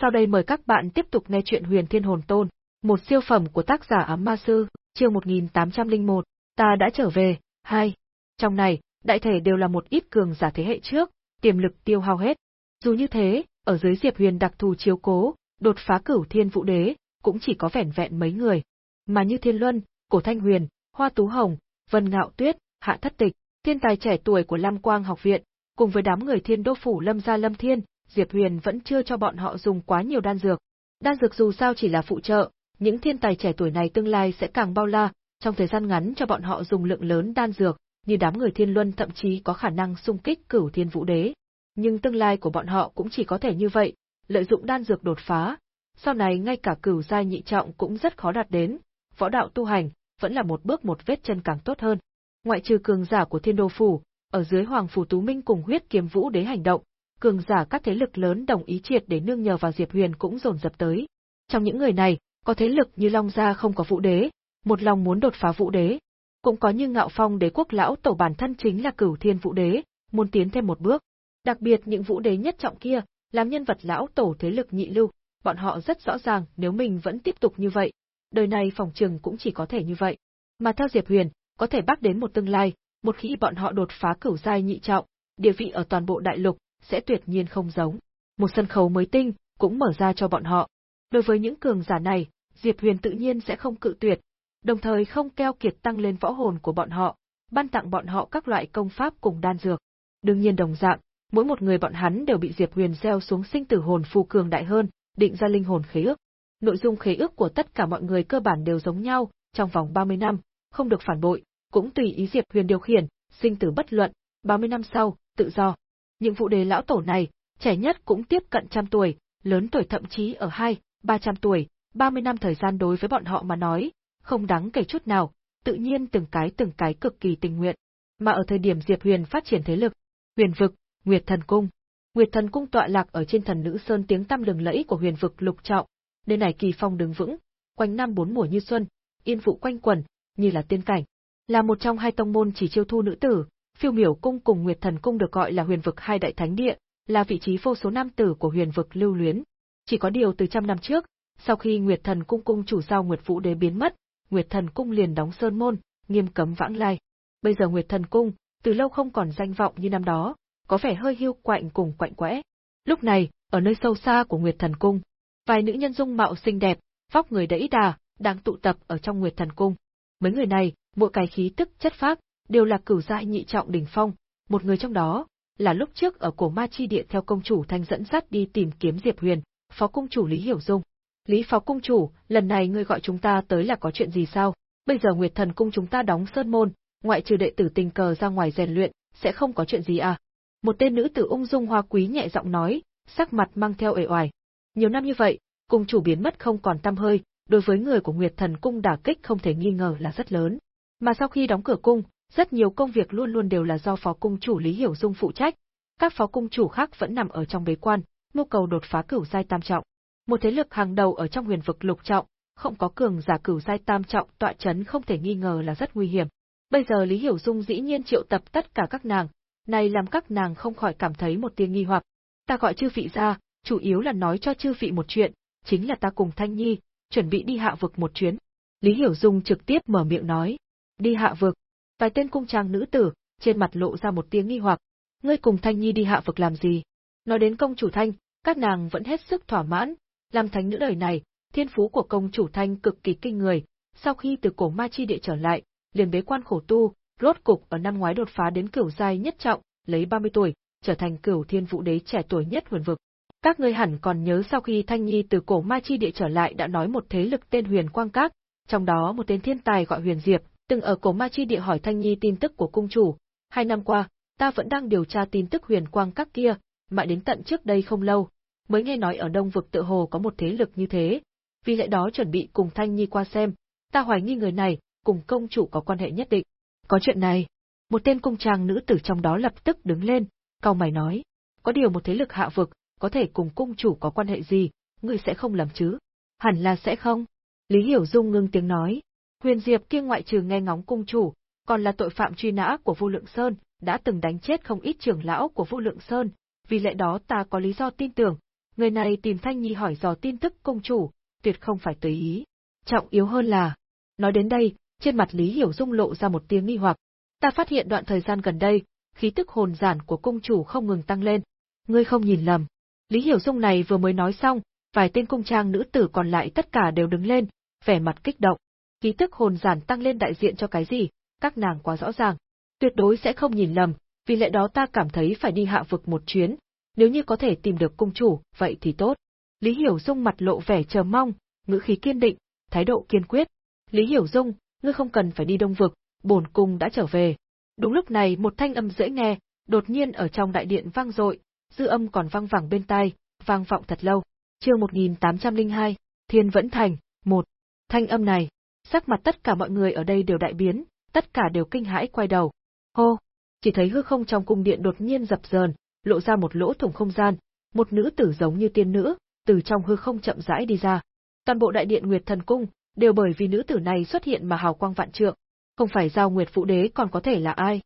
Sau đây mời các bạn tiếp tục nghe chuyện Huyền Thiên Hồn Tôn, một siêu phẩm của tác giả Ám Ma Sư, chương 1801, ta đã trở về, hai. Trong này, đại thể đều là một ít cường giả thế hệ trước, tiềm lực tiêu hao hết. Dù như thế, ở dưới Diệp Huyền đặc thù chiếu cố, đột phá cửu thiên vũ đế, cũng chỉ có vẻn vẹn mấy người. Mà như Thiên Luân, Cổ Thanh Huyền, Hoa Tú Hồng, Vân Ngạo Tuyết, Hạ Thất Tịch, thiên tài trẻ tuổi của Lam Quang học viện, cùng với đám người Thiên Đô phủ Lâm gia Lâm Thiên, Diệp Huyền vẫn chưa cho bọn họ dùng quá nhiều đan dược. Đan dược dù sao chỉ là phụ trợ, những thiên tài trẻ tuổi này tương lai sẽ càng bao la, trong thời gian ngắn cho bọn họ dùng lượng lớn đan dược, như đám người Thiên Luân thậm chí có khả năng xung kích cửu thiên vũ đế. Nhưng tương lai của bọn họ cũng chỉ có thể như vậy, lợi dụng đan dược đột phá. Sau này ngay cả cửu giai nhị trọng cũng rất khó đạt đến, võ đạo tu hành, vẫn là một bước một vết chân càng tốt hơn. Ngoại trừ cường giả của thiên đô phủ, ở dưới Hoàng Phủ Tú Minh cùng huyết kiếm vũ đế hành động, cường giả các thế lực lớn đồng ý triệt để nương nhờ vào Diệp Huyền cũng dồn dập tới. Trong những người này, có thế lực như Long Gia không có vũ đế, một lòng muốn đột phá vũ đế. Cũng có như Ngạo Phong đế quốc lão tổ bản thân chính là cửu thiên vũ đế, muốn tiến thêm một bước. Đặc biệt những vũ đế nhất trọng kia, làm nhân vật lão tổ thế lực nhị lưu, bọn họ rất rõ ràng nếu mình vẫn tiếp tục như vậy, đời này phòng trường cũng chỉ có thể như vậy. Mà theo Diệp Huyền, có thể bắt đến một tương lai, một khi bọn họ đột phá cửu giai nhị trọng, địa vị ở toàn bộ đại lục sẽ tuyệt nhiên không giống. Một sân khấu mới tinh cũng mở ra cho bọn họ. Đối với những cường giả này, Diệp Huyền tự nhiên sẽ không cự tuyệt, đồng thời không keo kiệt tăng lên võ hồn của bọn họ, ban tặng bọn họ các loại công pháp cùng đan dược. Đương nhiên đồng dạng, mỗi một người bọn hắn đều bị Diệp Huyền gieo xuống sinh tử hồn phù cường đại hơn, định ra linh hồn khế ước. Nội dung khế ước của tất cả mọi người cơ bản đều giống nhau, trong vòng 30 năm, không được phản bội, cũng tùy ý Diệp Huyền điều khiển, sinh tử bất luận, 30 năm sau, tự do. Những vụ đề lão tổ này, trẻ nhất cũng tiếp cận trăm tuổi, lớn tuổi thậm chí ở hai, ba trăm tuổi, 30 năm thời gian đối với bọn họ mà nói, không đáng kể chút nào, tự nhiên từng cái từng cái cực kỳ tình nguyện. Mà ở thời điểm Diệp Huyền phát triển thế lực, Huyền vực, Nguyệt Thần Cung. Nguyệt Thần Cung tọa lạc ở trên thần nữ sơn tiếng tăm lừng lẫy của Huyền vực lục trọng, nơi này kỳ phong đứng vững, quanh năm bốn mùa như xuân, yên vụ quanh quẩn, như là tiên cảnh. Là một trong hai tông môn chỉ chiêu thu nữ tử, Phiêu Miểu Cung cùng Nguyệt Thần Cung được gọi là Huyền vực hai đại thánh địa, là vị trí vô số nam tử của Huyền vực lưu luyến. Chỉ có điều từ trăm năm trước, sau khi Nguyệt Thần Cung cung chủ giao Nguyệt Vũ Đế biến mất, Nguyệt Thần Cung liền đóng sơn môn, nghiêm cấm vãng lai. Bây giờ Nguyệt Thần Cung, từ lâu không còn danh vọng như năm đó, có vẻ hơi hiu quạnh cùng quạnh quẽ. Lúc này, ở nơi sâu xa của Nguyệt Thần Cung, vài nữ nhân dung mạo xinh đẹp, vóc người đẫy đà, đang tụ tập ở trong Nguyệt Thần Cung. Mấy người này, mỗi cái khí tức chất phác, đều là cửu giai nhị trọng đỉnh phong, một người trong đó là lúc trước ở cổ ma chi địa theo công chủ thanh dẫn dắt đi tìm kiếm Diệp Huyền, phó cung chủ Lý Hiểu Dung. Lý phó cung chủ, lần này ngươi gọi chúng ta tới là có chuyện gì sao? Bây giờ Nguyệt Thần cung chúng ta đóng sơn môn, ngoại trừ đệ tử tình cờ ra ngoài rèn luyện, sẽ không có chuyện gì à? Một tên nữ tử ung dung hoa quý nhẹ giọng nói, sắc mặt mang theo ể oải. Nhiều năm như vậy, cung chủ biến mất không còn tăm hơi, đối với người của Nguyệt Thần cung đả kích không thể nghi ngờ là rất lớn. Mà sau khi đóng cửa cung, rất nhiều công việc luôn luôn đều là do phó cung chủ Lý Hiểu Dung phụ trách, các phó cung chủ khác vẫn nằm ở trong bế quan, nhu cầu đột phá cửu giai tam trọng. Một thế lực hàng đầu ở trong huyền vực lục trọng, không có cường giả cửu giai tam trọng tọa chấn không thể nghi ngờ là rất nguy hiểm. Bây giờ Lý Hiểu Dung dĩ nhiên triệu tập tất cả các nàng, này làm các nàng không khỏi cảm thấy một tia nghi hoặc. Ta gọi chư vị ra, chủ yếu là nói cho chư vị một chuyện, chính là ta cùng Thanh Nhi, chuẩn bị đi hạ vực một chuyến. Lý Hiểu Dung trực tiếp mở miệng nói. Đi hạ vực. Vài tên cung trang nữ tử, trên mặt lộ ra một tiếng nghi hoặc. Ngươi cùng Thanh Nhi đi hạ vực làm gì? Nói đến công chủ Thanh, các nàng vẫn hết sức thỏa mãn. Làm thánh nữ đời này, thiên phú của công chủ Thanh cực kỳ kinh người. Sau khi từ cổ ma chi địa trở lại, liền bế quan khổ tu, rốt cục ở năm ngoái đột phá đến cửu giai nhất trọng, lấy 30 tuổi, trở thành cửu thiên vũ đế trẻ tuổi nhất huyền vực. Các ngươi hẳn còn nhớ sau khi Thanh Nhi từ cổ ma chi địa trở lại đã nói một thế lực tên Huyền Quang Các, trong đó một tên thiên tài gọi Huyền Diệp, từng ở cổ ma chi địa hỏi Thanh Nhi tin tức của cung chủ. Hai năm qua, ta vẫn đang điều tra tin tức Huyền Quang Các kia, mãi đến tận trước đây không lâu, mới nghe nói ở Đông vực tự hồ có một thế lực như thế. Vì lẽ đó chuẩn bị cùng Thanh Nhi qua xem, ta hoài nghi người này cùng công chủ có quan hệ nhất định. Có chuyện này, một tên cung trang nữ tử trong đó lập tức đứng lên, cau mày nói, có điều một thế lực hạ vực, có thể cùng cung chủ có quan hệ gì, ngươi sẽ không làm chứ? Hẳn là sẽ không. Lý Hiểu Dung ngưng tiếng nói, Huyền Diệp kia ngoại trừ nghe ngóng cung chủ, còn là tội phạm truy nã của Vu Lượng Sơn, đã từng đánh chết không ít trưởng lão của Vu Lượng Sơn, vì lẽ đó ta có lý do tin tưởng, Người này tìm Thanh Nhi hỏi dò tin tức công chủ, tuyệt không phải tùy ý. Trọng yếu hơn là, nói đến đây, trên mặt Lý Hiểu Dung lộ ra một tiếng nghi hoặc. Ta phát hiện đoạn thời gian gần đây, khí tức hồn giản của công chủ không ngừng tăng lên. Ngươi không nhìn lầm. Lý Hiểu Dung này vừa mới nói xong, vài tên cung trang nữ tử còn lại tất cả đều đứng lên, vẻ mặt kích động ký tức hồn giản tăng lên đại diện cho cái gì, các nàng quá rõ ràng. Tuyệt đối sẽ không nhìn lầm, vì lẽ đó ta cảm thấy phải đi hạ vực một chuyến, nếu như có thể tìm được cung chủ, vậy thì tốt. Lý Hiểu Dung mặt lộ vẻ chờ mong, ngữ khí kiên định, thái độ kiên quyết. Lý Hiểu Dung, ngươi không cần phải đi đông vực, bổn cung đã trở về. Đúng lúc này một thanh âm dễ nghe, đột nhiên ở trong đại điện vang dội, dư âm còn vang vẳng bên tai, vang vọng thật lâu. Chương 1802, Thiên Vẫn Thành, một. Thanh âm này, sắc mặt tất cả mọi người ở đây đều đại biến, tất cả đều kinh hãi quay đầu. Hô, chỉ thấy hư không trong cung điện đột nhiên dập dờn, lộ ra một lỗ thủng không gian, một nữ tử giống như tiên nữ, từ trong hư không chậm rãi đi ra. Toàn bộ đại điện Nguyệt Thần Cung đều bởi vì nữ tử này xuất hiện mà hào quang vạn trượng, không phải giao Nguyệt Phụ Đế còn có thể là ai?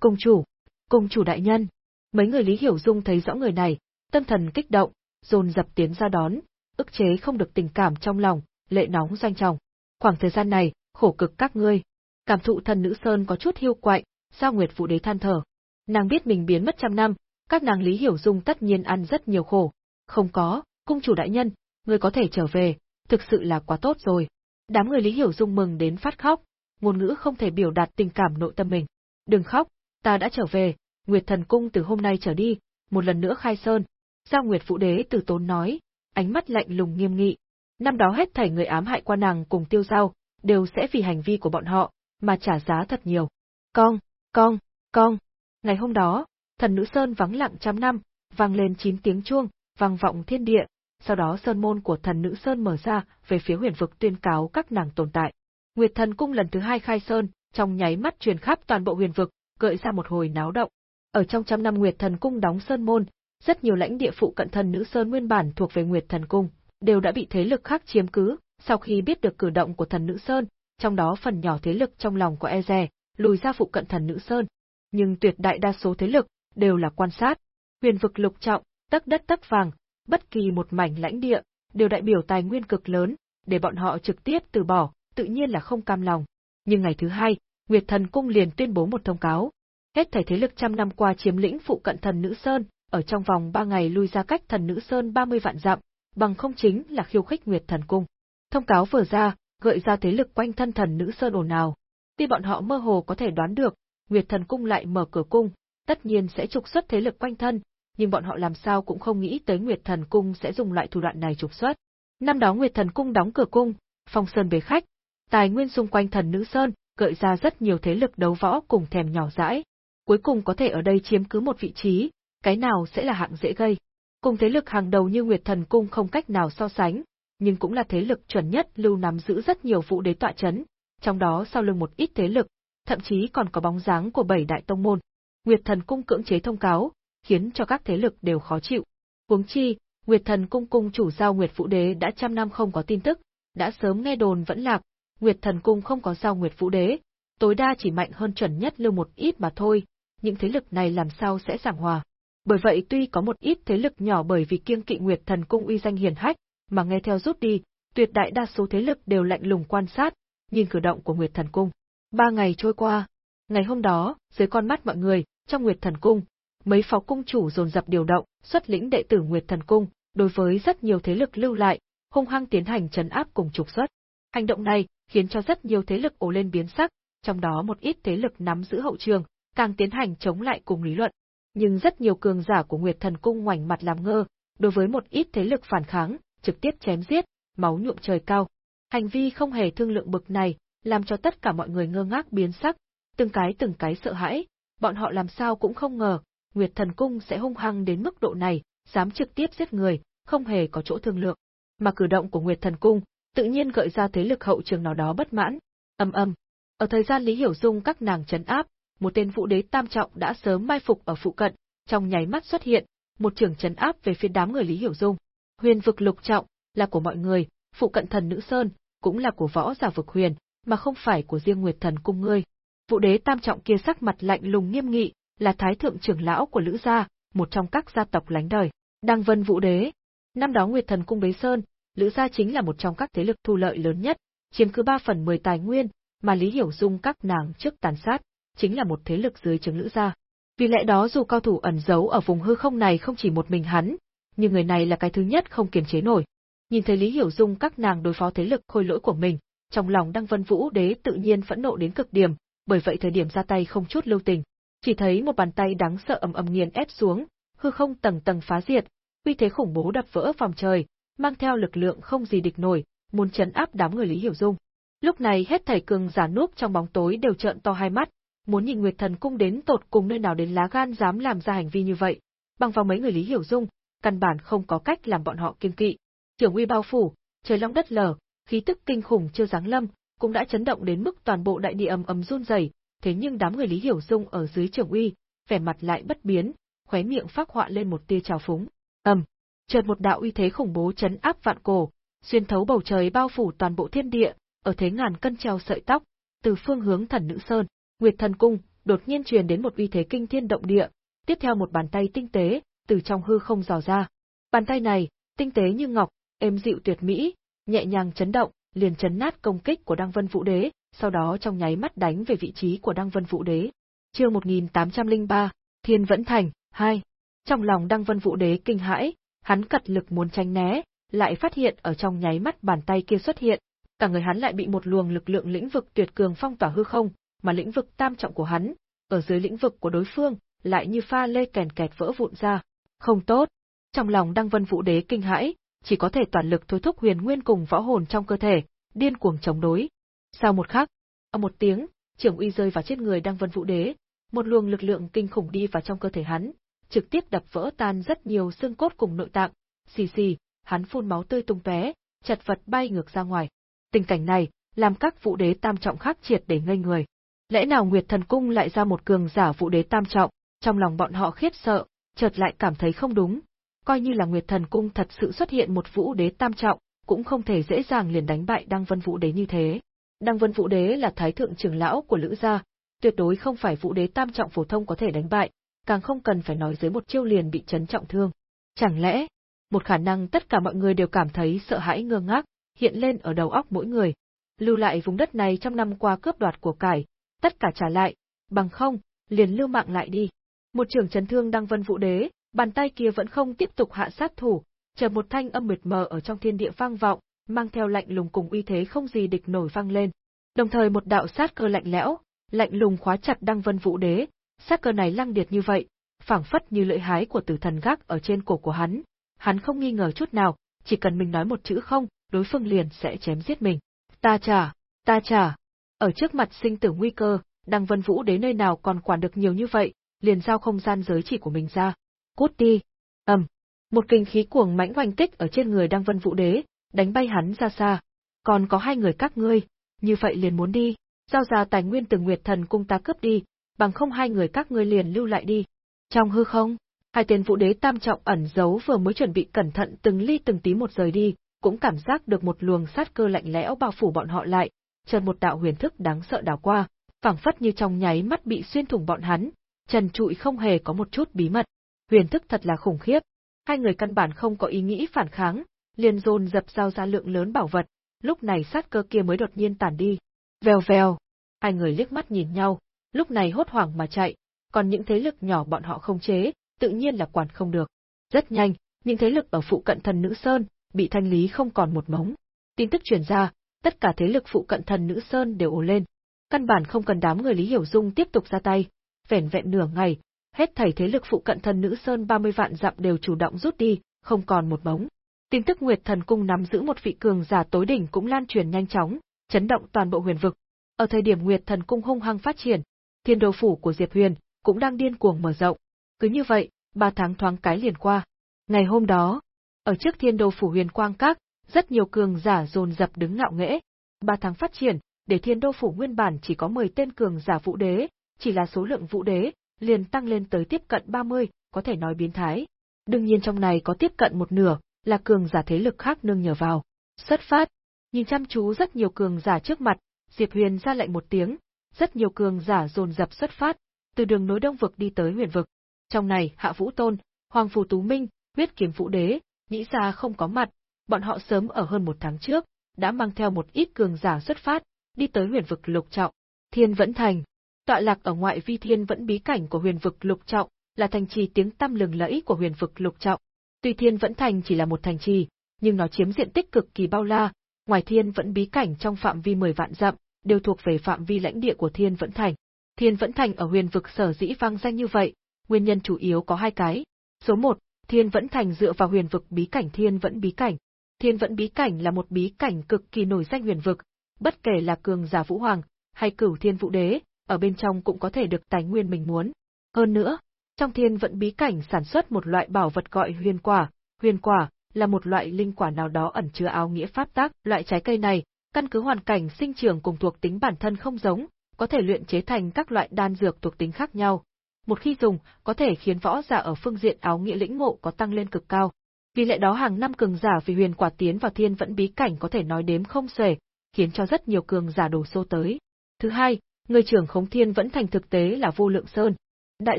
công chủ, công chủ đại nhân. Mấy người Lý Hiểu Dung thấy rõ người này, tâm thần kích động, dồn dập tiến ra đón, ức chế không được tình cảm trong lòng, lệ nóng doanh trọng. Khoảng thời gian này, khổ cực các ngươi. Cảm thụ thần nữ sơn có chút hiu quạnh, giao Nguyệt Phụ Đế than thở. Nàng biết mình biến mất trăm năm, các nàng Lý Hiểu Dung tất nhiên ăn rất nhiều khổ. Không có, cung chủ đại nhân, người có thể trở về, thực sự là quá tốt rồi. Đám người Lý Hiểu Dung mừng đến phát khóc, ngôn ngữ không thể biểu đạt tình cảm nội tâm mình. Đừng khóc, ta đã trở về, Nguyệt Thần Cung từ hôm nay trở đi, một lần nữa khai sơn. Giao Nguyệt Phụ Đế từ tốn nói, ánh mắt lạnh lùng nghiêm nghị. Năm đó hết thảy người ám hại qua nàng cùng tiêu giao, đều sẽ vì hành vi của bọn họ, mà trả giá thật nhiều. Con, con, con. Ngày hôm đó, thần nữ sơn vắng lặng trăm năm, vang lên chín tiếng chuông, vang vọng thiên địa, sau đó sơn môn của thần nữ sơn mở ra, về phía huyền vực tuyên cáo các nàng tồn tại. Nguyệt thần cung lần thứ hai khai sơn, trong nháy mắt truyền khắp toàn bộ huyền vực, gợi ra một hồi náo động. Ở trong trăm năm Nguyệt thần cung đóng sơn môn, rất nhiều lãnh địa phụ cận thần nữ sơn nguyên bản thuộc về Nguyệt thần cung, đều đã bị thế lực khác chiếm cứ, sau khi biết được cử động của thần nữ sơn, trong đó phần nhỏ thế lực trong lòng của Eze, lùi ra phụ cận thần nữ sơn. Nhưng tuyệt đại đa số thế lực đều là quan sát. Huyền vực lục trọng, tắc đất tắc vàng, bất kỳ một mảnh lãnh địa, đều đại biểu tài nguyên cực lớn, để bọn họ trực tiếp từ bỏ, tự nhiên là không cam lòng. Nhưng ngày thứ hai, Nguyệt Thần Cung liền tuyên bố một thông cáo. Hết thảy thế lực trăm năm qua chiếm lĩnh phụ cận thần nữ Sơn, ở trong vòng ba ngày lui ra cách thần nữ Sơn 30 vạn dặm, bằng không chính là khiêu khích Nguyệt Thần Cung. Thông cáo vừa ra, gợi ra thế lực quanh thân thần nữ Sơn ồn ào. Tuy bọn họ mơ hồ có thể đoán được, Nguyệt Thần Cung lại mở cửa cung, tất nhiên sẽ trục xuất thế lực quanh thân, nhưng bọn họ làm sao cũng không nghĩ tới Nguyệt Thần Cung sẽ dùng loại thủ đoạn này trục xuất. Năm đó Nguyệt Thần Cung đóng cửa cung, phong sơn bế khách, tài nguyên xung quanh thần nữ sơn, gợi ra rất nhiều thế lực đấu võ cùng thèm nhỏ dãi. Cuối cùng có thể ở đây chiếm cứ một vị trí, cái nào sẽ là hạng dễ gây. Cùng thế lực hàng đầu như Nguyệt Thần Cung không cách nào so sánh, nhưng cũng là thế lực chuẩn nhất lưu nắm giữ rất nhiều vụ đế tọa chấn, trong đó sau lưng một ít thế lực, thậm chí còn có bóng dáng của bảy đại tông môn. Nguyệt Thần Cung cưỡng chế thông cáo, khiến cho các thế lực đều khó chịu. Huống chi, Nguyệt Thần Cung cung chủ giao Nguyệt Vũ Đế đã trăm năm không có tin tức, đã sớm nghe đồn vẫn lạc, Nguyệt Thần Cung không có giao Nguyệt Vũ Đế, tối đa chỉ mạnh hơn chuẩn nhất lưu một ít mà thôi, những thế lực này làm sao sẽ giảng hòa. Bởi vậy tuy có một ít thế lực nhỏ bởi vì kiêng kỵ Nguyệt Thần Cung uy danh hiển hách, mà nghe theo rút đi, tuyệt đại đa số thế lực đều lạnh lùng quan sát, nhìn cử động của Nguyệt Thần Cung. Ba ngày trôi qua, ngày hôm đó, dưới con mắt mọi người, trong Nguyệt Thần Cung, mấy phó cung chủ dồn dập điều động, xuất lĩnh đệ tử Nguyệt Thần Cung, đối với rất nhiều thế lực lưu lại, hung hăng tiến hành trấn áp cùng trục xuất. Hành động này khiến cho rất nhiều thế lực ồ lên biến sắc, trong đó một ít thế lực nắm giữ hậu trường, càng tiến hành chống lại cùng lý luận. Nhưng rất nhiều cường giả của Nguyệt Thần Cung ngoảnh mặt làm ngơ, đối với một ít thế lực phản kháng, trực tiếp chém giết, máu nhuộm trời cao. Hành vi không hề thương lượng bực này, làm cho tất cả mọi người ngơ ngác biến sắc, từng cái từng cái sợ hãi, bọn họ làm sao cũng không ngờ, Nguyệt Thần Cung sẽ hung hăng đến mức độ này, dám trực tiếp giết người, không hề có chỗ thương lượng. Mà cử động của Nguyệt Thần Cung, tự nhiên gợi ra thế lực hậu trường nào đó bất mãn. Âm âm. Ở thời gian Lý Hiểu Dung các nàng chấn áp, một tên vũ đế tam trọng đã sớm mai phục ở phụ cận, trong nháy mắt xuất hiện, một trường chấn áp về phía đám người Lý Hiểu Dung. Huyền vực lục trọng, là của mọi người, phụ cận thần nữ sơn, cũng là của võ giả vực huyền, mà không phải của riêng Nguyệt Thần cung ngươi. Vũ đế tam trọng kia sắc mặt lạnh lùng nghiêm nghị, là thái thượng trưởng lão của Lữ gia, một trong các gia tộc lánh đời. Đăng Vân Vũ Đế. Năm đó Nguyệt Thần cung Bế Sơn, Lữ gia chính là một trong các thế lực thu lợi lớn nhất, chiếm cứ 3 phần 10 tài nguyên, mà Lý Hiểu Dung các nàng trước tàn sát, chính là một thế lực dưới chứng Lữ gia. Vì lẽ đó dù cao thủ ẩn giấu ở vùng hư không này không chỉ một mình hắn, nhưng người này là cái thứ nhất không kiềm chế nổi. Nhìn thấy Lý Hiểu Dung các nàng đối phó thế lực khôi lỗi của mình, trong lòng Đăng Vân Vũ Đế tự nhiên phẫn nộ đến cực điểm, bởi vậy thời điểm ra tay không chút lưu tình. Chỉ thấy một bàn tay đáng sợ ầm ầm nghiền ép xuống, hư không tầng tầng phá diệt, uy thế khủng bố đập vỡ phòng trời, mang theo lực lượng không gì địch nổi, muốn chấn áp đám người Lý Hiểu Dung. Lúc này hết thảy cường giả núp trong bóng tối đều trợn to hai mắt, muốn nhìn Nguyệt Thần cung đến tột cùng nơi nào đến lá gan dám làm ra hành vi như vậy. Bằng vào mấy người Lý Hiểu Dung, căn bản không có cách làm bọn họ kiêng kỵ. Trường uy bao phủ, trời long đất lở, khí tức kinh khủng chưa giáng lâm, cũng đã chấn động đến mức toàn bộ đại địa ầm ầm run rẩy, thế nhưng đám người Lý Hiểu Dung ở dưới trường uy, vẻ mặt lại bất biến, khóe miệng phác họa lên một tia trào phúng. Ầm, chợt một đạo uy thế khủng bố chấn áp vạn cổ, xuyên thấu bầu trời bao phủ toàn bộ thiên địa, ở thế ngàn cân treo sợi tóc, từ phương hướng Thần Nữ Sơn, Nguyệt Thần Cung, đột nhiên truyền đến một uy thế kinh thiên động địa, tiếp theo một bàn tay tinh tế, từ trong hư không dò ra. Bàn tay này, tinh tế như ngọc, êm dịu tuyệt mỹ, nhẹ nhàng chấn động, liền chấn nát công kích của Đăng Vân Vũ Đế, sau đó trong nháy mắt đánh về vị trí của Đăng Vân Vũ Đế. Chương 1803, Thiên Vẫn Thành, 2. Trong lòng Đăng Vân Vũ Đế kinh hãi, hắn cật lực muốn tránh né, lại phát hiện ở trong nháy mắt bàn tay kia xuất hiện, cả người hắn lại bị một luồng lực lượng lĩnh vực tuyệt cường phong tỏa hư không, mà lĩnh vực tam trọng của hắn, ở dưới lĩnh vực của đối phương, lại như pha lê kèn kẹt vỡ vụn ra. Không tốt. Trong lòng Đăng Vân Vũ Đế kinh hãi, chỉ có thể toàn lực thôi thúc huyền nguyên cùng võ hồn trong cơ thể, điên cuồng chống đối. Sau một khắc, ở một tiếng, trưởng uy rơi vào trên người Đăng Vân Vũ Đế, một luồng lực lượng kinh khủng đi vào trong cơ thể hắn, trực tiếp đập vỡ tan rất nhiều xương cốt cùng nội tạng. Xì xì, hắn phun máu tươi tung tóe, chật vật bay ngược ra ngoài. Tình cảnh này, làm các vũ đế tam trọng khác triệt để ngây người. Lẽ nào Nguyệt Thần Cung lại ra một cường giả vũ đế tam trọng, trong lòng bọn họ khiếp sợ, chợt lại cảm thấy không đúng. Coi như là Nguyệt Thần Cung thật sự xuất hiện một vũ đế tam trọng, cũng không thể dễ dàng liền đánh bại Đăng Vân Vũ Đế như thế. Đăng Vân Vũ Đế là thái thượng trưởng lão của Lữ gia, tuyệt đối không phải Vũ Đế tam trọng phổ thông có thể đánh bại, càng không cần phải nói dưới một chiêu liền bị chấn trọng thương. Chẳng lẽ, một khả năng tất cả mọi người đều cảm thấy sợ hãi ngơ ngác, hiện lên ở đầu óc mỗi người. Lưu lại vùng đất này trong năm qua cướp đoạt của cải, tất cả trả lại, bằng không, liền lưu mạng lại đi. Một trưởng chấn thương Đăng Vân Vũ Đế, bàn tay kia vẫn không tiếp tục hạ sát thủ, chờ một thanh âm mịt mờ ở trong thiên địa vang vọng, mang theo lạnh lùng cùng uy thế không gì địch nổi vang lên. Đồng thời một đạo sát cơ lạnh lẽo, lạnh lùng khóa chặt Đăng Vân Vũ Đế, sát cơ này lăng điệt như vậy, phảng phất như lưỡi hái của tử thần gác ở trên cổ của hắn. Hắn không nghi ngờ chút nào, chỉ cần mình nói một chữ không, đối phương liền sẽ chém giết mình. Ta trả, ta trả. Ở trước mặt sinh tử nguy cơ, Đăng Vân Vũ Đế nơi nào còn quản được nhiều như vậy, liền giao không gian giới chỉ của mình ra. Cút đi. Ầm, một kinh khí cuồng mãnh hoành kích ở trên người Đăng Vân Vũ Đế, đánh bay hắn ra xa. Còn có hai người các ngươi, như vậy liền muốn đi, giao ra tài nguyên từ Nguyệt Thần cung ta cướp đi, bằng không hai người các ngươi liền lưu lại đi. Trong hư không, hai tên Vũ Đế tam trọng ẩn giấu vừa mới chuẩn bị cẩn thận từng ly từng tí một rời đi, cũng cảm giác được một luồng sát cơ lạnh lẽo bao phủ bọn họ lại, chợt một đạo huyền thức đáng sợ đảo qua, phảng phất như trong nháy mắt bị xuyên thủng bọn hắn, trần trụi không hề có một chút bí mật. Huyền thức thật là khủng khiếp, hai người căn bản không có ý nghĩ phản kháng, liền dồn dập giao ra lượng lớn bảo vật, lúc này sát cơ kia mới đột nhiên tản đi. Vèo vèo, hai người liếc mắt nhìn nhau, lúc này hốt hoảng mà chạy, còn những thế lực nhỏ bọn họ không chế, tự nhiên là quản không được. Rất nhanh, những thế lực ở phụ cận thần nữ sơn bị thanh lý không còn một mống. Tin tức truyền ra, tất cả thế lực phụ cận thần nữ sơn đều ồ lên. Căn bản không cần đám người Lý Hiểu Dung tiếp tục ra tay, vẻn vẹn nửa ngày, hết thảy thế lực phụ cận thần nữ sơn 30 vạn dặm đều chủ động rút đi, không còn một bóng. Tin tức Nguyệt Thần Cung nắm giữ một vị cường giả tối đỉnh cũng lan truyền nhanh chóng, chấn động toàn bộ huyền vực. Ở thời điểm Nguyệt Thần Cung hung hăng phát triển, Thiên đồ phủ của Diệp Huyền cũng đang điên cuồng mở rộng. Cứ như vậy, ba tháng thoáng cái liền qua. Ngày hôm đó, ở trước Thiên đồ phủ Huyền Quang Các, rất nhiều cường giả dồn dập đứng ngạo nghễ. Ba tháng phát triển, để Thiên Đô phủ nguyên bản chỉ có 10 tên cường giả vũ đế, chỉ là số lượng vũ đế liền tăng lên tới tiếp cận 30, có thể nói biến thái. Đương nhiên trong này có tiếp cận một nửa, là cường giả thế lực khác nương nhờ vào. Xuất phát, nhìn chăm chú rất nhiều cường giả trước mặt, Diệp Huyền ra lệnh một tiếng, rất nhiều cường giả dồn dập xuất phát, từ đường nối đông vực đi tới huyền vực. Trong này, Hạ Vũ Tôn, Hoàng Phù Tú Minh, Huyết Kiếm Vũ Đế, nghĩ ra không có mặt, bọn họ sớm ở hơn một tháng trước, đã mang theo một ít cường giả xuất phát, đi tới huyền vực lục trọng. Thiên Vẫn Thành, tọa lạc ở ngoại vi thiên vẫn bí cảnh của huyền vực lục trọng, là thành trì tiếng tăm lừng lẫy của huyền vực lục trọng. Tuy Thiên Vẫn Thành chỉ là một thành trì, nhưng nó chiếm diện tích cực kỳ bao la, ngoài Thiên Vẫn bí cảnh trong phạm vi 10 vạn dặm, đều thuộc về phạm vi lãnh địa của Thiên Vẫn Thành. Thiên Vẫn Thành ở huyền vực sở dĩ vang danh như vậy, nguyên nhân chủ yếu có hai cái. Số 1, Thiên Vẫn Thành dựa vào huyền vực bí cảnh Thiên Vẫn bí cảnh. Thiên Vẫn bí cảnh là một bí cảnh cực kỳ nổi danh huyền vực, bất kể là cường giả vũ hoàng hay cửu thiên vũ đế, ở bên trong cũng có thể được tài nguyên mình muốn. Hơn nữa, trong thiên vận bí cảnh sản xuất một loại bảo vật gọi huyền quả, huyền quả là một loại linh quả nào đó ẩn chứa áo nghĩa pháp tác, loại trái cây này, căn cứ hoàn cảnh sinh trưởng cùng thuộc tính bản thân không giống, có thể luyện chế thành các loại đan dược thuộc tính khác nhau. Một khi dùng, có thể khiến võ giả ở phương diện áo nghĩa lĩnh ngộ có tăng lên cực cao. Vì lẽ đó hàng năm cường giả vì huyền quả tiến vào thiên vẫn bí cảnh có thể nói đếm không xuể, khiến cho rất nhiều cường giả đổ xô tới. Thứ hai, người trưởng khống thiên vẫn thành thực tế là vô lượng sơn. Đại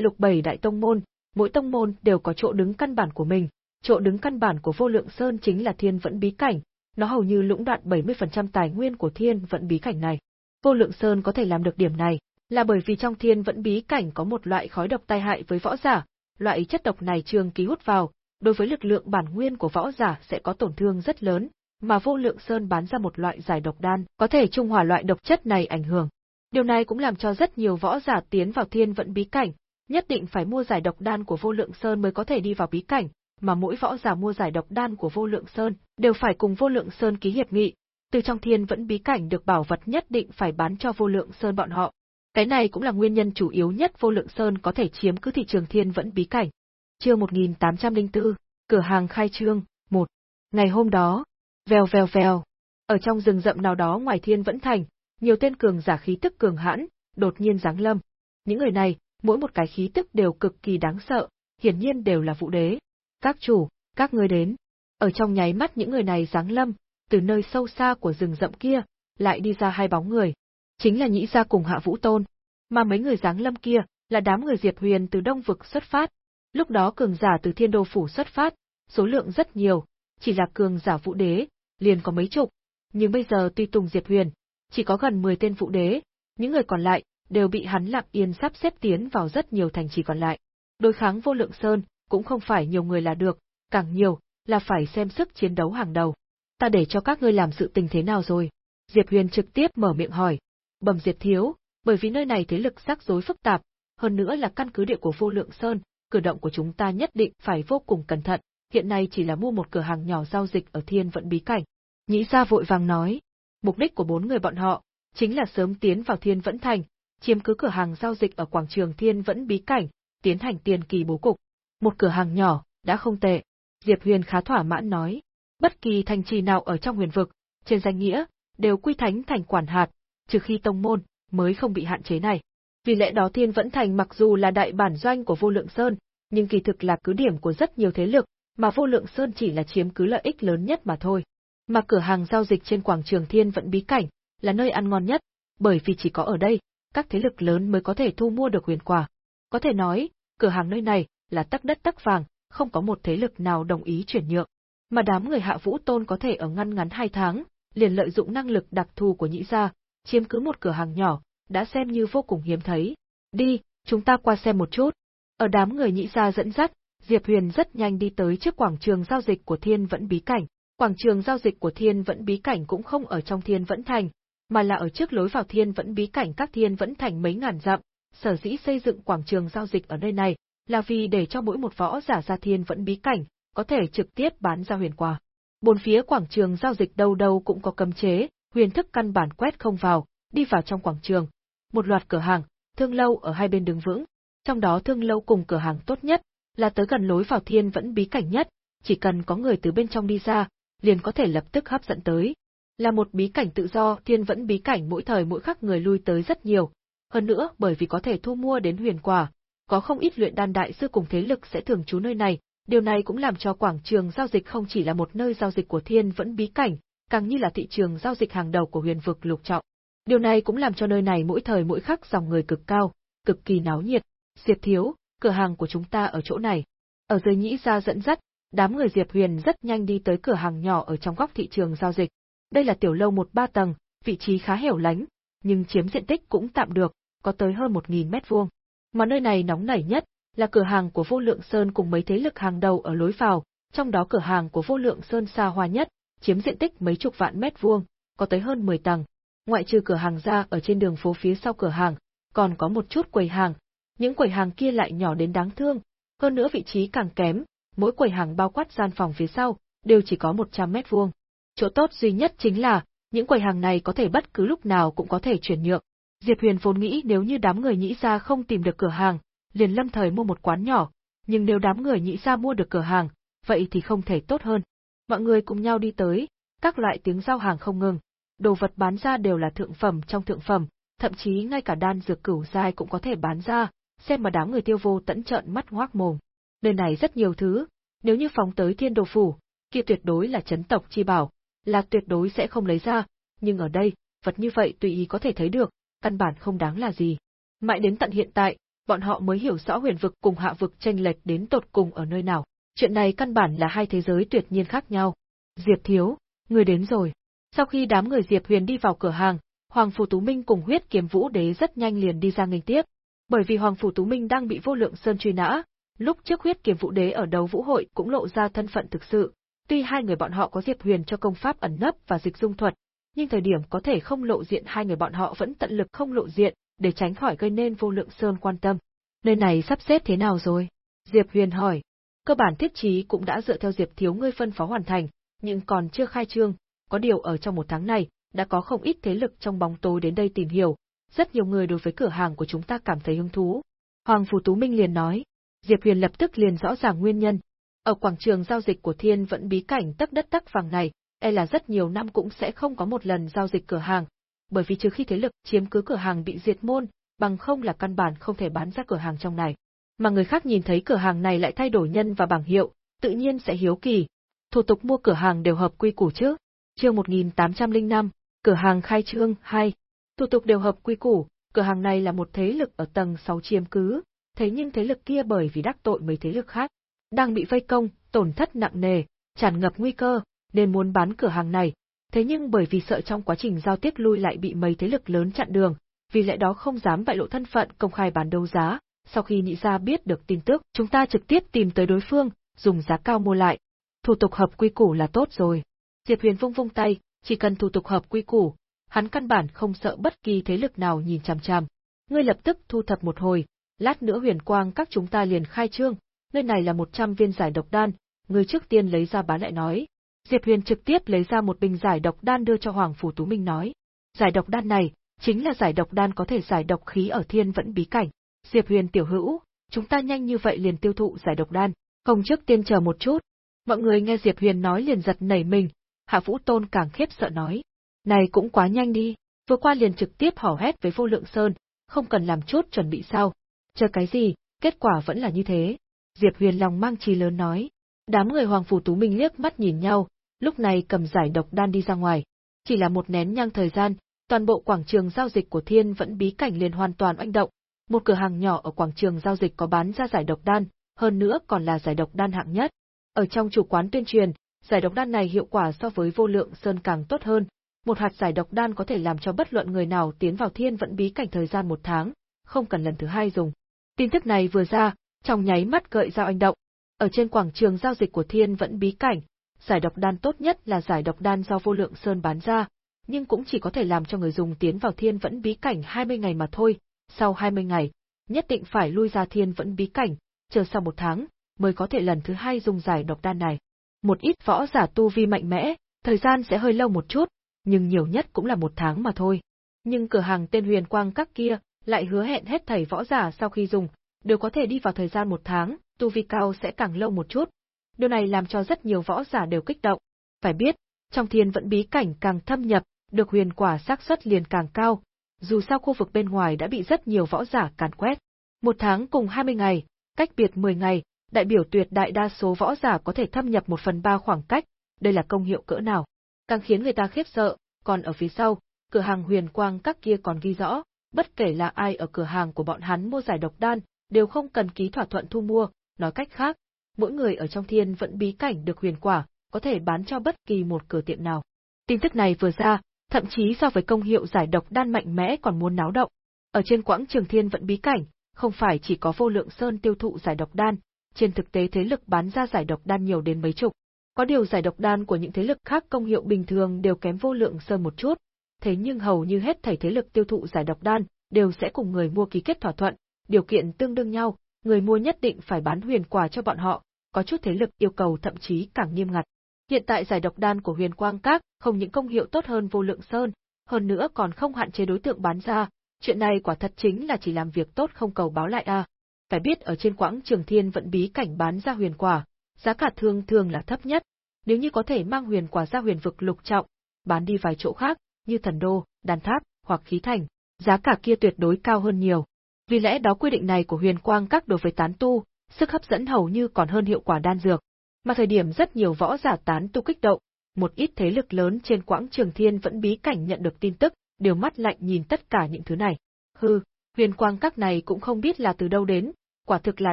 lục bảy đại tông môn, mỗi tông môn đều có chỗ đứng căn bản của mình, chỗ đứng căn bản của vô lượng sơn chính là thiên vẫn bí cảnh, nó hầu như lũng đoạn 70% tài nguyên của thiên vẫn bí cảnh này. Vô lượng sơn có thể làm được điểm này, là bởi vì trong thiên vẫn bí cảnh có một loại khói độc tai hại với võ giả, loại chất độc này trường ký hút vào, đối với lực lượng bản nguyên của võ giả sẽ có tổn thương rất lớn, mà vô lượng sơn bán ra một loại giải độc đan, có thể trung hòa loại độc chất này ảnh hưởng. Điều này cũng làm cho rất nhiều võ giả tiến vào thiên vận bí cảnh, nhất định phải mua giải độc đan của vô lượng sơn mới có thể đi vào bí cảnh, mà mỗi võ giả mua giải độc đan của vô lượng sơn đều phải cùng vô lượng sơn ký hiệp nghị, từ trong thiên vẫn bí cảnh được bảo vật nhất định phải bán cho vô lượng sơn bọn họ. Cái này cũng là nguyên nhân chủ yếu nhất vô lượng sơn có thể chiếm cứ thị trường thiên vẫn bí cảnh. Chương 1804, cửa hàng khai trương, 1. Ngày hôm đó, Vèo vèo vèo. Ở trong rừng rậm nào đó ngoài thiên vẫn thành, nhiều tên cường giả khí tức cường hãn, đột nhiên giáng lâm. Những người này, mỗi một cái khí tức đều cực kỳ đáng sợ, hiển nhiên đều là vũ đế. Các chủ, các ngươi đến. Ở trong nháy mắt những người này giáng lâm, từ nơi sâu xa của rừng rậm kia, lại đi ra hai bóng người. Chính là nhĩ gia cùng hạ vũ tôn. Mà mấy người giáng lâm kia, là đám người Diệp Huyền từ đông vực xuất phát. Lúc đó cường giả từ thiên đô phủ xuất phát, số lượng rất nhiều, chỉ là cường giả vũ đế, liền có mấy chục, nhưng bây giờ tuy Tùng Diệp Huyền, chỉ có gần 10 tên vũ đế, những người còn lại đều bị hắn lặng yên sắp xếp tiến vào rất nhiều thành trì còn lại. Đối kháng vô lượng sơn, cũng không phải nhiều người là được, càng nhiều, là phải xem sức chiến đấu hàng đầu. Ta để cho các ngươi làm sự tình thế nào rồi? Diệp Huyền trực tiếp mở miệng hỏi. Bẩm Diệp Thiếu, bởi vì nơi này thế lực rắc rối phức tạp, hơn nữa là căn cứ địa của vô lượng sơn, cử động của chúng ta nhất định phải vô cùng cẩn thận, hiện nay chỉ là mua một cửa hàng nhỏ giao dịch ở thiên vận bí cảnh. Nhĩ gia vội vàng nói, mục đích của bốn người bọn họ, chính là sớm tiến vào thiên vẫn thành, chiếm cứ cửa hàng giao dịch ở quảng trường thiên vẫn bí cảnh, tiến hành tiền kỳ bố cục. Một cửa hàng nhỏ, đã không tệ. Diệp Huyền khá thỏa mãn nói, bất kỳ thành trì nào ở trong huyền vực, trên danh nghĩa, đều quy thánh thành quản hạt, trừ khi tông môn, mới không bị hạn chế này. Vì lẽ đó Thiên Vẫn Thành mặc dù là đại bản doanh của Vô Lượng Sơn, nhưng kỳ thực là cứ điểm của rất nhiều thế lực, mà vô lượng sơn chỉ là chiếm cứ lợi ích lớn nhất mà thôi. Mà cửa hàng giao dịch trên quảng trường thiên vẫn bí cảnh, là nơi ăn ngon nhất, bởi vì chỉ có ở đây, các thế lực lớn mới có thể thu mua được huyền quả. Có thể nói, cửa hàng nơi này là tắc đất tắc vàng, không có một thế lực nào đồng ý chuyển nhượng. Mà đám người hạ vũ tôn có thể ở ngăn ngắn hai tháng, liền lợi dụng năng lực đặc thù của nhĩ gia, chiếm cứ một cửa hàng nhỏ, đã xem như vô cùng hiếm thấy. Đi, chúng ta qua xem một chút. Ở đám người nhị gia dẫn dắt, Diệp Huyền rất nhanh đi tới trước quảng trường giao dịch của Thiên Vẫn Bí Cảnh. Quảng trường giao dịch của Thiên Vẫn Bí Cảnh cũng không ở trong Thiên Vẫn Thành, mà là ở trước lối vào Thiên Vẫn Bí Cảnh các Thiên Vẫn Thành mấy ngàn dặm. Sở dĩ xây dựng quảng trường giao dịch ở nơi này, là vì để cho mỗi một võ giả ra Thiên Vẫn Bí Cảnh, có thể trực tiếp bán ra huyền quà. Bốn phía quảng trường giao dịch đâu đâu cũng có cấm chế, huyền thức căn bản quét không vào, đi vào trong quảng trường. Một loạt cửa hàng, thương lâu ở hai bên đứng vững, trong đó thương lâu cùng cửa hàng tốt nhất, là tới gần lối vào thiên vẫn bí cảnh nhất, chỉ cần có người từ bên trong đi ra, liền có thể lập tức hấp dẫn tới. Là một bí cảnh tự do, thiên vẫn bí cảnh mỗi thời mỗi khắc người lui tới rất nhiều. Hơn nữa, bởi vì có thể thu mua đến huyền quả, có không ít luyện đan đại sư cùng thế lực sẽ thường trú nơi này, điều này cũng làm cho quảng trường giao dịch không chỉ là một nơi giao dịch của thiên vẫn bí cảnh, càng như là thị trường giao dịch hàng đầu của huyền vực lục trọng. Điều này cũng làm cho nơi này mỗi thời mỗi khắc dòng người cực cao, cực kỳ náo nhiệt. Diệp Thiếu, cửa hàng của chúng ta ở chỗ này. Ở dưới nhĩ ra dẫn dắt, Đám người Diệp Huyền rất nhanh đi tới cửa hàng nhỏ ở trong góc thị trường giao dịch. Đây là tiểu lâu một ba tầng, vị trí khá hẻo lánh, nhưng chiếm diện tích cũng tạm được, có tới hơn 1.000 mét vuông. Mà nơi này nóng nảy nhất là cửa hàng của Vô Lượng Sơn cùng mấy thế lực hàng đầu ở lối vào, trong đó cửa hàng của Vô Lượng Sơn xa hoa nhất, chiếm diện tích mấy chục vạn mét vuông, có tới hơn 10 tầng. Ngoại trừ cửa hàng ra ở trên đường phố phía sau cửa hàng, còn có một chút quầy hàng. Những quầy hàng kia lại nhỏ đến đáng thương, hơn nữa vị trí càng kém, mỗi quầy hàng bao quát gian phòng phía sau, đều chỉ có 100 mét vuông. Chỗ tốt duy nhất chính là, những quầy hàng này có thể bất cứ lúc nào cũng có thể chuyển nhượng. Diệp Huyền vốn nghĩ nếu như đám người nhĩ ra không tìm được cửa hàng, liền lâm thời mua một quán nhỏ, nhưng nếu đám người nhĩ ra mua được cửa hàng, vậy thì không thể tốt hơn. Mọi người cùng nhau đi tới, các loại tiếng giao hàng không ngừng, đồ vật bán ra đều là thượng phẩm trong thượng phẩm, thậm chí ngay cả đan dược cửu giai cũng có thể bán ra, xem mà đám người tiêu vô tẫn trợn mắt ngoác mồm. Nơi này rất nhiều thứ, nếu như phóng tới thiên đồ phủ, kia tuyệt đối là chấn tộc chi bảo, là tuyệt đối sẽ không lấy ra, nhưng ở đây, vật như vậy tùy ý có thể thấy được, căn bản không đáng là gì. Mãi đến tận hiện tại, bọn họ mới hiểu rõ huyền vực cùng hạ vực tranh lệch đến tột cùng ở nơi nào. Chuyện này căn bản là hai thế giới tuyệt nhiên khác nhau. Diệp Thiếu, người đến rồi. Sau khi đám người Diệp Huyền đi vào cửa hàng, Hoàng Phủ Tú Minh cùng huyết kiếm vũ đế rất nhanh liền đi ra nghênh tiếp. Bởi vì Hoàng Phủ Tú Minh đang bị vô lượng sơn truy nã, lúc trước huyết kiếm vũ đế ở đấu vũ hội cũng lộ ra thân phận thực sự. Tuy hai người bọn họ có Diệp Huyền cho công pháp ẩn nấp và dịch dung thuật, nhưng thời điểm có thể không lộ diện hai người bọn họ vẫn tận lực không lộ diện, để tránh khỏi gây nên vô lượng sơn quan tâm. Nơi này sắp xếp thế nào rồi? Diệp Huyền hỏi. Cơ bản thiết trí cũng đã dựa theo Diệp Thiếu ngươi phân phó hoàn thành, nhưng còn chưa khai trương, có điều ở trong một tháng này, đã có không ít thế lực trong bóng tối đến đây tìm hiểu, rất nhiều người đối với cửa hàng của chúng ta cảm thấy hứng thú. Hoàng Phù Tú Minh liền nói, Diệp Huyền lập tức liền rõ ràng nguyên nhân. Ở quảng trường giao dịch của Thiên vẫn bí cảnh tắc đất tắc vàng này, e là rất nhiều năm cũng sẽ không có một lần giao dịch cửa hàng, bởi vì trừ khi thế lực chiếm cứ cửa hàng bị diệt môn, bằng không là căn bản không thể bán ra cửa hàng trong này. Mà người khác nhìn thấy cửa hàng này lại thay đổi nhân và bảng hiệu, tự nhiên sẽ hiếu kỳ. Thủ tục mua cửa hàng đều hợp quy củ chứ? Chương 1805, cửa hàng khai trương 2. Thủ tục đều hợp quy củ, cửa hàng này là một thế lực ở tầng 6 chiếm cứ, thế nhưng thế lực kia bởi vì đắc tội mấy thế lực khác, đang bị vây công, tổn thất nặng nề, tràn ngập nguy cơ, nên muốn bán cửa hàng này, thế nhưng bởi vì sợ trong quá trình giao tiếp lui lại bị mấy thế lực lớn chặn đường, vì lẽ đó không dám bại lộ thân phận công khai bán đấu giá, sau khi nhị gia biết được tin tức, chúng ta trực tiếp tìm tới đối phương, dùng giá cao mua lại. Thủ tục hợp quy củ là tốt rồi. Diệp Huyền vung vung tay, chỉ cần thủ tục hợp quy củ, hắn căn bản không sợ bất kỳ thế lực nào nhìn chằm chằm. Ngươi lập tức thu thập một hồi, lát nữa huyền quang các chúng ta liền khai trương, nơi này là 100 viên giải độc đan, ngươi trước tiên lấy ra bán lại nói. Diệp Huyền trực tiếp lấy ra một bình giải độc đan đưa cho Hoàng Phủ Tú Minh nói. Giải độc đan này, chính là giải độc đan có thể giải độc khí ở thiên vẫn bí cảnh. Diệp Huyền tiểu hữu, chúng ta nhanh như vậy liền tiêu thụ giải độc đan, không trước tiên chờ một chút. Mọi người nghe Diệp Huyền nói liền giật nảy mình, Hạ Vũ Tôn càng khiếp sợ nói. Này cũng quá nhanh đi, vừa qua liền trực tiếp hò hét với vô lượng sơn, không cần làm chút chuẩn bị sao. Chờ cái gì, kết quả vẫn là như thế. Diệp Huyền lòng mang chi lớn nói. Đám người Hoàng Phủ Tú Minh liếc mắt nhìn nhau, lúc này cầm giải độc đan đi ra ngoài. Chỉ là một nén nhang thời gian, toàn bộ quảng trường giao dịch của Thiên vẫn bí cảnh liền hoàn toàn oanh động. Một cửa hàng nhỏ ở quảng trường giao dịch có bán ra giải độc đan, hơn nữa còn là giải độc đan hạng nhất. Ở trong chủ quán tuyên truyền, giải độc đan này hiệu quả so với vô lượng sơn càng tốt hơn. Một hạt giải độc đan có thể làm cho bất luận người nào tiến vào thiên vận bí cảnh thời gian một tháng, không cần lần thứ hai dùng. Tin tức này vừa ra, trong nháy mắt gợi ra anh động. Ở trên quảng trường giao dịch của thiên vận bí cảnh, giải độc đan tốt nhất là giải độc đan do vô lượng sơn bán ra, nhưng cũng chỉ có thể làm cho người dùng tiến vào thiên vẫn bí cảnh 20 ngày mà thôi, sau 20 ngày, nhất định phải lui ra thiên vẫn bí cảnh, chờ sau một tháng, mới có thể lần thứ hai dùng giải độc đan này. Một ít võ giả tu vi mạnh mẽ, thời gian sẽ hơi lâu một chút, nhưng nhiều nhất cũng là một tháng mà thôi. Nhưng cửa hàng tên huyền quang các kia, lại hứa hẹn hết thảy võ giả sau khi dùng, đều có thể đi vào thời gian một tháng, tu vi cao sẽ càng lâu một chút, Điều này làm cho rất nhiều võ giả đều kích động. Phải biết, trong thiên vận bí cảnh càng thâm nhập, được huyền quả xác suất liền càng cao, dù sao khu vực bên ngoài đã bị rất nhiều võ giả càn quét. Một tháng cùng 20 ngày, cách biệt 10 ngày, đại biểu tuyệt đại đa số võ giả có thể thâm nhập một phần ba khoảng cách, đây là công hiệu cỡ nào. Càng khiến người ta khiếp sợ, còn ở phía sau, cửa hàng huyền quang các kia còn ghi rõ, bất kể là ai ở cửa hàng của bọn hắn mua giải độc đan, đều không cần ký thỏa thuận thu mua, nói cách khác, mỗi người ở trong thiên vẫn bí cảnh được huyền quả, có thể bán cho bất kỳ một cửa tiệm nào. Tin tức này vừa ra, thậm chí so với công hiệu giải độc đan mạnh mẽ còn muốn náo động. Ở trên quãng trường thiên vẫn bí cảnh, không phải chỉ có vô lượng sơn tiêu thụ giải độc đan, trên thực tế thế lực bán ra giải độc đan nhiều đến mấy chục. Có điều giải độc đan của những thế lực khác công hiệu bình thường đều kém vô lượng sơn một chút, thế nhưng hầu như hết thảy thế lực tiêu thụ giải độc đan đều sẽ cùng người mua ký kết thỏa thuận, điều kiện tương đương nhau, người mua nhất định phải bán huyền quả cho bọn họ, có chút thế lực yêu cầu thậm chí càng nghiêm ngặt. Hiện tại giải độc đan của huyền quang các không những công hiệu tốt hơn vô lượng sơn, hơn nữa còn không hạn chế đối tượng bán ra, chuyện này quả thật chính là chỉ làm việc tốt không cầu báo lại a. Phải biết ở trên quãng trường thiên vẫn bí cảnh bán ra huyền quả, giá cả thường thường là thấp nhất, nếu như có thể mang huyền quả ra huyền vực lục trọng, bán đi vài chỗ khác, như thần đô, đàn tháp, hoặc khí thành, giá cả kia tuyệt đối cao hơn nhiều. Vì lẽ đó quy định này của huyền quang các đối với tán tu, sức hấp dẫn hầu như còn hơn hiệu quả đan dược. Mà thời điểm rất nhiều võ giả tán tu kích động, một ít thế lực lớn trên quãng trường thiên vẫn bí cảnh nhận được tin tức, đều mắt lạnh nhìn tất cả những thứ này. Hừ, huyền quang các này cũng không biết là từ đâu đến, quả thực là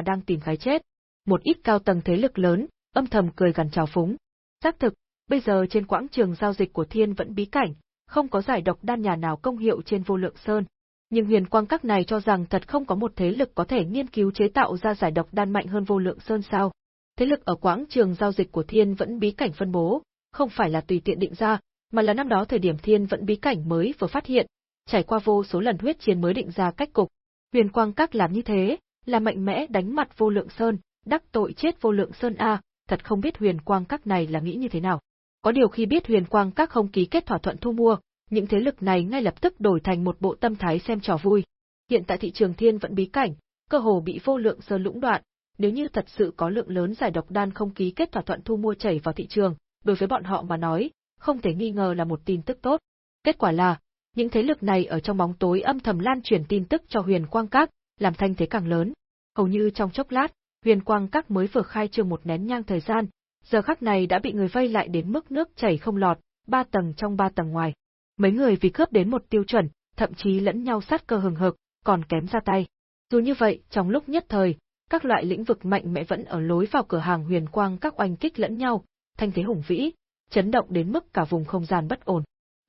đang tìm cái chết. Một ít cao tầng thế lực lớn, âm thầm cười gần trào phúng. Xác thực, bây giờ trên quãng trường giao dịch của thiên vẫn bí cảnh, không có giải độc đan nhà nào công hiệu trên vô lượng sơn. Nhưng huyền quang các này cho rằng thật không có một thế lực có thể nghiên cứu chế tạo ra giải độc đan mạnh hơn vô lượng sơn sao. Thế lực ở quãng trường giao dịch của thiên vẫn bí cảnh phân bố, không phải là tùy tiện định ra, mà là năm đó thời điểm thiên vẫn bí cảnh mới vừa phát hiện, trải qua vô số lần huyết chiến mới định ra cách cục. Huyền quang các làm như thế, là mạnh mẽ đánh mặt vô lượng sơn, đắc tội chết vô lượng sơn A, thật không biết huyền quang các này là nghĩ như thế nào. Có điều khi biết huyền quang các không ký kết thỏa thuận thu mua, những thế lực này ngay lập tức đổi thành một bộ tâm thái xem trò vui. Hiện tại thị trường thiên vẫn bí cảnh, cơ hồ bị vô lượng sơn lũng đoạn, nếu như thật sự có lượng lớn giải độc đan không ký kết thỏa thuận thu mua chảy vào thị trường, đối với bọn họ mà nói, không thể nghi ngờ là một tin tức tốt. Kết quả là, những thế lực này ở trong bóng tối âm thầm lan truyền tin tức cho huyền quang các, làm thanh thế càng lớn. Hầu như trong chốc lát, huyền quang các mới vừa khai trương một nén nhang thời gian, giờ khắc này đã bị người vây lại đến mức nước chảy không lọt, ba tầng trong ba tầng ngoài. Mấy người vì cướp đến một tiêu chuẩn, thậm chí lẫn nhau sát cơ hừng hực, còn kém ra tay. Dù như vậy, trong lúc nhất thời, các loại lĩnh vực mạnh mẽ vẫn ở lối vào cửa hàng huyền quang các oanh kích lẫn nhau, thanh thế hùng vĩ, chấn động đến mức cả vùng không gian bất ổn.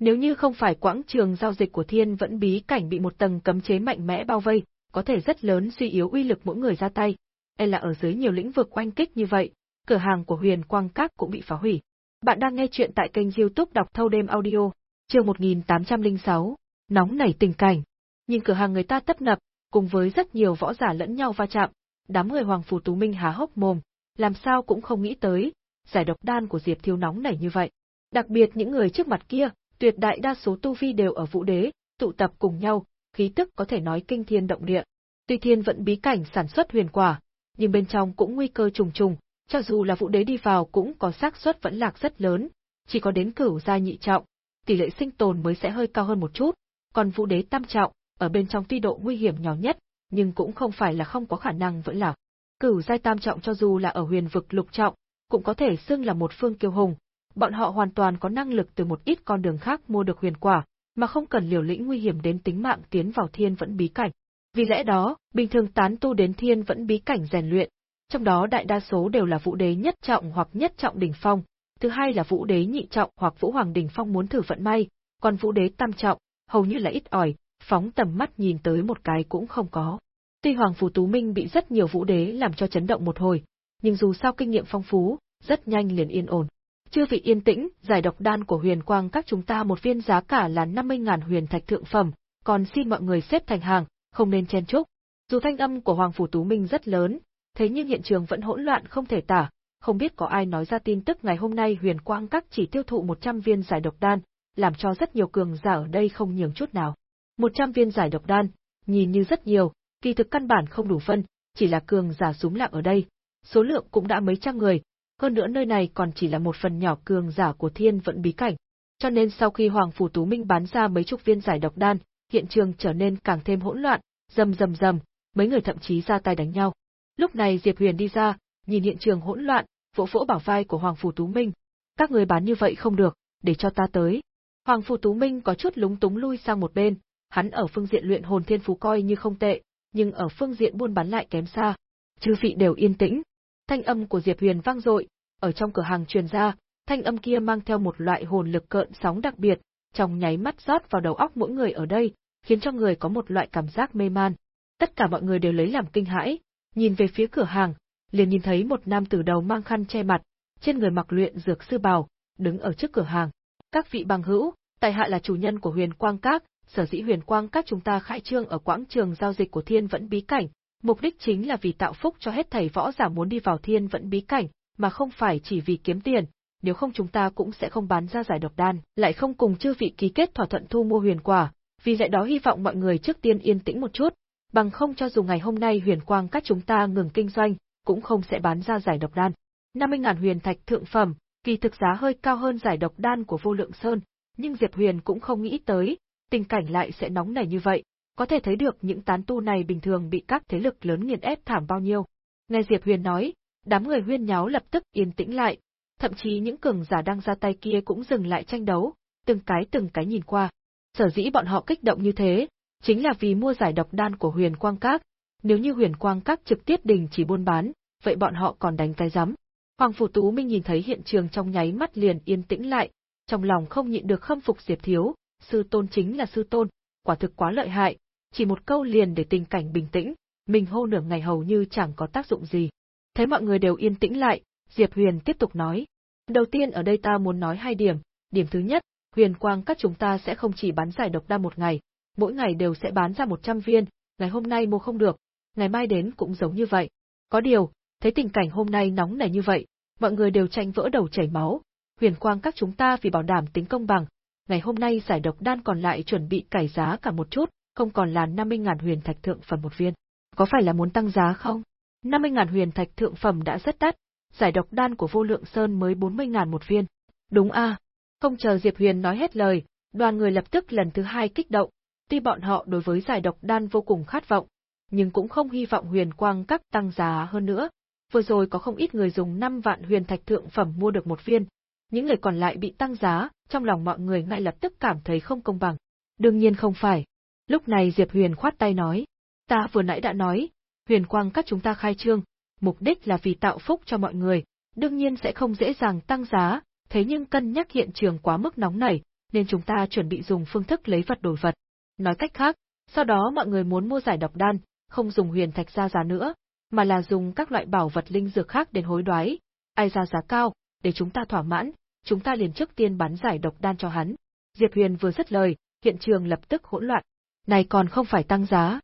Nếu như không phải quãng trường giao dịch của thiên vẫn bí cảnh bị một tầng cấm chế mạnh mẽ bao vây, có thể rất lớn suy yếu uy lực mỗi người ra tay, e là ở dưới nhiều lĩnh vực oanh kích như vậy, cửa hàng của huyền quang các cũng bị phá hủy. Bạn đang nghe chuyện tại kênh youtube đọc thâu đêm audio, chương 1806, nóng nảy tình cảnh. Nhìn cửa hàng người ta tấp nập, cùng với rất nhiều võ giả lẫn nhau va chạm, đám người Hoàng Phù Tú Minh há hốc mồm, làm sao cũng không nghĩ tới, giải độc đan của Diệp Thiêu nóng nảy như vậy. Đặc biệt những người trước mặt kia, tuyệt đại đa số tu vi đều ở vũ đế, tụ tập cùng nhau, khí tức có thể nói kinh thiên động địa. Tuy thiên vẫn bí cảnh sản xuất huyền quả, nhưng bên trong cũng nguy cơ trùng trùng, cho dù là vũ đế đi vào cũng có xác suất vẫn lạc rất lớn, chỉ có đến cửu gia nhị trọng, tỷ lệ sinh tồn mới sẽ hơi cao hơn một chút, còn vũ đế tam trọng, ở bên trong tuy độ nguy hiểm nhỏ nhất, nhưng cũng không phải là không có khả năng vẫn lạc. Cửu giai tam trọng cho dù là ở huyền vực lục trọng, cũng có thể xưng là một phương kiêu hùng, bọn họ hoàn toàn có năng lực từ một ít con đường khác mua được huyền quả, mà không cần liều lĩnh nguy hiểm đến tính mạng tiến vào thiên vẫn bí cảnh. Vì lẽ đó, bình thường tán tu đến thiên vẫn bí cảnh rèn luyện, trong đó đại đa số đều là vũ đế nhất trọng hoặc nhất trọng đỉnh phong, thứ hai là vũ đế nhị trọng hoặc vũ hoàng đỉnh phong muốn thử vận may, còn vũ đế tam trọng, hầu như là ít ỏi, phóng tầm mắt nhìn tới một cái cũng không có. Tuy Hoàng Phù Tú Minh bị rất nhiều vũ đế làm cho chấn động một hồi, nhưng dù sao kinh nghiệm phong phú, rất nhanh liền yên ổn. Chư vị yên tĩnh, giải độc đan của huyền quang các chúng ta một viên giá cả là 50.000 huyền thạch thượng phẩm, còn xin mọi người xếp thành hàng, không nên chen chúc. Dù thanh âm của Hoàng Phủ Tú Minh rất lớn, thế nhưng hiện trường vẫn hỗn loạn không thể tả, không biết có ai nói ra tin tức ngày hôm nay huyền quang các chỉ tiêu thụ 100 viên giải độc đan, làm cho rất nhiều cường giả ở đây không nhường chút nào. 100 viên giải độc đan, nhìn như rất nhiều, kỳ thực căn bản không đủ phân, chỉ là cường giả súng lặng ở đây, số lượng cũng đã mấy trăm người, hơn nữa nơi này còn chỉ là một phần nhỏ cường giả của thiên vận bí cảnh. Cho nên sau khi Hoàng Phủ Tú Minh bán ra mấy chục viên giải độc đan, hiện trường trở nên càng thêm hỗn loạn, rầm rầm rầm, mấy người thậm chí ra tay đánh nhau. Lúc này Diệp Huyền đi ra, nhìn hiện trường hỗn loạn, vỗ vỗ bảo vai của Hoàng Phủ Tú Minh. Các người bán như vậy không được, để cho ta tới. Hoàng Phủ Tú Minh có chút lúng túng lui sang một bên, hắn ở phương diện luyện hồn thiên phú coi như không tệ, nhưng ở phương diện buôn bán lại kém xa. Chư vị đều yên tĩnh. Thanh âm của Diệp Huyền vang dội, ở trong cửa hàng truyền ra, thanh âm kia mang theo một loại hồn lực cợn sóng đặc biệt, trong nháy mắt rót vào đầu óc mỗi người ở đây, khiến cho người có một loại cảm giác mê man. Tất cả mọi người đều lấy làm kinh hãi, nhìn về phía cửa hàng, liền nhìn thấy một nam tử đầu mang khăn che mặt, trên người mặc luyện dược sư bào, đứng ở trước cửa hàng. Các vị bằng hữu, tại hạ là chủ nhân của Huyền Quang Các, sở dĩ Huyền Quang Các chúng ta khai trương ở quãng trường giao dịch của Thiên Vẫn Bí Cảnh, mục đích chính là vì tạo phúc cho hết thầy võ giả muốn đi vào Thiên Vẫn Bí Cảnh, mà không phải chỉ vì kiếm tiền, nếu không chúng ta cũng sẽ không bán ra giải độc đan, lại không cùng chư vị ký kết thỏa thuận thu mua huyền quả, vì lẽ đó hy vọng mọi người trước tiên yên tĩnh một chút, bằng không cho dù ngày hôm nay huyền quang các chúng ta ngừng kinh doanh, cũng không sẽ bán ra giải độc đan. 50.000 huyền thạch thượng phẩm, kỳ thực giá hơi cao hơn giải độc đan của vô lượng sơn, nhưng Diệp Huyền cũng không nghĩ tới, tình cảnh lại sẽ nóng nảy như vậy, có thể thấy được những tán tu này bình thường bị các thế lực lớn nghiền ép thảm bao nhiêu. Nghe Diệp Huyền nói, đám người huyên nháo lập tức yên tĩnh lại, thậm chí những cường giả đang ra tay kia cũng dừng lại tranh đấu, từng cái từng cái nhìn qua. Sở dĩ bọn họ kích động như thế, chính là vì mua giải độc đan của huyền quang các, nếu như huyền quang các trực tiếp đình chỉ buôn bán, vậy bọn họ còn đánh cái rắm. Hoàng Phủ Tú Minh nhìn thấy hiện trường trong nháy mắt liền yên tĩnh lại, trong lòng không nhịn được khâm phục Diệp Thiếu, sư tôn chính là sư tôn, quả thực quá lợi hại, chỉ một câu liền để tình cảnh bình tĩnh, mình hô nửa ngày hầu như chẳng có tác dụng gì. Thấy mọi người đều yên tĩnh lại, Diệp Huyền tiếp tục nói. Đầu tiên ở đây ta muốn nói hai điểm, điểm thứ nhất, huyền quang các chúng ta sẽ không chỉ bán giải độc đa một ngày, mỗi ngày đều sẽ bán ra 100 viên, ngày hôm nay mua không được, ngày mai đến cũng giống như vậy. Có điều, thấy tình cảnh hôm nay nóng nảy như vậy, mọi người đều tranh vỡ đầu chảy máu, huyền quang các chúng ta vì bảo đảm tính công bằng, ngày hôm nay giải độc đan còn lại chuẩn bị cải giá cả một chút, không còn là 50.000 huyền thạch thượng phẩm một viên. Có phải là muốn tăng giá không? 50.000 huyền thạch thượng phẩm đã rất đắt, giải độc đan của vô lượng sơn mới 40.000 một viên. Đúng a. Không chờ Diệp Huyền nói hết lời, đoàn người lập tức lần thứ hai kích động, tuy bọn họ đối với giải độc đan vô cùng khát vọng, nhưng cũng không hy vọng huyền quang các tăng giá hơn nữa. Vừa rồi có không ít người dùng 5 vạn huyền thạch thượng phẩm mua được một viên, những người còn lại bị tăng giá, trong lòng mọi người ngay lập tức cảm thấy không công bằng. Đương nhiên không phải. Lúc này Diệp Huyền khoát tay nói, ta vừa nãy đã nói, huyền quang các chúng ta khai trương, mục đích là vì tạo phúc cho mọi người, đương nhiên sẽ không dễ dàng tăng giá, thế nhưng cân nhắc hiện trường quá mức nóng nảy, nên chúng ta chuẩn bị dùng phương thức lấy vật đổi vật. Nói cách khác, sau đó mọi người muốn mua giải độc đan, không dùng huyền thạch ra giá nữa, mà là dùng các loại bảo vật linh dược khác đến hối đoái, ai ra giá cao, để chúng ta thỏa mãn, chúng ta liền trước tiên bán giải độc đan cho hắn. Diệp Huyền vừa dứt lời, hiện trường lập tức hỗn loạn. Này còn không phải tăng giá.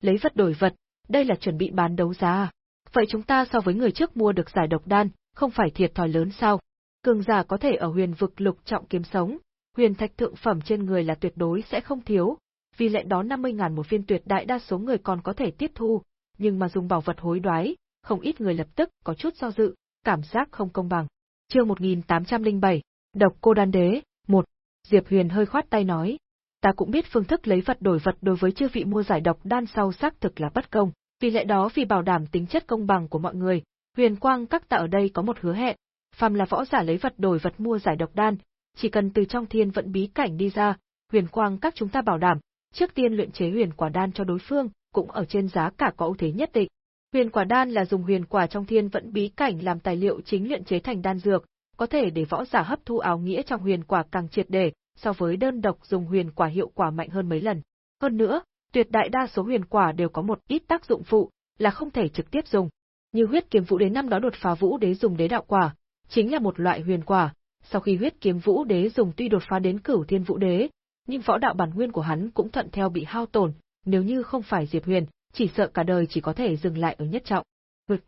Lấy vật đổi vật, đây là chuẩn bị bán đấu giá à? Vậy chúng ta so với người trước mua được giải độc đan, không phải thiệt thòi lớn sao? Cường giả có thể ở huyền vực lục trọng kiếm sống, huyền thạch thượng phẩm trên người là tuyệt đối sẽ không thiếu, vì lẽ đó 50.000 một viên tuyệt đại đa số người còn có thể tiếp thu, nhưng mà dùng bảo vật hối đoái, không ít người lập tức có chút do dự, cảm giác không công bằng. Chương 1807, Độc Cô Đan Đế, 1. Diệp Huyền hơi khoát tay nói, ta cũng biết phương thức lấy vật đổi vật đối với chư vị mua giải độc đan sau xác thực là bất công, vì lẽ đó vì bảo đảm tính chất công bằng của mọi người, Huyền Quang các ta ở đây có một hứa hẹn, phàm là võ giả lấy vật đổi vật mua giải độc đan, chỉ cần từ trong thiên vận bí cảnh đi ra, Huyền Quang các chúng ta bảo đảm, trước tiên luyện chế huyền quả đan cho đối phương, cũng ở trên giá cả có ưu thế nhất định. Huyền quả đan là dùng huyền quả trong thiên vận bí cảnh làm tài liệu chính luyện chế thành đan dược, có thể để võ giả hấp thu áo nghĩa trong huyền quả càng triệt để, so với đơn độc dùng huyền quả hiệu quả mạnh hơn mấy lần. Hơn nữa, tuyệt đại đa số huyền quả đều có một ít tác dụng phụ, là không thể trực tiếp dùng. Như huyết kiếm vũ đế năm đó đột phá vũ đế dùng đế đạo quả, chính là một loại huyền quả. Sau khi huyết kiếm vũ đế dùng tuy đột phá đến cửu thiên vũ đế, nhưng võ đạo bản nguyên của hắn cũng thuận theo bị hao tổn, nếu như không phải Diệp Huyền, chỉ sợ cả đời chỉ có thể dừng lại ở nhất trọng.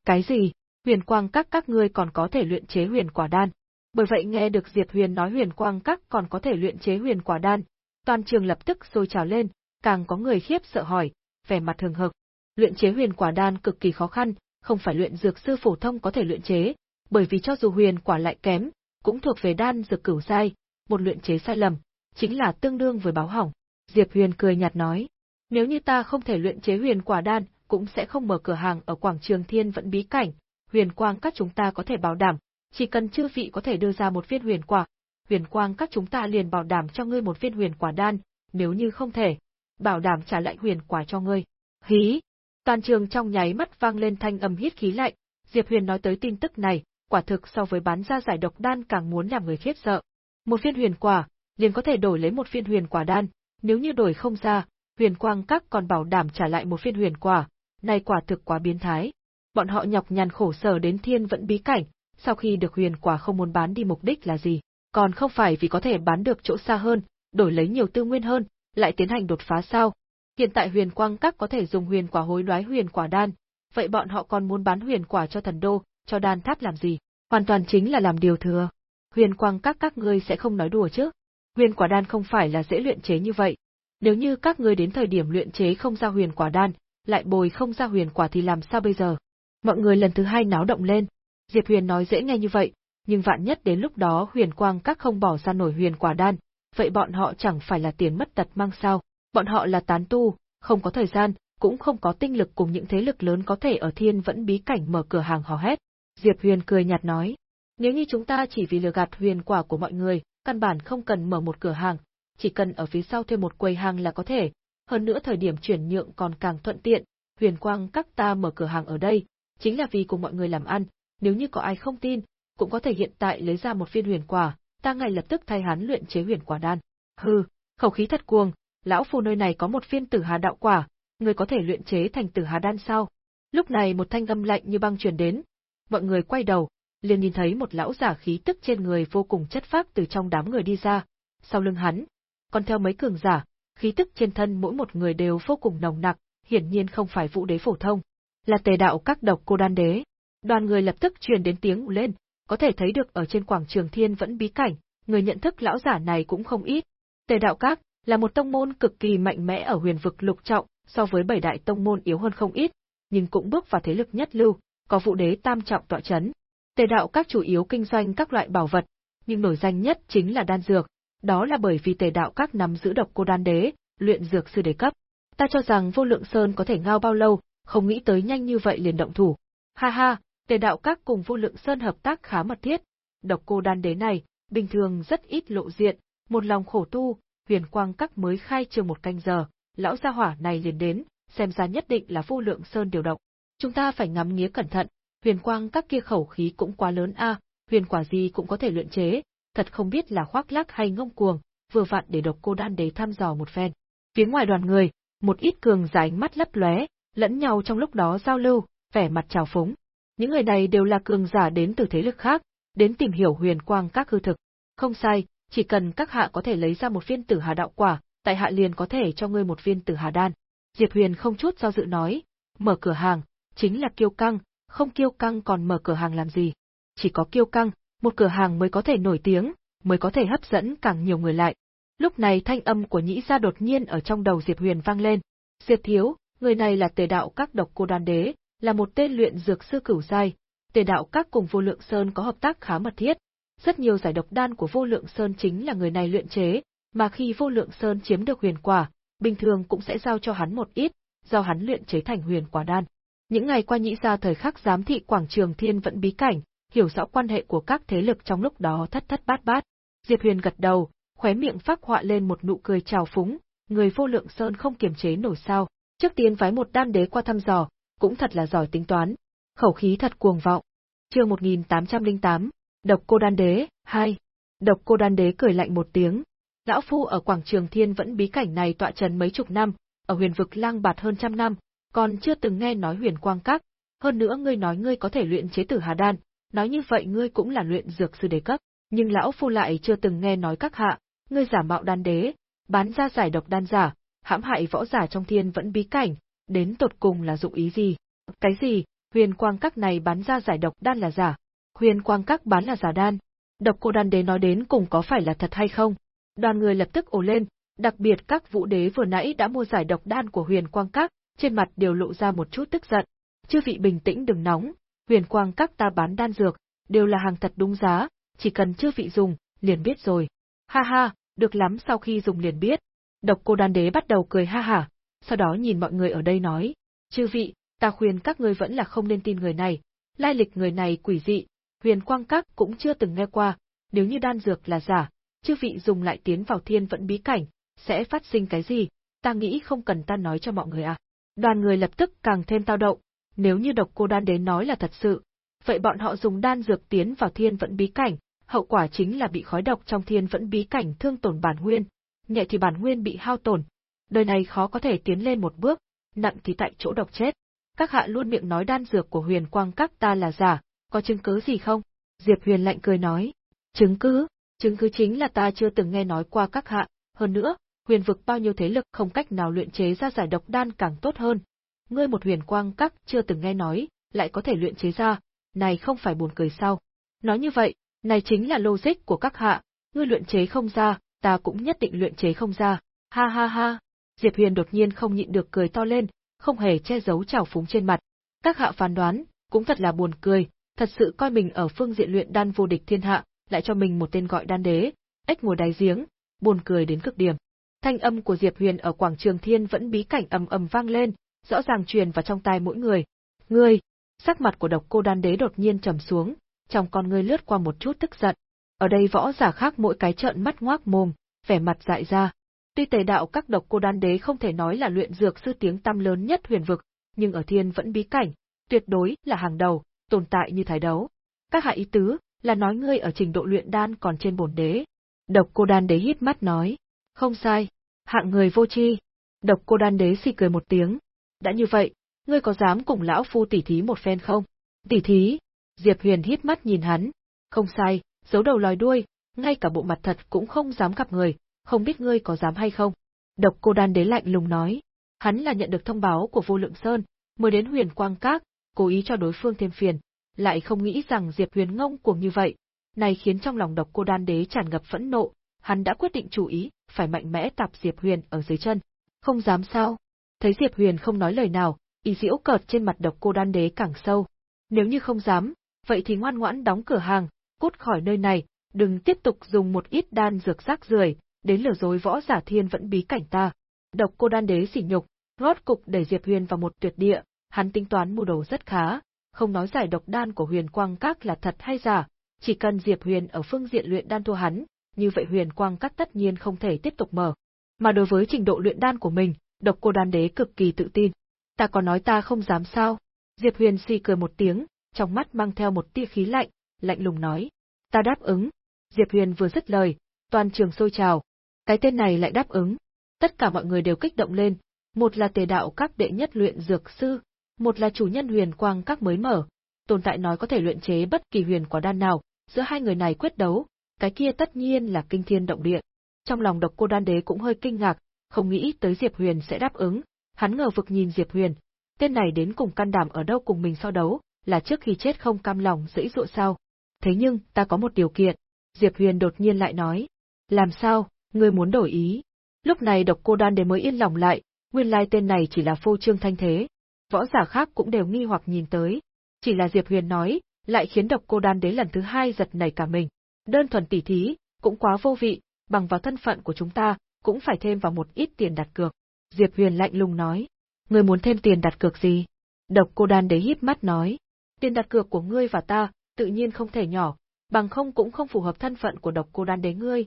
Cái gì? Huyền quang các các ngươi còn có thể luyện chế huyền quả đan. Bởi vậy nghe được Diệp Huyền nói huyền quang các còn có thể luyện chế huyền quả đan, toàn trường lập tức sôi trào lên, càng có người khiếp sợ hỏi, vẻ mặt thường hực. Luyện chế huyền quả đan cực kỳ khó khăn, không phải luyện dược sư phổ thông có thể luyện chế, bởi vì cho dù huyền quả lại kém, cũng thuộc về đan dược cửu sai, một luyện chế sai lầm, chính là tương đương với báo hỏng. Diệp Huyền cười nhạt nói, nếu như ta không thể luyện chế huyền quả đan, cũng sẽ không mở cửa hàng ở quảng trường Thiên Vận Bí Cảnh, huyền quang các chúng ta có thể bảo đảm, chỉ cần chư vị có thể đưa ra một viên huyền quả, huyền quang các chúng ta liền bảo đảm cho ngươi một viên huyền quả đan, nếu như không thể, bảo đảm trả lại huyền quả cho ngươi. Hí! Toàn trường trong nháy mắt vang lên thanh âm hít khí lạnh, Diệp Huyền nói tới tin tức này, quả thực so với bán ra giải độc đan càng muốn làm người khiếp sợ. Một viên huyền quả, liền có thể đổi lấy một viên huyền quả đan, nếu như đổi không ra, huyền quang các còn bảo đảm trả lại một viên huyền quả, này quả thực quá biến thái. Bọn họ nhọc nhằn khổ sở đến thiên vẫn bí cảnh, sau khi được huyền quả không muốn bán đi mục đích là gì, còn không phải vì có thể bán được chỗ xa hơn, đổi lấy nhiều tư nguyên hơn, lại tiến hành đột phá sao? Hiện tại huyền quang các có thể dùng huyền quả hối đoái huyền quả đan, vậy bọn họ còn muốn bán huyền quả cho thần đô, cho đan tháp làm gì? Hoàn toàn chính là làm điều thừa. Huyền quang các các ngươi sẽ không nói đùa chứ? Huyền quả đan không phải là dễ luyện chế như vậy. Nếu như các ngươi đến thời điểm luyện chế không ra huyền quả đan, lại bồi không ra huyền quả thì làm sao bây giờ? Mọi người lần thứ hai náo động lên. Diệp Huyền nói dễ nghe như vậy, nhưng vạn nhất đến lúc đó huyền quang các không bỏ ra nổi huyền quả đan, vậy bọn họ chẳng phải là tiền mất tật mang sao? Bọn họ là tán tu, không có thời gian, cũng không có tinh lực cùng những thế lực lớn có thể ở thiên vẫn bí cảnh mở cửa hàng hò hét. Diệp Huyền cười nhạt nói, nếu như chúng ta chỉ vì lừa gạt huyền quả của mọi người, căn bản không cần mở một cửa hàng, chỉ cần ở phía sau thêm một quầy hàng là có thể, hơn nữa thời điểm chuyển nhượng còn càng thuận tiện, huyền quang các ta mở cửa hàng ở đây, chính là vì cùng mọi người làm ăn, nếu như có ai không tin, cũng có thể hiện tại lấy ra một viên huyền quả, ta ngay lập tức thay hắn luyện chế huyền quả đan. Hừ, khẩu khí thật cuồng, lão phu nơi này có một viên tử hà đạo quả, người có thể luyện chế thành tử hà đan sao? Lúc này một thanh âm lạnh như băng truyền đến, mọi người quay đầu, liền nhìn thấy một lão giả khí tức trên người vô cùng chất phác từ trong đám người đi ra, sau lưng hắn, còn theo mấy cường giả, khí tức trên thân mỗi một người đều vô cùng nồng nặc, hiển nhiên không phải vũ đế phổ thông, là tề đạo các độc cô đan đế. Đoàn người lập tức truyền đến tiếng lên, có thể thấy được ở trên quảng trường thiên vẫn bí cảnh, người nhận thức lão giả này cũng không ít. Tề đạo các là một tông môn cực kỳ mạnh mẽ ở huyền vực lục trọng, so với bảy đại tông môn yếu hơn không ít, nhưng cũng bước vào thế lực nhất lưu, có vụ đế tam trọng tọa chấn. Tề đạo các chủ yếu kinh doanh các loại bảo vật, nhưng nổi danh nhất chính là đan dược, đó là bởi vì tề đạo các nắm giữ độc cô đan đế, luyện dược sư đế cấp. Ta cho rằng vô lượng sơn có thể ngao bao lâu, không nghĩ tới nhanh như vậy liền động thủ. Ha ha, tề đạo các cùng vô lượng sơn hợp tác khá mật thiết. Độc cô đan đế này, bình thường rất ít lộ diện, một lòng khổ tu, huyền quang các mới khai trường một canh giờ, lão gia hỏa này liền đến, xem ra nhất định là vô lượng sơn điều động. Chúng ta phải ngắm nghía cẩn thận, huyền quang các kia khẩu khí cũng quá lớn a, huyền quả gì cũng có thể luyện chế, thật không biết là khoác lác hay ngông cuồng, vừa vặn để độc cô đan đế thăm dò một phen. Phía ngoài đoàn người, một ít cường giả ánh mắt lấp lóe, lẫn nhau trong lúc đó giao lưu, vẻ mặt trào phúng. Những người này đều là cường giả đến từ thế lực khác, đến tìm hiểu huyền quang các hư thực. Không sai, chỉ cần các hạ có thể lấy ra một viên tử hà đạo quả, tại hạ liền có thể cho ngươi một viên tử hà đan. Diệp Huyền không chút do dự nói, mở cửa hàng, chính là kiêu căng, không kiêu căng còn mở cửa hàng làm gì. Chỉ có kiêu căng, một cửa hàng mới có thể nổi tiếng, mới có thể hấp dẫn càng nhiều người lại. Lúc này thanh âm của nhĩ gia đột nhiên ở trong đầu Diệp Huyền vang lên. Diệp Thiếu, người này là tề đạo các độc cô đan đế, là một tên luyện dược sư cửu giai. Tề đạo các cùng vô lượng sơn có hợp tác khá mật thiết. Rất nhiều giải độc đan của vô lượng sơn chính là người này luyện chế, mà khi vô lượng sơn chiếm được huyền quả, bình thường cũng sẽ giao cho hắn một ít, do hắn luyện chế thành huyền quả đan. Những ngày qua nhĩ ra thời khắc giám thị quảng trường thiên vẫn bí cảnh, hiểu rõ quan hệ của các thế lực trong lúc đó thất thất bát bát. Diệp Huyền gật đầu, khóe miệng phác họa lên một nụ cười trào phúng, người vô lượng sơn không kiềm chế nổi sao. Trước tiên phái một đan đế qua thăm dò, cũng thật là giỏi tính toán. Khẩu khí thật cuồng vọng. Chương 1808, Độc Cô Đan Đế, 2. Độc Cô Đan Đế cười lạnh một tiếng. Lão phu ở quảng trường Thiên vẫn bí cảnh này tọa trần mấy chục năm, ở huyền vực lang bạt hơn trăm năm, còn chưa từng nghe nói huyền quang các, hơn nữa ngươi nói ngươi có thể luyện chế tử hà đan, nói như vậy ngươi cũng là luyện dược sư đề cấp, nhưng lão phu lại chưa từng nghe nói các hạ, ngươi giả mạo đan đế, bán ra giải độc đan giả, hãm hại võ giả trong thiên vẫn bí cảnh, đến tột cùng là dụng ý gì? Cái gì? Huyền quang các này bán ra giải độc đan là giả, huyền quang các bán là giả đan. Độc cô đan đế nói đến cùng có phải là thật hay không? Đoàn người lập tức ồ lên, đặc biệt các vũ đế vừa nãy đã mua giải độc đan của huyền quang các, trên mặt đều lộ ra một chút tức giận. Chư vị bình tĩnh đừng nóng, huyền quang các ta bán đan dược, đều là hàng thật đúng giá, chỉ cần chư vị dùng, liền biết rồi. Ha ha, được lắm sau khi dùng liền biết. Độc cô đan đế bắt đầu cười ha hả, sau đó nhìn mọi người ở đây nói, chư vị, ta khuyên các ngươi vẫn là không nên tin người này, lai lịch người này quỷ dị, huyền quang các cũng chưa từng nghe qua, nếu như đan dược là giả, chư vị dùng lại tiến vào thiên vẫn bí cảnh, sẽ phát sinh cái gì, ta nghĩ không cần ta nói cho mọi người à. Đoàn người lập tức càng thêm tao động, nếu như độc cô đan đến nói là thật sự, vậy bọn họ dùng đan dược tiến vào thiên vận bí cảnh, hậu quả chính là bị khói độc trong thiên vẫn bí cảnh thương tổn bản nguyên, nhẹ thì bản nguyên bị hao tổn, đời này khó có thể tiến lên một bước, nặng thì tại chỗ độc chết. Các hạ luôn miệng nói đan dược của huyền quang các ta là giả, có chứng cứ gì không? Diệp huyền lạnh cười nói. Chứng cứ? Chứng cứ chính là ta chưa từng nghe nói qua các hạ, hơn nữa, huyền vực bao nhiêu thế lực không cách nào luyện chế ra giải độc đan càng tốt hơn. Ngươi một huyền quang các chưa từng nghe nói, lại có thể luyện chế ra, này không phải buồn cười sao? Nói như vậy, này chính là logic của các hạ, ngươi luyện chế không ra, ta cũng nhất định luyện chế không ra. Ha ha ha. Diệp Huyền đột nhiên không nhịn được cười to lên, không hề che giấu trào phúng trên mặt. Các hạ phán đoán, cũng thật là buồn cười, thật sự coi mình ở phương diện luyện đan vô địch thiên hạ, lại cho mình một tên gọi đan đế, ếch ngồi đáy giếng, buồn cười đến cực điểm. Thanh âm của Diệp Huyền ở quảng trường thiên vẫn bí cảnh ầm ầm vang lên, rõ ràng truyền vào trong tai mỗi người. Ngươi, sắc mặt của độc cô đan đế đột nhiên trầm xuống, trong con ngươi lướt qua một chút tức giận. Ở đây võ giả khác mỗi cái trợn mắt ngoác mồm, vẻ mặt dại ra. Tuy tề đạo các độc cô đan đế không thể nói là luyện dược sư tiếng tăm lớn nhất huyền vực, nhưng ở thiên vẫn bí cảnh, tuyệt đối là hàng đầu, tồn tại như thái đấu. Các hạ ý tứ, là nói ngươi ở trình độ luyện đan còn trên bổn đế. Độc cô đan đế hít mắt nói, không sai, hạng người vô tri. Độc cô đan đế xì cười một tiếng. Đã như vậy, ngươi có dám cùng lão phu tỉ thí một phen không? Tỉ thí, Diệp Huyền hít mắt nhìn hắn. Không sai, giấu đầu lòi đuôi, ngay cả bộ mặt thật cũng không dám gặp người, không biết ngươi có dám hay không. Độc cô đan đế lạnh lùng nói. Hắn là nhận được thông báo của vô lượng sơn, mới đến huyền quang các, cố ý cho đối phương thêm phiền, lại không nghĩ rằng Diệp Huyền ngông cuồng như vậy. Này khiến trong lòng độc cô đan đế tràn ngập phẫn nộ, hắn đã quyết định chủ ý, phải mạnh mẽ tạp Diệp Huyền ở dưới chân. Không dám sao? Thấy Diệp Huyền không nói lời nào, ý diễu cợt trên mặt độc cô đan đế càng sâu. Nếu như không dám, vậy thì ngoan ngoãn đóng cửa hàng, cút khỏi nơi này, đừng tiếp tục dùng một ít đan dược rác rưởi đến lừa dối võ giả thiên vẫn bí cảnh ta. Độc cô đan đế sỉ nhục, rốt cục đẩy Diệp Huyền vào một tuyệt địa, hắn tính toán mưu đồ rất khá, không nói giải độc đan của Huyền Quang Các là thật hay giả, chỉ cần Diệp Huyền ở phương diện luyện đan thua hắn, như vậy Huyền Quang Các tất nhiên không thể tiếp tục mở. Mà đối với trình độ luyện đan của mình, độc cô đan đế cực kỳ tự tin. Ta có nói ta không dám sao? Diệp Huyền si cười một tiếng, trong mắt mang theo một tia khí lạnh, lạnh lùng nói. Ta đáp ứng. Diệp Huyền vừa dứt lời, toàn trường sôi trào. Cái tên này lại đáp ứng. Tất cả mọi người đều kích động lên, một là tề đạo các đệ nhất luyện dược sư, một là chủ nhân huyền quang các mới mở, tồn tại nói có thể luyện chế bất kỳ huyền quả đan nào, giữa hai người này quyết đấu, cái kia tất nhiên là kinh thiên động địa. Trong lòng độc cô đan đế cũng hơi kinh ngạc, không nghĩ tới Diệp Huyền sẽ đáp ứng, hắn ngờ vực nhìn Diệp Huyền, tên này đến cùng can đảm ở đâu cùng mình so đấu, là trước khi chết không cam lòng dẫy dụa sao. Thế nhưng, ta có một điều kiện. Diệp Huyền đột nhiên lại nói. Làm sao, ngươi muốn đổi ý? Lúc này độc cô đan đế mới yên lòng lại, nguyên lai tên này chỉ là phô trương thanh thế. Võ giả khác cũng đều nghi hoặc nhìn tới. Chỉ là Diệp Huyền nói, lại khiến độc cô đan đế lần thứ hai giật nảy cả mình. Đơn thuần tỉ thí, cũng quá vô vị, bằng vào thân phận của chúng ta, cũng phải thêm vào một ít tiền đặt cược. Diệp Huyền lạnh lùng nói. Ngươi muốn thêm tiền đặt cược gì? Độc cô đan đế híp mắt nói. Tiền đặt cược của ngươi và ta, tự nhiên không thể nhỏ, bằng không cũng không phù hợp thân phận của độc cô đan đế ngươi.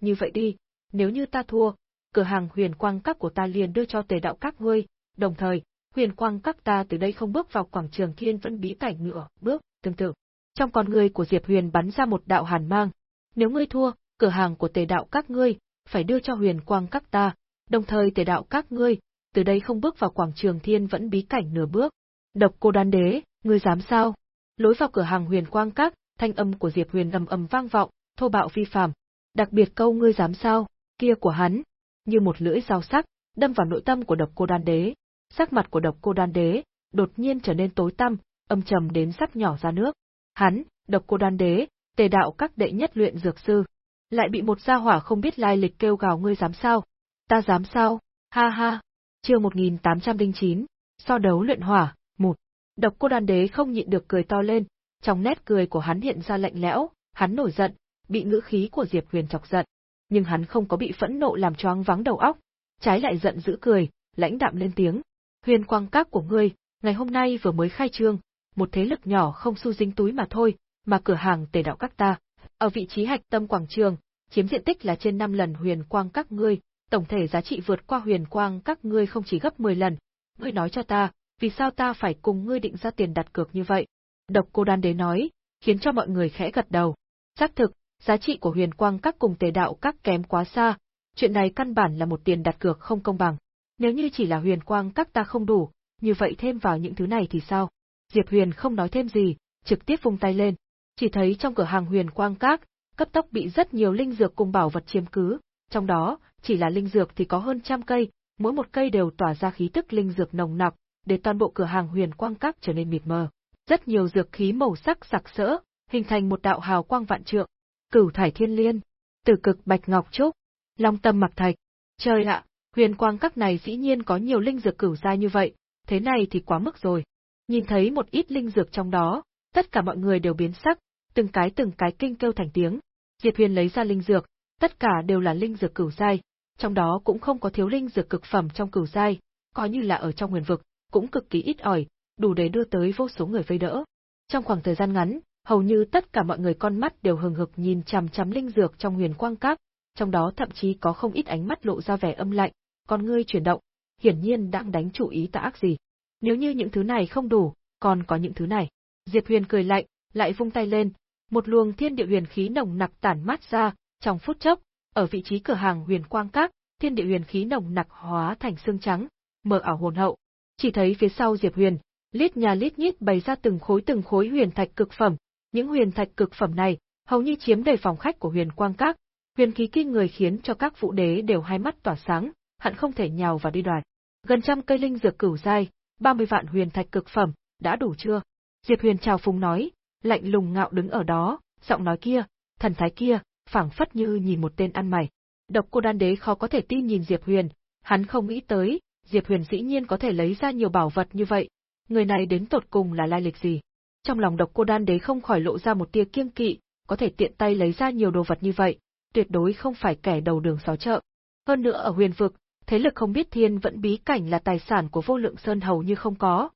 Như vậy đi, nếu như ta thua, cửa hàng huyền quang các của ta liền đưa cho tề đạo các ngươi, đồng thời, huyền quang các ta từ đây không bước vào quảng trường thiên vẫn bí cảnh nữa, bước, tương tự. Trong con ngươi của Diệp Huyền bắn ra một đạo hàn mang. Nếu ngươi thua, cửa hàng của tề đạo các ngươi, phải đưa cho huyền quang các ta, đồng thời tề đạo các ngươi, từ đây không bước vào quảng trường thiên vẫn bí cảnh nửa bước. Độc cô đan đế, ngươi dám sao? Lối vào cửa hàng huyền quang các, thanh âm của Diệp Huyền ầm ầm vang vọng, thô bạo vi phạm. Đặc biệt câu ngươi dám sao, kia của hắn, như một lưỡi dao sắc, đâm vào nội tâm của độc cô đan đế. Sắc mặt của độc cô đan đế, đột nhiên trở nên tối tăm, âm trầm đến sắp nhỏ ra nước. Hắn, độc cô đan đế, tề đạo các đệ nhất luyện dược sư, lại bị một gia hỏa không biết lai lịch kêu gào ngươi dám sao? Ta dám sao? Ha ha. Chiều 1809, so đấu luyện hỏa, một. Độc cô đan đế không nhịn được cười to lên, trong nét cười của hắn hiện ra lạnh lẽo, hắn nổi giận, bị ngữ khí của Diệp Huyền chọc giận, nhưng hắn không có bị phẫn nộ làm choáng váng đầu óc, trái lại giận dữ cười, lãnh đạm lên tiếng. Huyền quang các của ngươi, ngày hôm nay vừa mới khai trương, một thế lực nhỏ không xu dính túi mà thôi, mà cửa hàng tề đạo các ta, ở vị trí hạch tâm quảng trường, chiếm diện tích là trên 5 lần huyền quang các ngươi, tổng thể giá trị vượt qua huyền quang các ngươi không chỉ gấp 10 lần. Ngươi nói cho ta, vì sao ta phải cùng ngươi định ra tiền đặt cược như vậy? Độc cô đan đế nói, khiến cho mọi người khẽ gật đầu. Xác thực, giá trị của huyền quang các cùng tề đạo các kém quá xa, chuyện này căn bản là một tiền đặt cược không công bằng. Nếu như chỉ là huyền quang các ta không đủ, như vậy thêm vào những thứ này thì sao? Diệp Huyền không nói thêm gì, trực tiếp vung tay lên. Chỉ thấy trong cửa hàng huyền quang các, cấp tốc bị rất nhiều linh dược cùng bảo vật chiếm cứ, trong đó, chỉ là linh dược thì có hơn trăm cây, mỗi một cây đều tỏa ra khí tức linh dược nồng nặc, để toàn bộ cửa hàng huyền quang các trở nên mịt mờ. Rất nhiều dược khí màu sắc sặc sỡ, hình thành một đạo hào quang vạn trượng. Cửu thải thiên liên, tử cực bạch ngọc trúc, long tâm mặc thạch. Trời ạ, huyền quang các này dĩ nhiên có nhiều linh dược cửu giai như vậy, thế này thì quá mức rồi. Nhìn thấy một ít linh dược trong đó, tất cả mọi người đều biến sắc, từng cái từng cái kinh kêu thành tiếng. Diệp Huyền lấy ra linh dược, tất cả đều là linh dược cửu giai, trong đó cũng không có thiếu linh dược cực phẩm trong cửu giai, coi như là ở trong huyền vực, cũng cực kỳ ít ỏi, đủ để đưa tới vô số người vây đỡ. Trong khoảng thời gian ngắn, hầu như tất cả mọi người con mắt đều hừng hực nhìn chằm chằm linh dược trong huyền quang các, trong đó thậm chí có không ít ánh mắt lộ ra vẻ âm lạnh, con ngươi chuyển động, hiển nhiên đang đánh chủ ý tà ác gì. Nếu như những thứ này không đủ, còn có những thứ này. Diệp Huyền cười lạnh, lại vung tay lên, một luồng thiên địa huyền khí nồng nặc tản mát ra, trong phút chốc, ở vị trí cửa hàng huyền quang các, thiên địa huyền khí nồng nặc hóa thành xương trắng, mờ ảo hồn hậu. Chỉ thấy phía sau Diệp Huyền, lít nhà lít nhít bày ra từng khối từng khối huyền thạch cực phẩm, những huyền thạch cực phẩm này hầu như chiếm đầy phòng khách của huyền quang các, huyền khí kinh người khiến cho các vũ đế đều hai mắt tỏa sáng, hận không thể nhào vào đi đoạt. Gần trăm cây linh dược cửu giai, 30 vạn huyền thạch cực phẩm, đã đủ chưa? Diệp Huyền chào phúng nói, lạnh lùng ngạo đứng ở đó, giọng nói kia, thần thái kia, phảng phất như nhìn một tên ăn mày. Độc cô đan đế khó có thể tin nhìn Diệp Huyền, hắn không nghĩ tới, Diệp Huyền dĩ nhiên có thể lấy ra nhiều bảo vật như vậy. Người này đến tột cùng là lai lịch gì? Trong lòng độc cô đan đế không khỏi lộ ra một tia kiêng kỵ, có thể tiện tay lấy ra nhiều đồ vật như vậy, tuyệt đối không phải kẻ đầu đường xó chợ. Hơn nữa ở huyền vực, thế lực không biết thiên vẫn bí cảnh là tài sản của vô lượng sơn hầu như không có.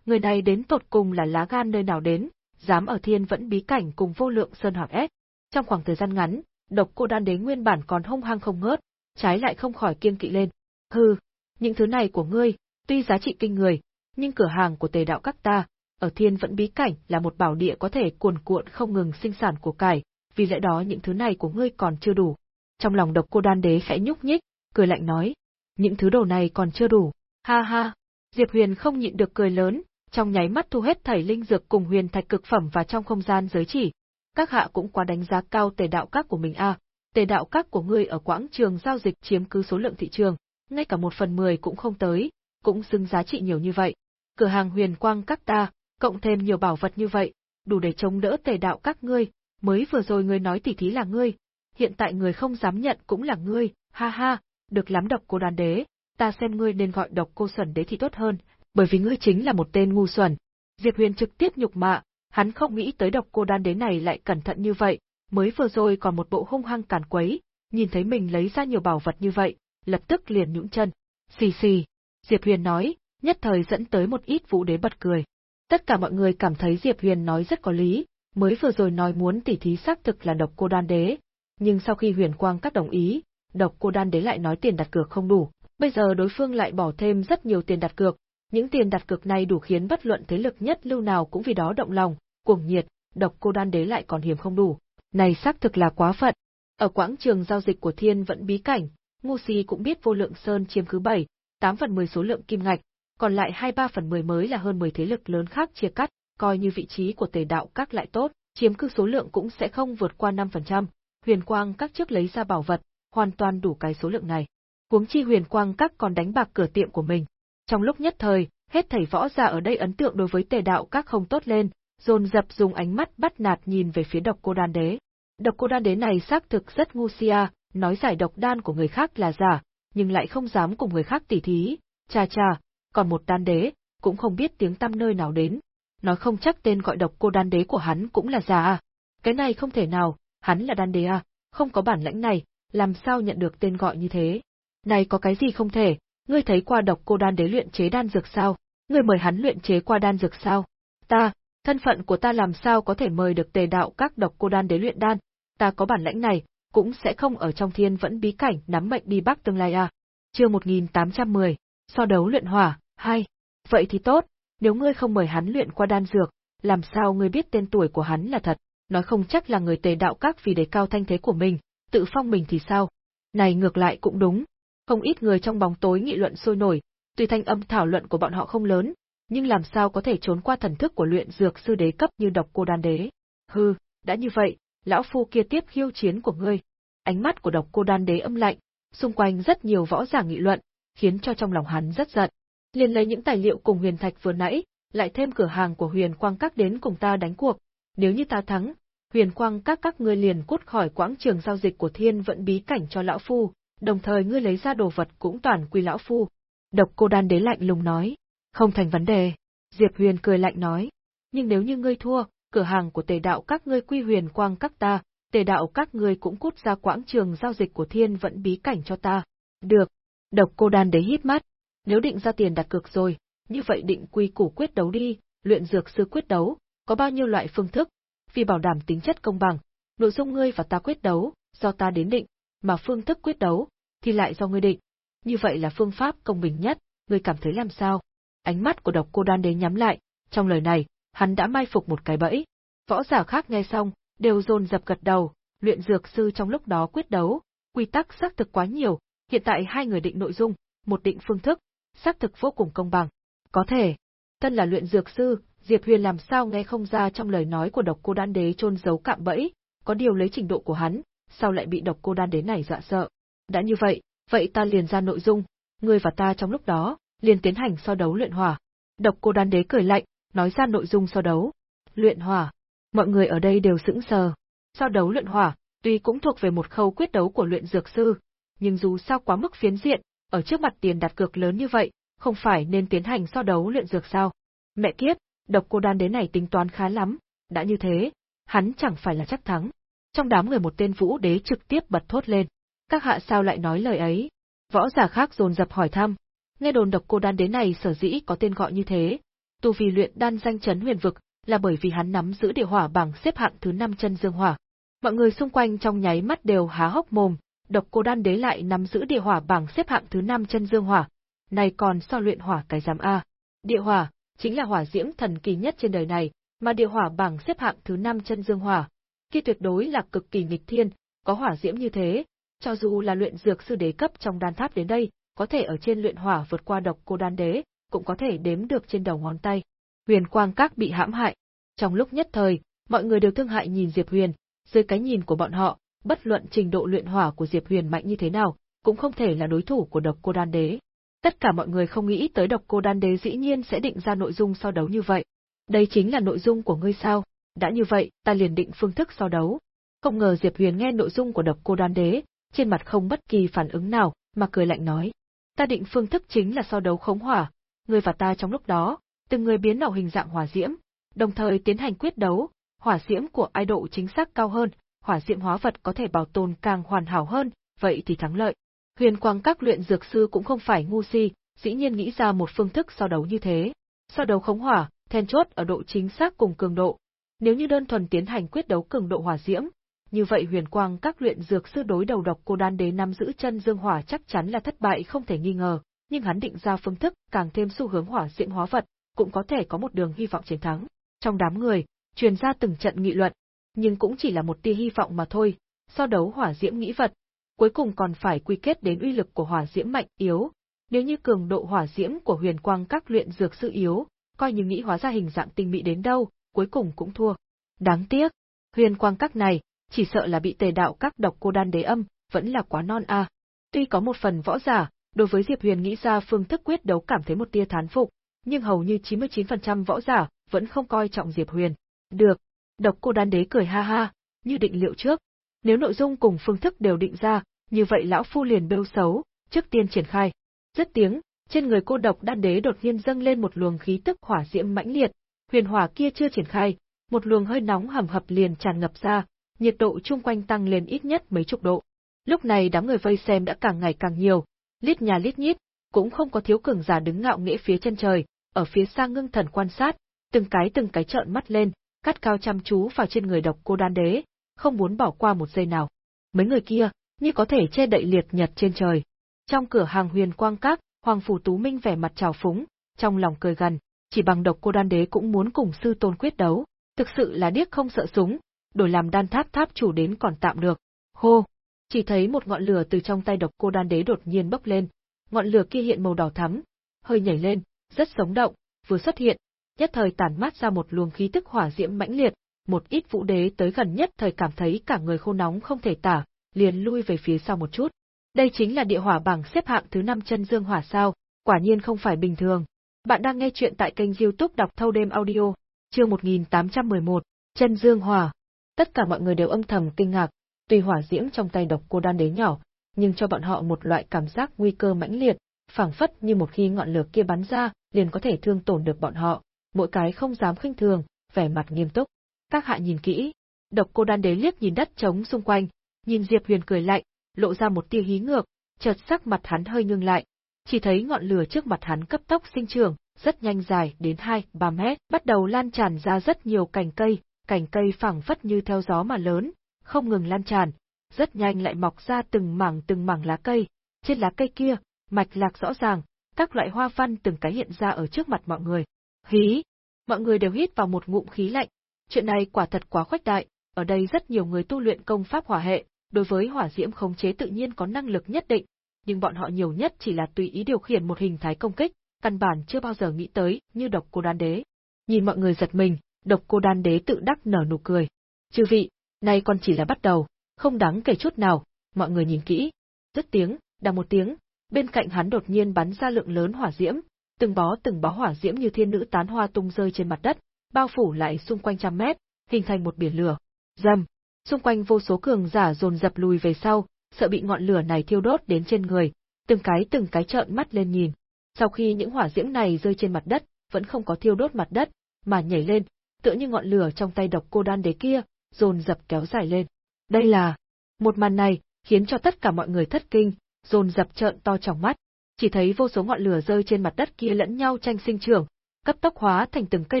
Người này đến tột cùng là lá gan nơi nào đến, dám ở thiên vẫn bí cảnh cùng vô lượng sơn hoặc ép. Trong khoảng thời gian ngắn, độc cô đan đế nguyên bản còn hung hăng không ngớt, trái lại không khỏi kiêng kỵ lên. Hừ, những thứ này của ngươi, tuy giá trị kinh người, nhưng cửa hàng của tề đạo các ta, ở thiên vẫn bí cảnh là một bảo địa có thể cuồn cuộn không ngừng sinh sản của cải, vì lẽ đó những thứ này của ngươi còn chưa đủ. Trong lòng độc cô đan đế khẽ nhúc nhích, cười lạnh nói, những thứ đồ này còn chưa đủ, ha ha. Diệp Huyền không nhịn được cười lớn, trong nháy mắt thu hết thảy linh dược cùng huyền thạch cực phẩm vào trong không gian giới chỉ. Các hạ cũng quá đánh giá cao tề đạo các của mình a, à. tề đạo các của ngươi ở quãng trường giao dịch chiếm cứ số lượng thị trường, ngay cả một phần mười cũng không tới, cũng xứng giá trị nhiều như vậy. Cửa hàng huyền quang các ta, cộng thêm nhiều bảo vật như vậy, đủ để chống đỡ tề đạo các ngươi, mới vừa rồi ngươi nói tỉ thí là ngươi, hiện tại người không dám nhận cũng là ngươi, ha ha, được lắm độc cô đoàn đế, ta xem ngươi nên gọi độc cô xuẩn đế thì tốt hơn, bởi vì ngươi chính là một tên ngu xuẩn. Diệp Huyền trực tiếp nhục mạ, hắn không nghĩ tới độc cô đan đế này lại cẩn thận như vậy, mới vừa rồi còn một bộ hung hăng càn quấy, nhìn thấy mình lấy ra nhiều bảo vật như vậy, lập tức liền nhũn chân. Xì xì, Diệp Huyền nói, nhất thời dẫn tới một ít vũ đế bật cười. Tất cả mọi người cảm thấy Diệp Huyền nói rất có lý, mới vừa rồi nói muốn tỉ thí xác thực là độc cô đan đế, nhưng sau khi Huyền Quang các đồng ý, độc cô đan đế lại nói tiền đặt cược không đủ, bây giờ đối phương lại bỏ thêm rất nhiều tiền đặt cược, những tiền đặt cược này đủ khiến bất luận thế lực nhất lưu nào cũng vì đó động lòng, cuồng nhiệt, độc cô đan đế lại còn hiểm không đủ. Này xác thực là quá phận. Ở quãng trường giao dịch của thiên vẫn bí cảnh, Ngô si cũng biết vô lượng sơn chiếm cứ 7, 8 phần 10 số lượng kim ngạch, còn lại 2-3 phần 10 mới là hơn 10 thế lực lớn khác chia cắt, coi như vị trí của tề đạo các lại tốt, chiếm cứ số lượng cũng sẽ không vượt qua 5%. Huyền quang các trước lấy ra bảo vật, hoàn toàn đủ cái số lượng này. Huống chi huyền quang các còn đánh bạc cửa tiệm của mình. Trong lúc nhất thời, hết thảy võ giả ở đây ấn tượng đối với tề đạo các không tốt lên, dồn dập dùng ánh mắt bắt nạt nhìn về phía độc cô đan đế. Độc cô đan đế này xác thực rất ngu si à, nói giải độc đan của người khác là giả, nhưng lại không dám cùng người khác tỉ thí, cha cha, còn một đan đế, cũng không biết tiếng tăm nơi nào đến. Nói không chắc tên gọi độc cô đan đế của hắn cũng là giả à. Cái này không thể nào, hắn là đan đế à, không có bản lãnh này, làm sao nhận được tên gọi như thế. Này có cái gì không thể, ngươi thấy qua độc cô đan đế luyện chế đan dược sao? Ngươi mời hắn luyện chế qua đan dược sao? Ta, thân phận của ta làm sao có thể mời được tề đạo các độc cô đan đế luyện đan? Ta có bản lãnh này, cũng sẽ không ở trong thiên vẫn bí cảnh nắm mệnh đi bắc tương lai à. Chương 1810, so đấu luyện hỏa, hay Vậy thì tốt, nếu ngươi không mời hắn luyện qua đan dược, làm sao ngươi biết tên tuổi của hắn là thật, nói không chắc là người tề đạo các vì đề cao thanh thế của mình, tự phong mình thì sao? Này ngược lại cũng đúng, không ít người trong bóng tối nghị luận sôi nổi, tuy thanh âm thảo luận của bọn họ không lớn, nhưng làm sao có thể trốn qua thần thức của luyện dược sư đế cấp như độc cô đan đế. Hừ, đã như vậy, lão phu kia tiếp khiêu chiến của ngươi. Ánh mắt của độc cô đan đế âm lạnh, xung quanh rất nhiều võ giả nghị luận, khiến cho trong lòng hắn rất giận. Liền lấy những tài liệu cùng huyền thạch vừa nãy, lại thêm cửa hàng của huyền quang các đến cùng ta đánh cuộc. Nếu như ta thắng, huyền quang các các ngươi liền cút khỏi quãng trường giao dịch của thiên vận bí cảnh cho lão phu, đồng thời ngươi lấy ra đồ vật cũng toàn quy lão phu. Độc cô đan đế lạnh lùng nói, không thành vấn đề. Diệp Huyền cười lạnh nói, nhưng nếu như ngươi thua, cửa hàng của tề đạo các ngươi quy huyền quang các ta, tề đạo các ngươi cũng cút ra quãng trường giao dịch của thiên vận bí cảnh cho ta. Được. Độc cô đan đế hít mắt. Nếu định ra tiền đặt cược rồi, như vậy định quy củ quyết đấu đi, luyện dược sư quyết đấu, có bao nhiêu loại phương thức, vì bảo đảm tính chất công bằng, nội dung ngươi và ta quyết đấu, do ta đến định, mà phương thức quyết đấu, thì lại do ngươi định. Như vậy là phương pháp công bình nhất, ngươi cảm thấy làm sao? Ánh mắt của độc cô đan đế nhắm lại, trong lời này, hắn đã mai phục một cái bẫy. Võ giả khác nghe xong, đều dồn dập gật đầu, luyện dược sư trong lúc đó quyết đấu, quy tắc xác thực quá nhiều, hiện tại hai người định nội dung, một định phương thức, xác thực vô cùng công bằng. Có thể, thân là luyện dược sư, Diệp Huyền làm sao nghe không ra trong lời nói của độc cô đan đế trôn giấu cạm bẫy, có điều lấy trình độ của hắn, sao lại bị độc cô đan đế này dọa sợ. Đã như vậy, vậy ta liền ra nội dung, ngươi và ta trong lúc đó, liền tiến hành so đấu luyện hỏa. Độc cô đan đế cười lạnh, nói ra nội dung so đấu. Luyện hỏa. Mọi người ở đây đều sững sờ. So đấu luyện hỏa, tuy cũng thuộc về một khâu quyết đấu của luyện dược sư, nhưng dù sao quá mức phiến diện, ở trước mặt tiền đặt cược lớn như vậy, không phải nên tiến hành so đấu luyện dược sao? Mẹ kiếp, độc cô đan đế này tính toán khá lắm, đã như thế, hắn chẳng phải là chắc thắng. Trong đám người một tên vũ đế trực tiếp bật thốt lên. Các hạ sao lại nói lời ấy? Võ giả khác dồn dập hỏi thăm. Nghe đồn độc cô đan đế này sở dĩ có tên gọi như thế, tu vì luyện đan danh chấn huyền vực, là bởi vì hắn nắm giữ địa hỏa bảng xếp hạng thứ năm chân dương hỏa. Mọi người xung quanh trong nháy mắt đều há hốc mồm, độc cô đan đế lại nắm giữ địa hỏa bảng xếp hạng thứ năm chân dương hỏa. Này còn so luyện hỏa cái giám A. Địa hỏa, chính là hỏa diễm thần kỳ nhất trên đời này, mà địa hỏa bảng xếp hạng thứ năm chân dương hỏa. Khi tuyệt đối là cực kỳ nghịch thiên, có hỏa diễm như thế, cho dù là luyện dược sư đế cấp trong đan tháp đến đây, có thể ở trên luyện hỏa vượt qua độc cô đan đế, cũng có thể đếm được trên đầu ngón tay. Huyền Quang Các bị hãm hại. Trong lúc nhất thời, mọi người đều thương hại nhìn Diệp Huyền, dưới cái nhìn của bọn họ, bất luận trình độ luyện hỏa của Diệp Huyền mạnh như thế nào, cũng không thể là đối thủ của độc cô đan đế. Tất cả mọi người không nghĩ tới độc cô đan đế dĩ nhiên sẽ định ra nội dung so đấu như vậy. Đây chính là nội dung của ngươi sao? Đã như vậy, ta liền định phương thức so đấu. Không ngờ Diệp Huyền nghe nội dung của độc cô đan đế, trên mặt không bất kỳ phản ứng nào, mà cười lạnh nói. Ta định phương thức chính là so đấu khống hỏa, ngươi và ta trong lúc đó, từng người biến ảo hình dạng hỏa diễm, đồng thời tiến hành quyết đấu, hỏa diễm của ai độ chính xác cao hơn, hỏa diễm hóa vật có thể bảo tồn càng hoàn hảo hơn, vậy thì thắng lợi. Huyền quang các luyện dược sư cũng không phải ngu si, dĩ nhiên nghĩ ra một phương thức so đấu như thế. So đấu khống hỏa, then chốt ở độ chính xác cùng cường độ. Nếu như đơn thuần tiến hành quyết đấu cường độ hỏa diễm, như vậy huyền quang các luyện dược sư đối đầu độc cô đan đế nắm giữ chân dương hỏa chắc chắn là thất bại không thể nghi ngờ, nhưng hắn định ra phương thức càng thêm xu hướng hỏa diễm hóa vật, cũng có thể có một đường hy vọng chiến thắng. Trong đám người, truyền ra từng trận nghị luận, nhưng cũng chỉ là một tia hy vọng mà thôi, so đấu hỏa diễm nghĩ vật, cuối cùng còn phải quy kết đến uy lực của hỏa diễm mạnh yếu. Nếu như cường độ hỏa diễm của huyền quang các luyện dược sư yếu, coi như nghĩ hóa ra hình dạng tinh mỹ đến đâu, cuối cùng cũng thua. Đáng tiếc, huyền quang các này, chỉ sợ là bị tề đạo các độc cô đan đế âm, vẫn là quá non a. Tuy có một phần võ giả, đối với Diệp Huyền nghĩ ra phương thức quyết đấu cảm thấy một tia thán phục, nhưng hầu như 99% võ giả vẫn không coi trọng Diệp Huyền. Được, độc cô đan đế cười ha ha, như định liệu trước. Nếu nội dung cùng phương thức đều định ra, như vậy lão phu liền bêu xấu, trước tiên triển khai. Rất tiếng, trên người cô độc đan đế đột nhiên dâng lên một luồng khí tức hỏa diễm mãnh liệt, huyền hỏa kia chưa triển khai, một luồng hơi nóng hầm hập liền tràn ngập ra, nhiệt độ chung quanh tăng lên ít nhất mấy chục độ. Lúc này đám người vây xem đã càng ngày càng nhiều, lít nhà lít nhít, cũng không có thiếu cường giả đứng ngạo nghễ phía chân trời, ở phía xa ngưng thần quan sát, từng cái từng cái trợn mắt lên, cắt cao chăm chú vào trên người độc cô đan đế, không muốn bỏ qua một giây nào. Mấy người kia, như có thể che đậy liệt nhật trên trời. Trong cửa hàng huyền quang các, Hoàng Phủ Tú Minh vẻ mặt trào phúng, trong lòng cười gần, chỉ bằng độc cô đan đế cũng muốn cùng sư tôn quyết đấu, thực sự là điếc không sợ súng, đổi làm đan tháp tháp chủ đến còn tạm được. Hô! Chỉ thấy một ngọn lửa từ trong tay độc cô đan đế đột nhiên bốc lên, ngọn lửa kia hiện màu đỏ thắm, hơi nhảy lên, rất sống động, vừa xuất hiện, nhất thời tản mát ra một luồng khí tức hỏa diễm mãnh liệt, một ít vũ đế tới gần nhất thời cảm thấy cả người khô nóng không thể tả, liền lui về phía sau một chút. Đây chính là địa hỏa bảng xếp hạng thứ 5 chân dương hỏa sao, quả nhiên không phải bình thường. Bạn đang nghe chuyện tại kênh youtube đọc thâu đêm audio, chương 1811, chân dương hỏa. Tất cả mọi người đều âm thầm kinh ngạc, tuy hỏa diễm trong tay độc cô đan đế nhỏ, nhưng cho bọn họ một loại cảm giác nguy cơ mãnh liệt, phảng phất như một khi ngọn lửa kia bắn ra, liền có thể thương tổn được bọn họ, mỗi cái không dám khinh thường, vẻ mặt nghiêm túc. Các hạ nhìn kỹ, độc cô đan đế liếc nhìn đất trống xung quanh, nhìn Diệp Huyền cười lạnh, lộ ra một tia hí ngược, chợt sắc mặt hắn hơi ngưng lại, chỉ thấy ngọn lửa trước mặt hắn cấp tốc sinh trưởng, rất nhanh dài đến 2-3 mét, bắt đầu lan tràn ra rất nhiều cành cây, cành cây phẳng phất như theo gió mà lớn, không ngừng lan tràn, rất nhanh lại mọc ra từng mảng từng mảng lá cây, trên lá cây kia, mạch lạc rõ ràng, các loại hoa văn từng cái hiện ra ở trước mặt mọi người. Hí! Mọi người đều hít vào một ngụm khí lạnh, chuyện này quả thật quá khoách đại, ở đây rất nhiều người tu luyện công pháp hỏa hệ, đối với hỏa diễm khống chế tự nhiên có năng lực nhất định, nhưng bọn họ nhiều nhất chỉ là tùy ý điều khiển một hình thái công kích, căn bản chưa bao giờ nghĩ tới như độc cô đan đế. Nhìn mọi người giật mình, độc cô đan đế tự đắc nở nụ cười. Chư vị, nay còn chỉ là bắt đầu, không đáng kể chút nào, mọi người nhìn kỹ. Dứt tiếng, đằng một tiếng, bên cạnh hắn đột nhiên bắn ra lượng lớn hỏa diễm, từng bó từng bó hỏa diễm như thiên nữ tán hoa tung rơi trên mặt đất, bao phủ lại xung quanh trăm mét, hình thành một biển lửa. Dầm, xung quanh vô số cường giả dồn dập lùi về sau, sợ bị ngọn lửa này thiêu đốt đến trên người, từng cái từng cái trợn mắt lên nhìn. Sau khi những hỏa diễm này rơi trên mặt đất, vẫn không có thiêu đốt mặt đất, mà nhảy lên, tựa như ngọn lửa trong tay độc cô đan đế kia, dồn dập kéo dài lên. Đây là một màn này khiến cho tất cả mọi người thất kinh, dồn dập trợn to trong mắt, chỉ thấy vô số ngọn lửa rơi trên mặt đất kia lẫn nhau tranh sinh trưởng, cấp tốc hóa thành từng cây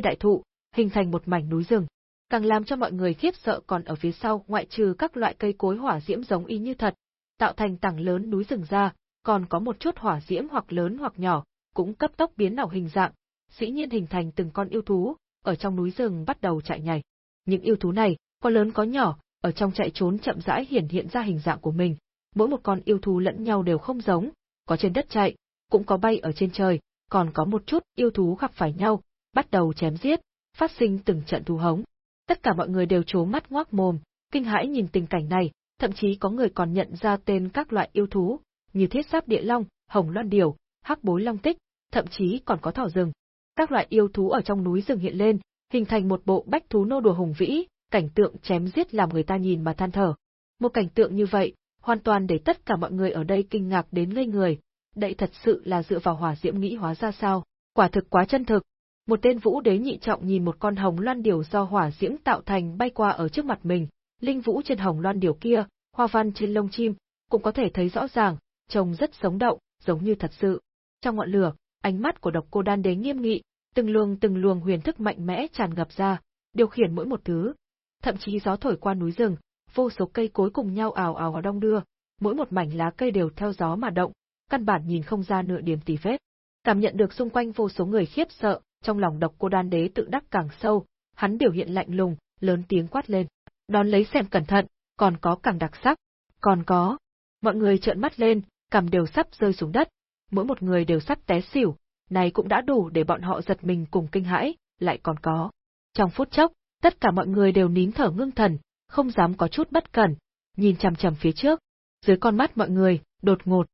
đại thụ, hình thành một mảnh núi rừng. Càng làm cho mọi người khiếp sợ còn ở phía sau ngoại trừ các loại cây cối hỏa diễm giống y như thật, tạo thành tảng lớn núi rừng ra, còn có một chút hỏa diễm hoặc lớn hoặc nhỏ, cũng cấp tốc biến ảo hình dạng, dĩ nhiên hình thành từng con yêu thú, ở trong núi rừng bắt đầu chạy nhảy. Những yêu thú này, có lớn có nhỏ, ở trong chạy trốn chậm rãi hiển hiện ra hình dạng của mình, mỗi một con yêu thú lẫn nhau đều không giống, có trên đất chạy, cũng có bay ở trên trời, còn có một chút yêu thú gặp phải nhau, bắt đầu chém giết, phát sinh từng trận thú hống. Tất cả mọi người đều trố mắt ngoác mồm, kinh hãi nhìn tình cảnh này, thậm chí có người còn nhận ra tên các loại yêu thú, như thiết giáp địa long, hồng loan điểu, hắc bối long tích, thậm chí còn có thỏ rừng. Các loại yêu thú ở trong núi rừng hiện lên, hình thành một bộ bách thú nô đùa hùng vĩ, cảnh tượng chém giết làm người ta nhìn mà than thở. Một cảnh tượng như vậy, hoàn toàn để tất cả mọi người ở đây kinh ngạc đến ngây người, đây thật sự là dựa vào hỏa diễm nghĩ hóa ra sao, quả thực quá chân thực. Một tên vũ đế nhị trọng nhìn một con hồng loan điểu do hỏa diễm tạo thành bay qua ở trước mặt mình, linh vũ trên hồng loan điểu kia, hoa văn trên lông chim, cũng có thể thấy rõ ràng, trông rất sống động, giống như thật sự. Trong ngọn lửa, ánh mắt của độc cô đan đế nghiêm nghị, từng luồng từng luồng huyền thức mạnh mẽ tràn ngập ra, điều khiển mỗi một thứ. Thậm chí gió thổi qua núi rừng, vô số cây cối cùng nhau ào ào ào đong đưa, mỗi một mảnh lá cây đều theo gió mà động, căn bản nhìn không ra nửa điểm tì vết. Cảm nhận được xung quanh vô số người khiếp sợ, trong lòng độc cô đan đế tự đắc càng sâu, hắn biểu hiện lạnh lùng, lớn tiếng quát lên. Đón lấy xem cẩn thận, còn có càng đặc sắc, còn có. Mọi người trợn mắt lên, cầm đều sắp rơi xuống đất, mỗi một người đều sắp té xỉu, này cũng đã đủ để bọn họ giật mình cùng kinh hãi, lại còn có. Trong phút chốc, tất cả mọi người đều nín thở ngưng thần, không dám có chút bất cẩn, nhìn chằm chằm phía trước. Dưới con mắt mọi người, đột ngột,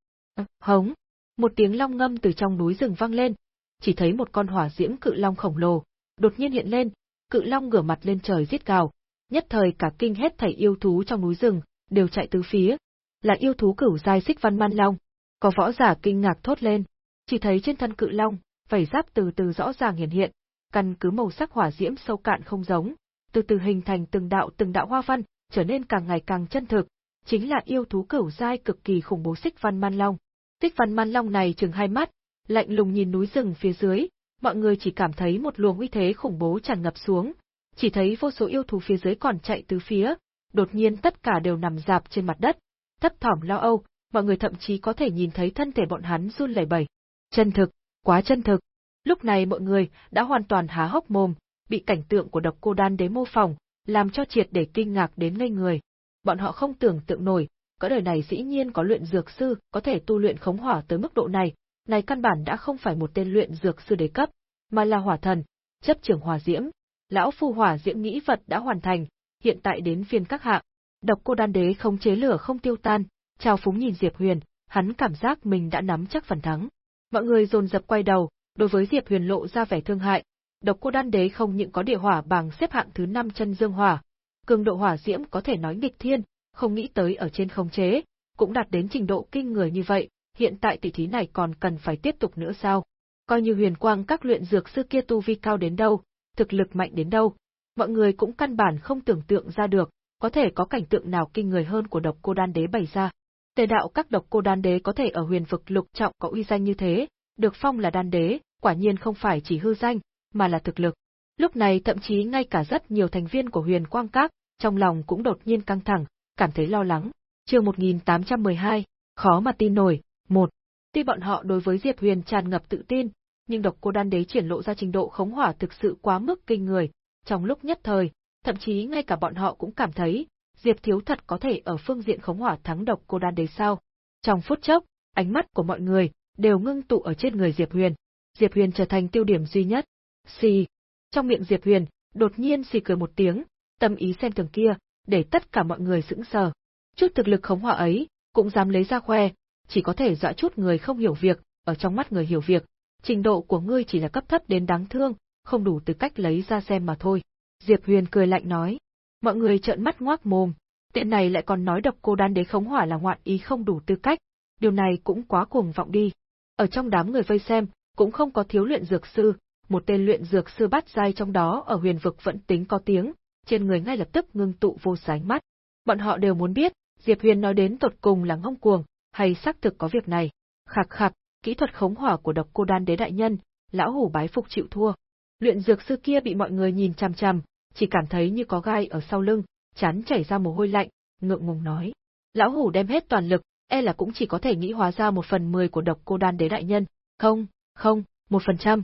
hống, một tiếng long ngâm từ trong núi rừng vang lên, chỉ thấy một con hỏa diễm cự long khổng lồ, đột nhiên hiện lên, cự long ngửa mặt lên trời giết gào, nhất thời cả kinh hết thảy yêu thú trong núi rừng, đều chạy tứ phía, là yêu thú cửu giai xích văn man long. Có võ giả kinh ngạc thốt lên, chỉ thấy trên thân cự long, vảy giáp từ từ rõ ràng hiện hiện, căn cứ màu sắc hỏa diễm sâu cạn không giống, từ từ hình thành từng đạo từng đạo hoa văn, trở nên càng ngày càng chân thực, chính là yêu thú cửu giai cực kỳ khủng bố xích văn man long. Xích văn man long này chừng hai mắt, lạnh lùng nhìn núi rừng phía dưới, mọi người chỉ cảm thấy một luồng uy thế khủng bố tràn ngập xuống, chỉ thấy vô số yêu thú phía dưới còn chạy từ phía, đột nhiên tất cả đều nằm dạp trên mặt đất, thấp thỏm lo âu, mọi người thậm chí có thể nhìn thấy thân thể bọn hắn run lẩy bẩy. Chân thực, quá chân thực. Lúc này mọi người đã hoàn toàn há hốc mồm, bị cảnh tượng của độc cô đan đế mô phỏng, làm cho triệt để kinh ngạc đến ngây người. Bọn họ không tưởng tượng nổi, có đời này dĩ nhiên có luyện dược sư có thể tu luyện khống hỏa tới mức độ này, này căn bản đã không phải một tên luyện dược sư đế cấp, mà là hỏa thần, chấp trưởng hỏa diễm. Lão phu hỏa diễm nghĩ vật đã hoàn thành, hiện tại đến phiên các hạ. Độc cô đan đế không chế lửa không tiêu tan, chào phúng nhìn Diệp Huyền, hắn cảm giác mình đã nắm chắc phần thắng. Mọi người dồn dập quay đầu, đối với Diệp Huyền lộ ra vẻ thương hại. Độc cô đan đế không những có địa hỏa bằng xếp hạng thứ 5 chân dương hỏa, cường độ hỏa diễm có thể nói nghịch thiên, không nghĩ tới ở trên không chế, cũng đạt đến trình độ kinh người như vậy, hiện tại tỷ thí này còn cần phải tiếp tục nữa sao? Coi như huyền quang các luyện dược sư kia tu vi cao đến đâu, thực lực mạnh đến đâu, mọi người cũng căn bản không tưởng tượng ra được, có thể có cảnh tượng nào kinh người hơn của độc cô đan đế bày ra. Tề đạo các độc cô đan đế có thể ở huyền vực lục trọng có uy danh như thế, được phong là đan đế, quả nhiên không phải chỉ hư danh, mà là thực lực. Lúc này thậm chí ngay cả rất nhiều thành viên của huyền quang các, trong lòng cũng đột nhiên căng thẳng, cảm thấy lo lắng. Chương 1812, khó mà tin nổi, một. Tuy bọn họ đối với Diệp Huyền tràn ngập tự tin, nhưng độc cô đan đế triển lộ ra trình độ khống hỏa thực sự quá mức kinh người, trong lúc nhất thời, thậm chí ngay cả bọn họ cũng cảm thấy, Diệp Thiếu thật có thể ở phương diện khống hỏa thắng độc cô đan đế sao. Trong phút chốc, ánh mắt của mọi người đều ngưng tụ ở trên người Diệp Huyền. Diệp Huyền trở thành tiêu điểm duy nhất. Xì. Trong miệng Diệp Huyền, đột nhiên xì cười một tiếng, tâm ý xem thường kia, để tất cả mọi người sững sờ. Chút thực lực khống hỏa ấy, cũng dám lấy ra khoe, chỉ có thể dọa chút người không hiểu việc, ở trong mắt người hiểu việc, trình độ của ngươi chỉ là cấp thấp đến đáng thương, không đủ tư cách lấy ra xem mà thôi. Diệp Huyền cười lạnh nói. Mọi người trợn mắt ngoác mồm, tiện này lại còn nói độc cô đan đế khống hỏa là ngoạn ý không đủ tư cách, điều này cũng quá cuồng vọng đi. Ở trong đám người vây xem, cũng không có thiếu luyện dược sư, một tên luyện dược sư bắt dai trong đó ở huyền vực vẫn tính có tiếng, trên người ngay lập tức ngưng tụ vô sánh mắt. Bọn họ đều muốn biết, Diệp Huyền nói đến tột cùng là ngông cuồng, hay xác thực có việc này. Khạc khạc, kỹ thuật khống hỏa của độc cô đan đế đại nhân, lão hủ bái phục chịu thua. Luyện dược sư kia bị mọi người nhìn chằm chằm, chỉ cảm thấy như có gai ở sau lưng, chán chảy ra mồ hôi lạnh, ngượng ngùng nói. Lão hủ đem hết toàn lực, e là cũng chỉ có thể nghĩ hóa ra một phần mười của độc cô đan đế đại nhân. Không, không, một phần trăm.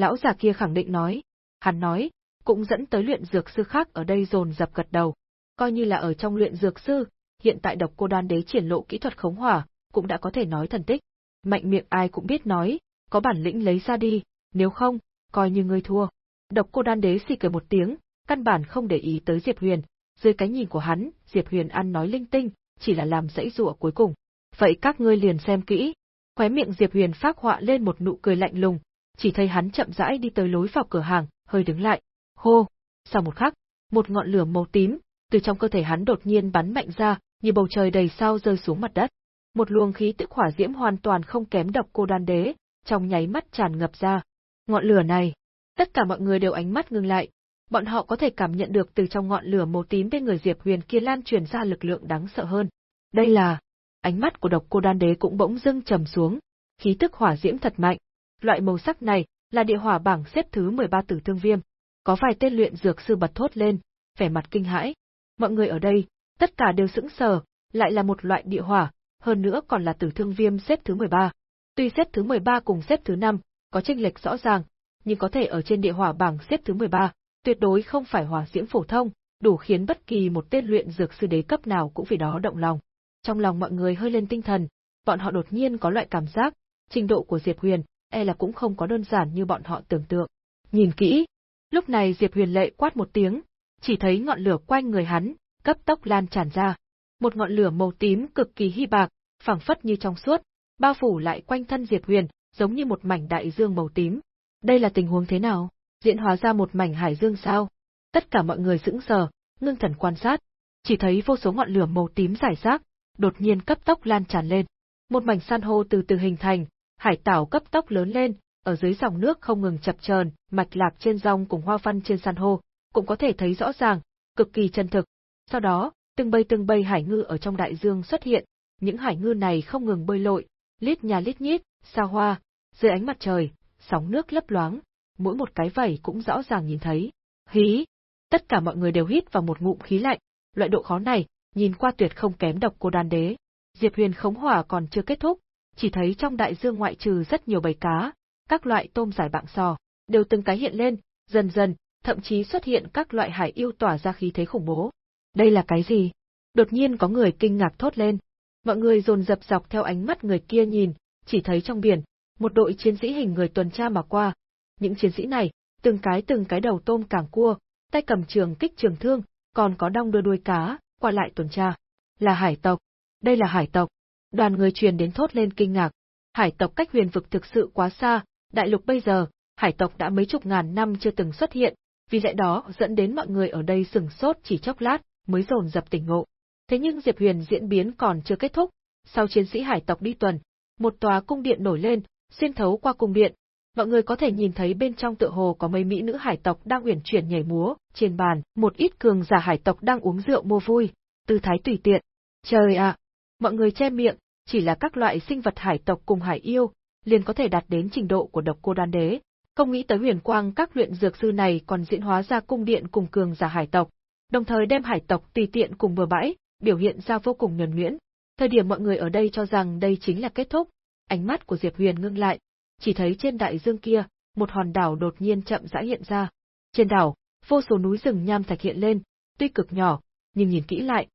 Lão già kia khẳng định nói. Hắn nói, cũng dẫn tới luyện dược sư khác ở đây dồn dập gật đầu. Coi như là ở trong luyện dược sư, hiện tại độc cô đan đế triển lộ kỹ thuật khống hỏa, cũng đã có thể nói thần tích. Mạnh miệng ai cũng biết nói, có bản lĩnh lấy ra đi, nếu không, coi như ngươi thua. Độc cô đan đế xì cười một tiếng, căn bản không để ý tới Diệp Huyền, dưới cái nhìn của hắn, Diệp Huyền ăn nói linh tinh, chỉ là làm dãy rụa cuối cùng. Vậy các ngươi liền xem kỹ. Khóe miệng Diệp Huyền phát họa lên một nụ cười lạnh lùng, chỉ thấy hắn chậm rãi đi tới lối vào cửa hàng, hơi đứng lại. Hô! Sau một khắc, một ngọn lửa màu tím, từ trong cơ thể hắn đột nhiên bắn mạnh ra, như bầu trời đầy sao rơi xuống mặt đất. Một luồng khí tức hỏa diễm hoàn toàn không kém độc cô đan đế, trong nháy mắt tràn ngập ra. Ngọn lửa này, tất cả mọi người đều ánh mắt ngưng lại, bọn họ có thể cảm nhận được từ trong ngọn lửa màu tím bên người Diệp Huyền kia lan truyền ra lực lượng đáng sợ hơn. Đây là, ánh mắt của độc cô đan đế cũng bỗng dưng trầm xuống, khí tức hỏa diễm thật mạnh. Loại màu sắc này là địa hỏa bảng xếp thứ 13 tử thương viêm. Có vài tên luyện dược sư bật thốt lên, vẻ mặt kinh hãi. Mọi người ở đây, tất cả đều sững sờ, lại là một loại địa hỏa, hơn nữa còn là tử thương viêm xếp thứ 13. Tuy xếp thứ 13 cùng xếp thứ 5, có chênh lệch rõ ràng, nhưng có thể ở trên địa hỏa bảng xếp thứ 13, tuyệt đối không phải hỏa diễm phổ thông, đủ khiến bất kỳ một tên luyện dược sư đế cấp nào cũng vì đó động lòng. Trong lòng mọi người hơi lên tinh thần, bọn họ đột nhiên có loại cảm giác, trình độ của Diệp Huyền, e là cũng không có đơn giản như bọn họ tưởng tượng. Nhìn kỹ, lúc này Diệp Huyền lệ quát một tiếng, chỉ thấy ngọn lửa quanh người hắn, cấp tốc lan tràn ra. Một ngọn lửa màu tím cực kỳ hy bạc, phẳng phất như trong suốt, bao phủ lại quanh thân Diệp Huyền, giống như một mảnh đại dương màu tím. Đây là tình huống thế nào? Diễn hóa ra một mảnh hải dương sao? Tất cả mọi người sững sờ, ngưng thần quan sát, chỉ thấy vô số ngọn lửa màu tím rải rác, đột nhiên cấp tốc lan tràn lên. Một mảnh san hô từ từ hình thành, hải tảo cấp tốc lớn lên, ở dưới dòng nước không ngừng chập chờn, mạch lạc trên rong cùng hoa văn trên san hô, cũng có thể thấy rõ ràng, cực kỳ chân thực. Sau đó, từng bầy từng bầy hải ngư ở trong đại dương xuất hiện, những hải ngư này không ngừng bơi lội, lít nhà lít nhít, xa hoa, dưới ánh mặt trời, sóng nước lấp loáng, mỗi một cái vảy cũng rõ ràng nhìn thấy. Hí! Tất cả mọi người đều hít vào một ngụm khí lạnh, loại độ khó này, nhìn qua tuyệt không kém độc cô đan đế. Diệp Huyền khống hỏa còn chưa kết thúc, chỉ thấy trong đại dương ngoại trừ rất nhiều bầy cá, các loại tôm giải bạng sò, đều từng cái hiện lên, dần dần, thậm chí xuất hiện các loại hải yêu tỏa ra khí thế khủng bố. Đây là cái gì? Đột nhiên có người kinh ngạc thốt lên. Mọi người dồn dập dọc theo ánh mắt người kia nhìn, chỉ thấy trong biển, một đội chiến sĩ hình người tuần tra mà qua. Những chiến sĩ này, từng cái từng cái đầu tôm cảng cua, tay cầm trường kích trường thương, còn có đong đưa đuôi cá, qua lại tuần tra. Là hải tộc. Đây là hải tộc. Đoàn người truyền đến thốt lên kinh ngạc. Hải tộc cách huyền vực thực sự quá xa, đại lục bây giờ, hải tộc đã mấy chục ngàn năm chưa từng xuất hiện, vì lẽ đó dẫn đến mọi người ở đây sừng sốt chỉ chốc lát, mới dồn dập tỉnh ngộ. Thế nhưng Diệp Huyền diễn biến còn chưa kết thúc, sau chiến sĩ hải tộc đi tuần, một tòa cung điện nổi lên, xuyên thấu qua cung điện, mọi người có thể nhìn thấy bên trong tựa hồ có mấy mỹ nữ hải tộc đang uyển chuyển nhảy múa, trên bàn, một ít cường giả hải tộc đang uống rượu mua vui, tư thái tùy tiện. Trời ạ! Mọi người che miệng, chỉ là các loại sinh vật hải tộc cùng hải yêu, liền có thể đạt đến trình độ của độc cô đan đế. Không nghĩ tới huyền quang các luyện dược sư này còn diễn hóa ra cung điện cùng cường giả hải tộc, đồng thời đem hải tộc tùy tiện cùng bừa bãi, biểu hiện ra vô cùng nhuần nhuyễn. Thời điểm mọi người ở đây cho rằng đây chính là kết thúc, ánh mắt của Diệp Huyền ngưng lại, chỉ thấy trên đại dương kia, một hòn đảo đột nhiên chậm rãi hiện ra. Trên đảo, vô số núi rừng nham thạch hiện lên, tuy cực nhỏ, nhưng nhìn kỹ lại,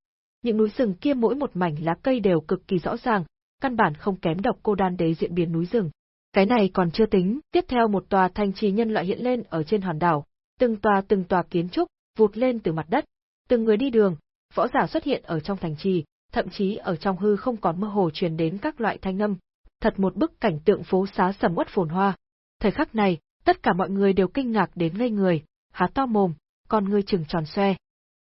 những núi rừng kia mỗi một mảnh lá cây đều cực kỳ rõ ràng, căn bản không kém độc cô đan đế diễn biến núi rừng. Cái này còn chưa tính, tiếp theo một tòa thành trì nhân loại hiện lên ở trên hòn đảo, từng tòa từng tòa kiến trúc vụt lên từ mặt đất, từng người đi đường, võ giả xuất hiện ở trong thành trì, thậm chí ở trong hư không còn mơ hồ truyền đến các loại thanh âm. Thật một bức cảnh tượng phố xá sầm uất phồn hoa. Thời khắc này, tất cả mọi người đều kinh ngạc đến ngây người, há to mồm, con ngươi trừng tròn xoe.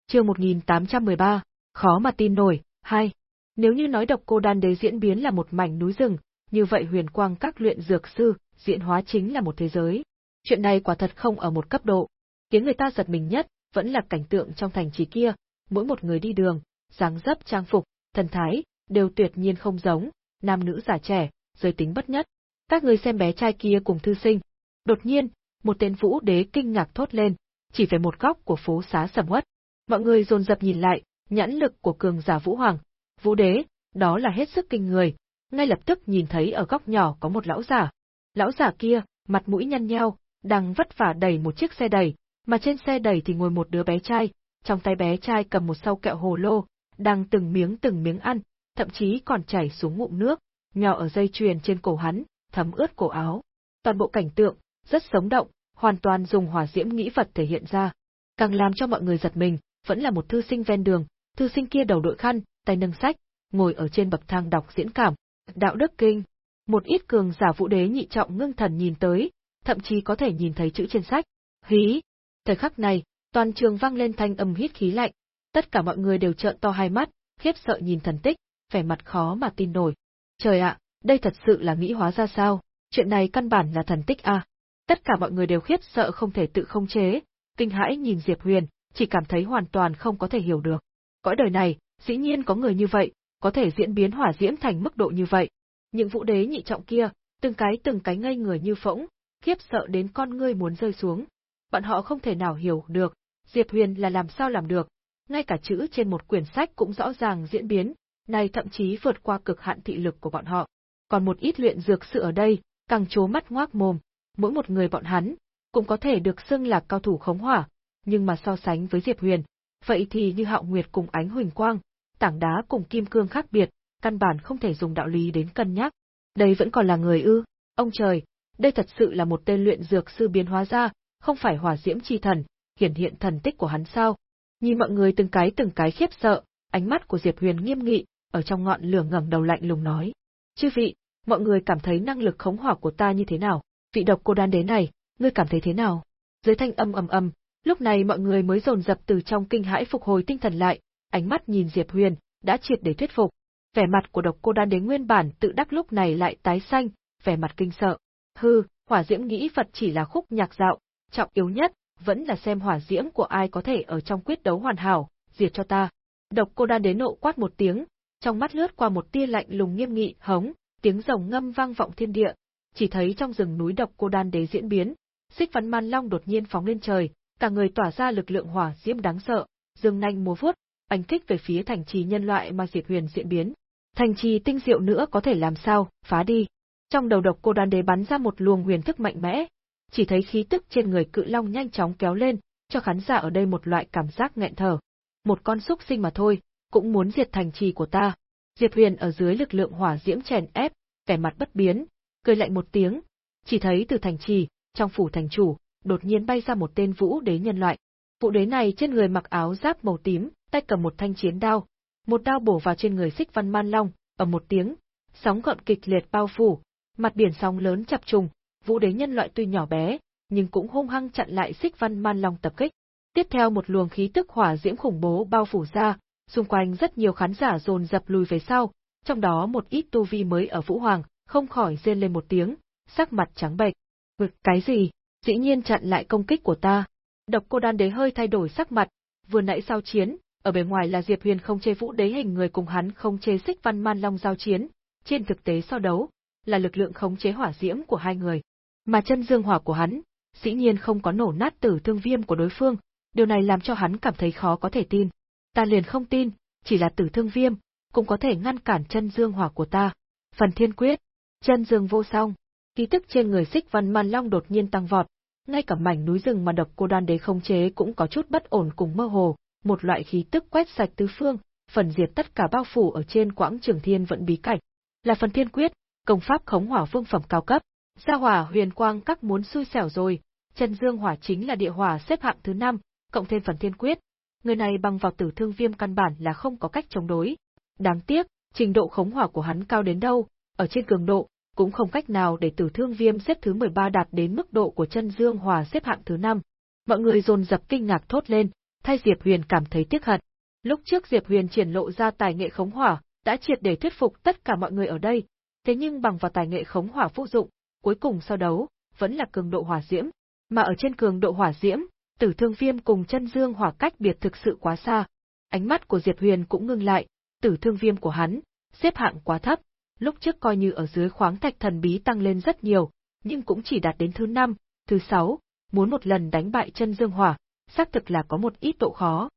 Chương 1813, khó mà tin nổi, hai. Nếu như nói độc cô đan đế diễn biến là một mảnh núi rừng, như vậy huyền quang các luyện dược sư, diễn hóa chính là một thế giới. Chuyện này quả thật không ở một cấp độ. Khiến người ta giật mình nhất, vẫn là cảnh tượng trong thành trì kia, mỗi một người đi đường, dáng dấp trang phục, thần thái, đều tuyệt nhiên không giống, nam nữ già trẻ, giới tính bất nhất. Các người xem bé trai kia cùng thư sinh. Đột nhiên, một tên vũ đế kinh ngạc thốt lên, chỉ về một góc của phố xá sầm uất. Mọi người dồn dập nhìn lại, nhãn lực của cường giả vũ hoàng, vũ đế, đó là hết sức kinh người, ngay lập tức nhìn thấy ở góc nhỏ có một lão giả. Lão giả kia, mặt mũi nhăn nheo, đang vất vả đẩy một chiếc xe đẩy, mà trên xe đẩy thì ngồi một đứa bé trai, trong tay bé trai cầm một sau kẹo hồ lô, đang từng miếng từng miếng ăn, thậm chí còn chảy xuống ngụm nước, nhỏ ở dây chuyền trên cổ hắn, thấm ướt cổ áo. Toàn bộ cảnh tượng, rất sống động, hoàn toàn dùng hỏa diễm nghĩ vật thể hiện ra. Càng làm cho mọi người giật mình, vẫn là một thư sinh ven đường, thư sinh kia đầu đội khăn, tay nâng sách, ngồi ở trên bậc thang đọc diễn cảm. Đạo đức kinh. Một ít cường giả vũ đế nhị trọng ngưng thần nhìn tới, thậm chí có thể nhìn thấy chữ trên sách. Hí. Thời khắc này, toàn trường vang lên thanh âm hít khí lạnh. Tất cả mọi người đều trợn to hai mắt, khiếp sợ nhìn thần tích, vẻ mặt khó mà tin nổi. Trời ạ, đây thật sự là nghĩ hóa ra sao? Chuyện này căn bản là thần tích à? Tất cả mọi người đều khiếp sợ không thể tự không chế, kinh hãi nhìn Diệp Huyền, chỉ cảm thấy hoàn toàn không có thể hiểu được. Cõi đời này, dĩ nhiên có người như vậy, có thể diễn biến hỏa diễm thành mức độ như vậy. Những vũ đế nhị trọng kia, từng cái từng cái ngây người như phỗng, khiếp sợ đến con ngươi muốn rơi xuống. Bọn họ không thể nào hiểu được, Diệp Huyền là làm sao làm được, ngay cả chữ trên một quyển sách cũng rõ ràng diễn biến, này thậm chí vượt qua cực hạn thị lực của bọn họ. Còn một ít luyện dược sự ở đây, càng chố mắt ngoác mồm, mỗi một người bọn hắn, cũng có thể được xưng là cao thủ khống hỏa, nhưng mà so sánh với Diệp Huyền, vậy thì như Hạo Nguyệt cùng ánh huỳnh quang, tảng đá cùng kim cương khác biệt, căn bản không thể dùng đạo lý đến cân nhắc. Đây vẫn còn là người ư? Ông trời, đây thật sự là một tên luyện dược sư biến hóa ra, không phải hỏa diễm chi thần, hiển hiện thần tích của hắn sao? Nhìn mọi người từng cái từng cái khiếp sợ, ánh mắt của Diệp Huyền nghiêm nghị, ở trong ngọn lửa ngẩng đầu lạnh lùng nói: "Chư vị, mọi người cảm thấy năng lực khống hỏa của ta như thế nào? Vị độc cô đan đế này, ngươi cảm thấy thế nào?" Dưới thanh âm ầm ầm, Lúc này mọi người mới dồn dập từ trong kinh hãi phục hồi tinh thần lại, ánh mắt nhìn Diệp Huyền, đã triệt để thuyết phục. Vẻ mặt của độc cô đan đế nguyên bản tự đắc lúc này lại tái xanh, vẻ mặt kinh sợ. Hư, hỏa diễm nghĩ Phật chỉ là khúc nhạc dạo, trọng yếu nhất, vẫn là xem hỏa diễm của ai có thể ở trong quyết đấu hoàn hảo, diệt cho ta. Độc cô đan đế nộ quát một tiếng, trong mắt lướt qua một tia lạnh lùng nghiêm nghị, hống, tiếng rồng ngâm vang vọng thiên địa, chỉ thấy trong rừng núi độc cô đan đế diễn biến, xích văn man long đột nhiên phóng lên trời, cả người tỏa ra lực lượng hỏa diễm đáng sợ, dương nhanh múa vuốt, ánh kích về phía thành trì nhân loại mà Diệp Huyền diễn biến. Thành trì tinh diệu nữa có thể làm sao, phá đi. Trong đầu độc cô đan đế bắn ra một luồng huyền thức mạnh mẽ, chỉ thấy khí tức trên người cự long nhanh chóng kéo lên, cho khán giả ở đây một loại cảm giác nghẹn thở. Một con súc sinh mà thôi, cũng muốn diệt thành trì của ta. Diệp Huyền ở dưới lực lượng hỏa diễm chèn ép, vẻ mặt bất biến, cười lạnh một tiếng, chỉ thấy từ thành trì, trong phủ thành chủ, đột nhiên bay ra một tên vũ đế nhân loại. Vũ đế này trên người mặc áo giáp màu tím, tay cầm một thanh chiến đao, một đao bổ vào trên người Xích Văn Man Long, ở một tiếng, sóng gợn kịch liệt bao phủ, mặt biển sóng lớn chập trùng, vũ đế nhân loại tuy nhỏ bé, nhưng cũng hung hăng chặn lại Xích Văn Man Long tập kích. Tiếp theo một luồng khí tức hỏa diễm khủng bố bao phủ ra, xung quanh rất nhiều khán giả dồn dập lùi về sau, trong đó một ít tu vi mới ở Vũ Hoàng, không khỏi rên lên một tiếng, sắc mặt trắng bệch. Ngực cái gì? Dĩ nhiên chặn lại công kích của ta. Độc cô đan đế hơi thay đổi sắc mặt, vừa nãy sau chiến, ở bề ngoài là Diệp Huyền không chê vũ đế hình người cùng hắn không chê xích văn man long giao chiến, trên thực tế so đấu, là lực lượng khống chế hỏa diễm của hai người. Mà chân dương hỏa của hắn, dĩ nhiên không có nổ nát tử thương viêm của đối phương, điều này làm cho hắn cảm thấy khó có thể tin. Ta liền không tin, chỉ là tử thương viêm, cũng có thể ngăn cản chân dương hỏa của ta. Phần thiên quyết, chân dương vô song, khí tức trên người xích văn man long đột nhiên tăng vọt, ngay cả mảnh núi rừng mà độc cô đan đế không chế cũng có chút bất ổn cùng mơ hồ, một loại khí tức quét sạch tứ phương, phần diệt tất cả bao phủ ở trên quãng trường thiên vận bí cảnh. Là phần thiên quyết, công pháp khống hỏa vương phẩm cao cấp. Gia hỏa huyền quang các muốn xui xẻo rồi, chân dương hỏa chính là địa hỏa xếp hạng thứ năm, cộng thêm phần thiên quyết. Người này bằng vào tử thương viêm căn bản là không có cách chống đối. Đáng tiếc, trình độ khống hỏa của hắn cao đến đâu, ở trên cường độ, cũng không cách nào để tử thương viêm xếp thứ 13 đạt đến mức độ của chân dương Hòa xếp hạng thứ 5. Mọi người dồn dập kinh ngạc thốt lên, thay Diệp Huyền cảm thấy tiếc hận. Lúc trước Diệp Huyền triển lộ ra tài nghệ khống hỏa, đã triệt để thuyết phục tất cả mọi người ở đây, thế nhưng bằng vào tài nghệ khống hỏa phụ dụng, cuối cùng sau đấu, vẫn là cường độ hỏa diễm, mà ở trên cường độ hỏa diễm, Tử Thương Viêm cùng chân dương hỏa cách biệt thực sự quá xa. Ánh mắt của Diệp Huyền cũng ngưng lại, Tử Thương Viêm của hắn xếp hạng quá thấp, lúc trước coi như ở dưới khoáng thạch thần bí tăng lên rất nhiều, nhưng cũng chỉ đạt đến thứ 5, thứ 6, muốn một lần đánh bại chân dương hỏa, xác thực là có một ít độ khó.